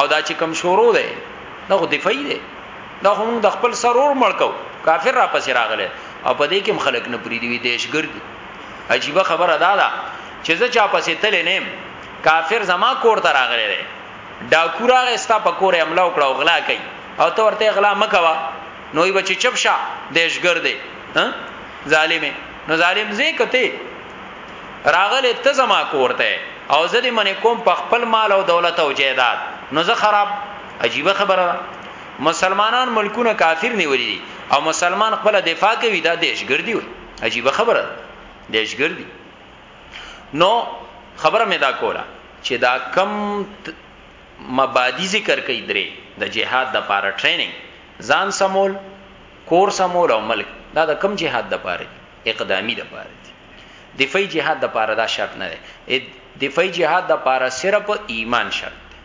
او دا چې کم شروع ده دا خو دفاعي ده دا هم د خپل سرور ملکو کافر را پسې راغله او په دې کې خلک نه پریدي وي دیشګردي عجیب خبره ده دا چې زه چا پسې تل نیم کافر زما کور ته راغلی دی ډاکو راغی ستا په کور حمله وکړه او غلا کوي او ته ورته غلا مکوا نو ای بچی چپ شه دیشګر دی ها ظالمه نو ظالم زی کته راغله ته زما کوړته او زه دې منې کوم په خپل مال او دولت او جیداد نو زه خراب عجیب خبره ده مسلمانان ملکونه کافر نیولې دي او مسلمان خپل دفاع کوي دا دیشګردي وي عجیب خبره دیشګردي نو خبره مې دا کوله چې دا کم مبادی ذکر کوي درې د جهاد د پاره ټریننګ ځان سمول کور سمول او ملک دا د کم جهاد د پاره اقدامی د پاره دفاعي جهاد د پاره دا شرط نه دی دفاعي جهاد د پاره صرف ایمان شرط دی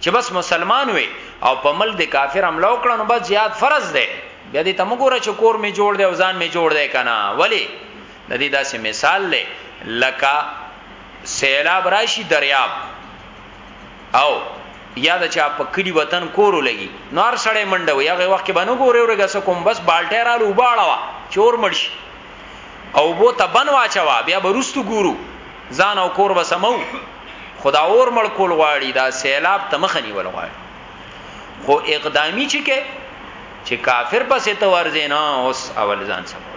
چې بس مسلمان وي او په مل د کافر حمله وکړه نو بس jihad فرض دی بیا دې تم ګوره چې کور می جوړ دی او ځان می جوړ دی کنه ولی د دې داسې مثال لې لکه سیلاب راشي دریاب او یا د چا په کلی وطن کورو لګي نور سړی منډه وي هغه وخت کې باندې ګوري ورګه سو کوم بس بالټه را لوباړه وا چور مرشي او بو ته بن واچوا بیا برستو ګورو ځان او کور وسمو خو دا اور مړ کول غواړي دا سیلاب ته مخه نیول غواړي خو اقدامي چې کې چې کافر پسې ته ورځې نه اوس اول ځان سم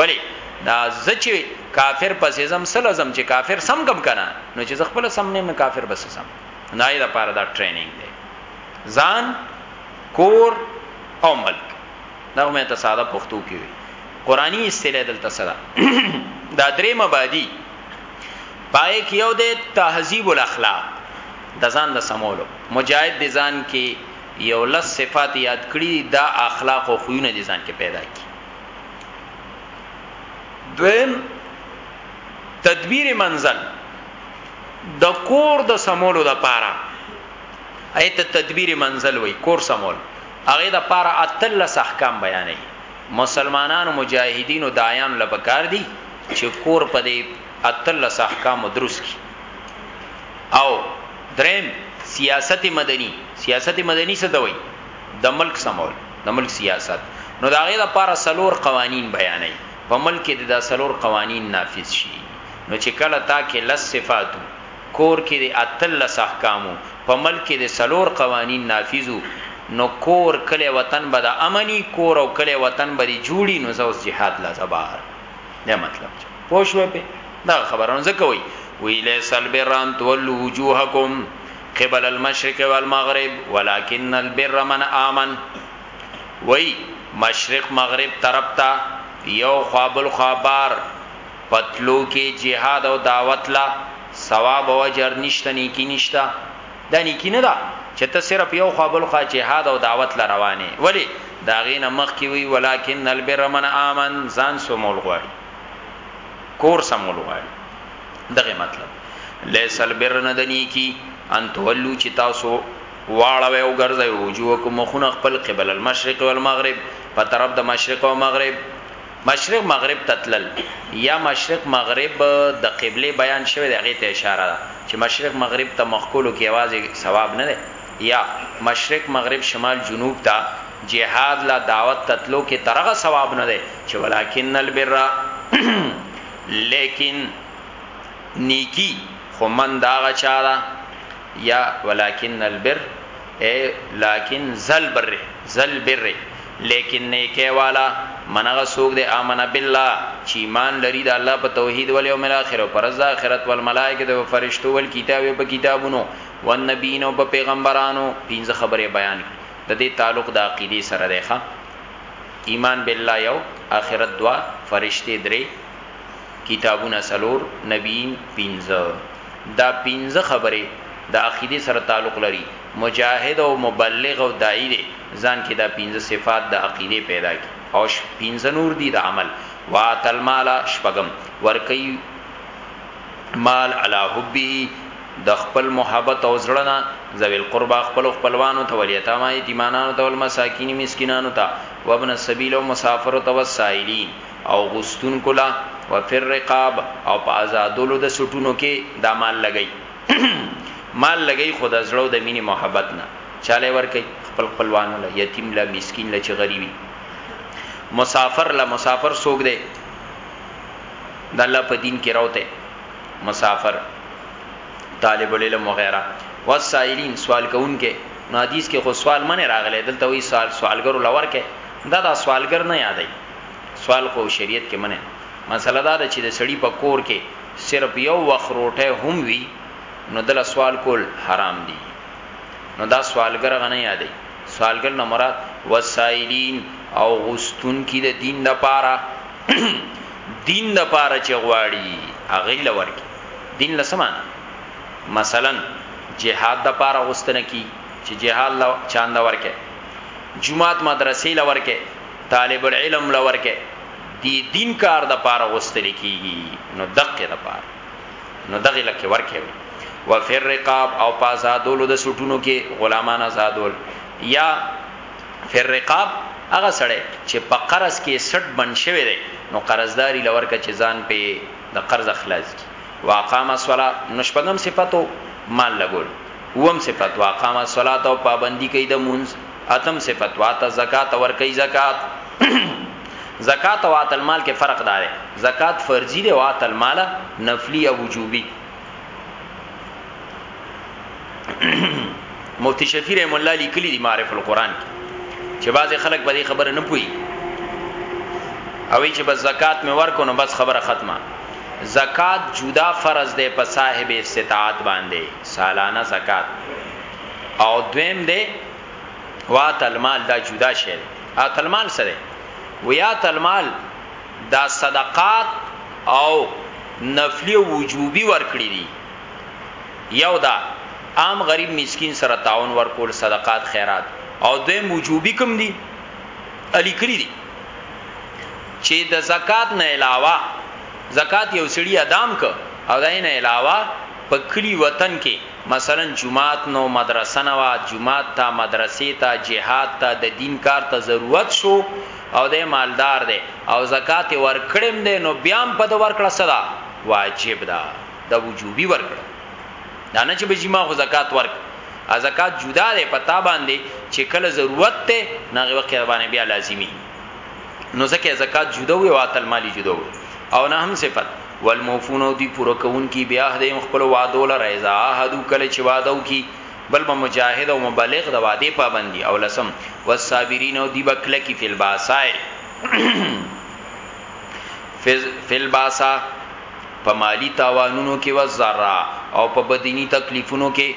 ولی دا زچې کافر پسې زم سل زم چې کافر سم کم کنه نو چې خپل سم نه کافر بس سم نه دا پاره دا ټریننګ دی ځان کور او ملک دا مې ته ساده پښتو کې وي قرآني استله دلته سره دا درې مبادی پای کې یو د تهذیب الاخلاق د ځان د سمولو مجاهد د ځان کې یو لس صفات یاد کړی دا اخلاق او خوونه د ځان کې پیدا کی دویم تدبیر منزل د کور د سمولو د پاره ایت تدبیر منزل وای کور سمول هغه د پاره اتل احکام بیانې مسلمانانو مجاهدینو دایان لپاره کار دی چه کور په دی اتلس احکامو دروس کی او دریم سیاست مدنی سیاست مدنی څه ته وای د ملک سمول د ملک سیاست نو دا غي د پاره سلور قوانین بیانای په ملک کې د سلور قوانین نافذ شي نو چې کله تا کې لس صفاتو کور کې د اتلس احکامو په ملک کې د سلور قوانین نافذو نو کور کله وطن به د امني کور او کله وطن به جوړي نو زوس جهاد لا زبار دا مطلب چې پوه شوې په دا خبرونه ځکه وي ویله سلبران تولو وجوهکم قبل المشرق والمغرب ولكن البر من امن وی مشرق مغرب طرف ته یو خوابل خوابار پتلو کې جهاد او دعوت لا ثواب او اجر نشته نیکی نشته دا نیکی نه ده چې ته صرف یو خوا بل خوا جهاد او دعوت ل روانې ولی دا غینه مخ کی وی ولکن البر من امن ځان سمول غواړي کور سمول غواړي دغه مطلب لیس البر نه د نیکی ان تولو چې تاسو واړوي او ګرځي وجوهکم مخونه خپل قبل المشرق والمغرب په طرف د مشرق او مغرب مشرق مغرب ته تلل یا مشرق مغرب د قبلې بیان شوی دی هغې ته اشاره ده چې مشرق مغرب ته مخ کولو کې یوازې ثواب نه دی یا مشرق مغرب شمال جنوب ته جهاد لا دعوت ته تلو کې تر هغه ثواب نه دی چې ولکن البر لیکن نیکی خو من دا هغه چا ده یا ولکن البر ای لکن ذل بر ذل بر لیکن نیکه والا منغه سوق د امن بالله چې ایمان لري د الله په توحید ول یوم الاخر او پرز اخرت ول ملائکه او فرشتو ول کتاب په کتابونو ون نبیین او په پیغمبرانو پنځه خبره بیان کړي د دې تعلق د عقیده سره دی ښا ایمان بالله یو اخرت دوا فرشتي درې کتابونه څلور، نبیین پنځه، دا پنځه خبرې د عقیدې سره تعلق لري، مجاهد او مبلغ او داعي دې ځان کې دا پنځه صفات د عقیدې پیدا کړي او پنځه نور دي د عمل، وآت المال شپږم، ورکوي مال علی حبه د خپل محبت او زړه نه، ذوی القربی خپلو خپلوانو ته، والیتامی یتیمانانو ته، والمساکین مسکینانو ته، وابن السبیل او مسافرو ته، والسائلین. او غوستونکو له، وفی الرقاب، او په ازادولو د سټونو کې دا مال لګوي، مال لګوي خو د زړه او د مینې محبت نه، چا له یې ورکوي؟ خپل خپلوانو له، یتیم له، مسکین له چې غریب وي، مسافر له، مسافر څوک دی؟ د الله په دین کې راوتی مسافر، طالب العلم وغیره، والسائلین، سوال کوونکی، نو حدیث کې خو سوال منع راغلی، دلته وایي سوالګرو له ورکړئ، دا د سوالګر نه یادوي. سوال خو شریعت کې منع دی. مسله دا ده چې د سړي په کور کې صرف یو وخت روټۍ هم وي نو ده له سوال کول حرام دي. نو دا سوالګر هغه نه یادوي. سوالګر نه مراد والسائلین او غوښتونکي د دین لپاره دین لپاره چې غواړي هغه له ورکي. دین له څه معنی؟ مثلا جهاد لپاره غوښتنه کی چې جهاد له چانده ورکه. جومات مدرسې له ورکه. طالب العلم له ورکه دی دین کار د پاره غوستل کیږي نو دقه د پاره نو دغه لکه ورکه وي وفر رقاب او پازادولو د سټونو کې غلامان آزادول یا فر رقاب هغه سړی چې په قرض کې سټ بن شوی دی نو قرضداري لور کا چې ځان په د قرض خلاص کی واقام الصلاه نشپغم صفاتو مال لګول وم صفات واقام الصلاه او پابندي کوي د مونږ اتم صفت وات الزکات ورکي زکات زکات او وات المال کې فرق دار زکات فرضي دی وات المال نفلي او وجوبي مفتی شفیع رحم الله لیکلی دی معرف القرآن کې چې بعضی خلک په دې خبره نه پوي او چې بس زکات مې ورکو نو بس خبره ختمه زکات جدا فرض دی په صاحب استطاعت باندې سالانه زکات او دویم دی وات المال دا جدا شی دی ات المال سره ویات المال دا صدقات او نفلی او وجوبی ورکړی دی یو دا عام غریب مسکین سره تعاون ورکول صدقات خیرات او دویم وجوبی کم دی علی کړی دی چې د زکات نه علاوه زکات یو سړی ادم ک او داینه علاوه په کلی وطن کې مثلا جومات نه و مدرسه نه وه، جومات ته، مدرسې ته، جهاد ته، د دین کار ته ضرورت شو او دی مالدار دی او زکات یې ورکړی هم دی نو بیا هم په ده ورکړه څه ده؟ واجب ده، دا وجوبي ورکړه دا نه چې بچي ما خو زکات ورکړ، زکات جدا دی په تا باندې چې کله ضرورت دی نو هغه وخت کې در باندې بیا لازمي نو ځکه یې زکات جدا وي او ات المال یې جدا وي او نه هم صفت. والموفون او دی پوره کوونکی بیاهدهم خپل وعدو لره اذا عاهدو کله چې وعده وکي بل به مجاهد او مبلغ د وعده پابندي او لسم والصابرین او دی بکله کی فل باسای فل باسا په مالی تاوانونو کې وزرا او په بدینی تکلیفونو کې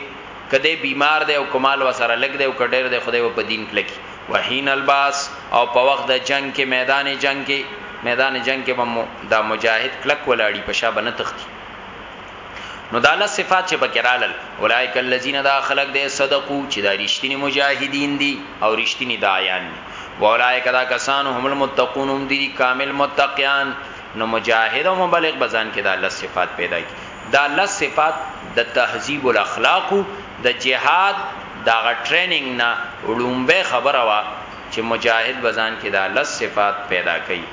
کده بیمار دی او کمال وسره لګ دی او کډیر دی خدای په دین کلکی وحين الباس او په وخت د جنګ کې ميدان جنګ کې ميدان جنګ کې به دا مجاهد کلک ولاړی په شابه نه تختی نو دا لس صفات چې پکې رالل اولایک الذین دا خلق دې صدقو چې دا رښتینی مجاهدین دي او رښتینی دایان دي اولایک دا کسان هم المتقون هم دي کامل متقیان نو مجاهد او مبلغ بزان کې دا لس صفات پیدا کی دا لس صفات د تهذیب الاخلاق د جهاد د هغه ټریننګ نه ړومبی خبره وه چې مجاهد به ځان کې دا لس صفات پیدا کوي.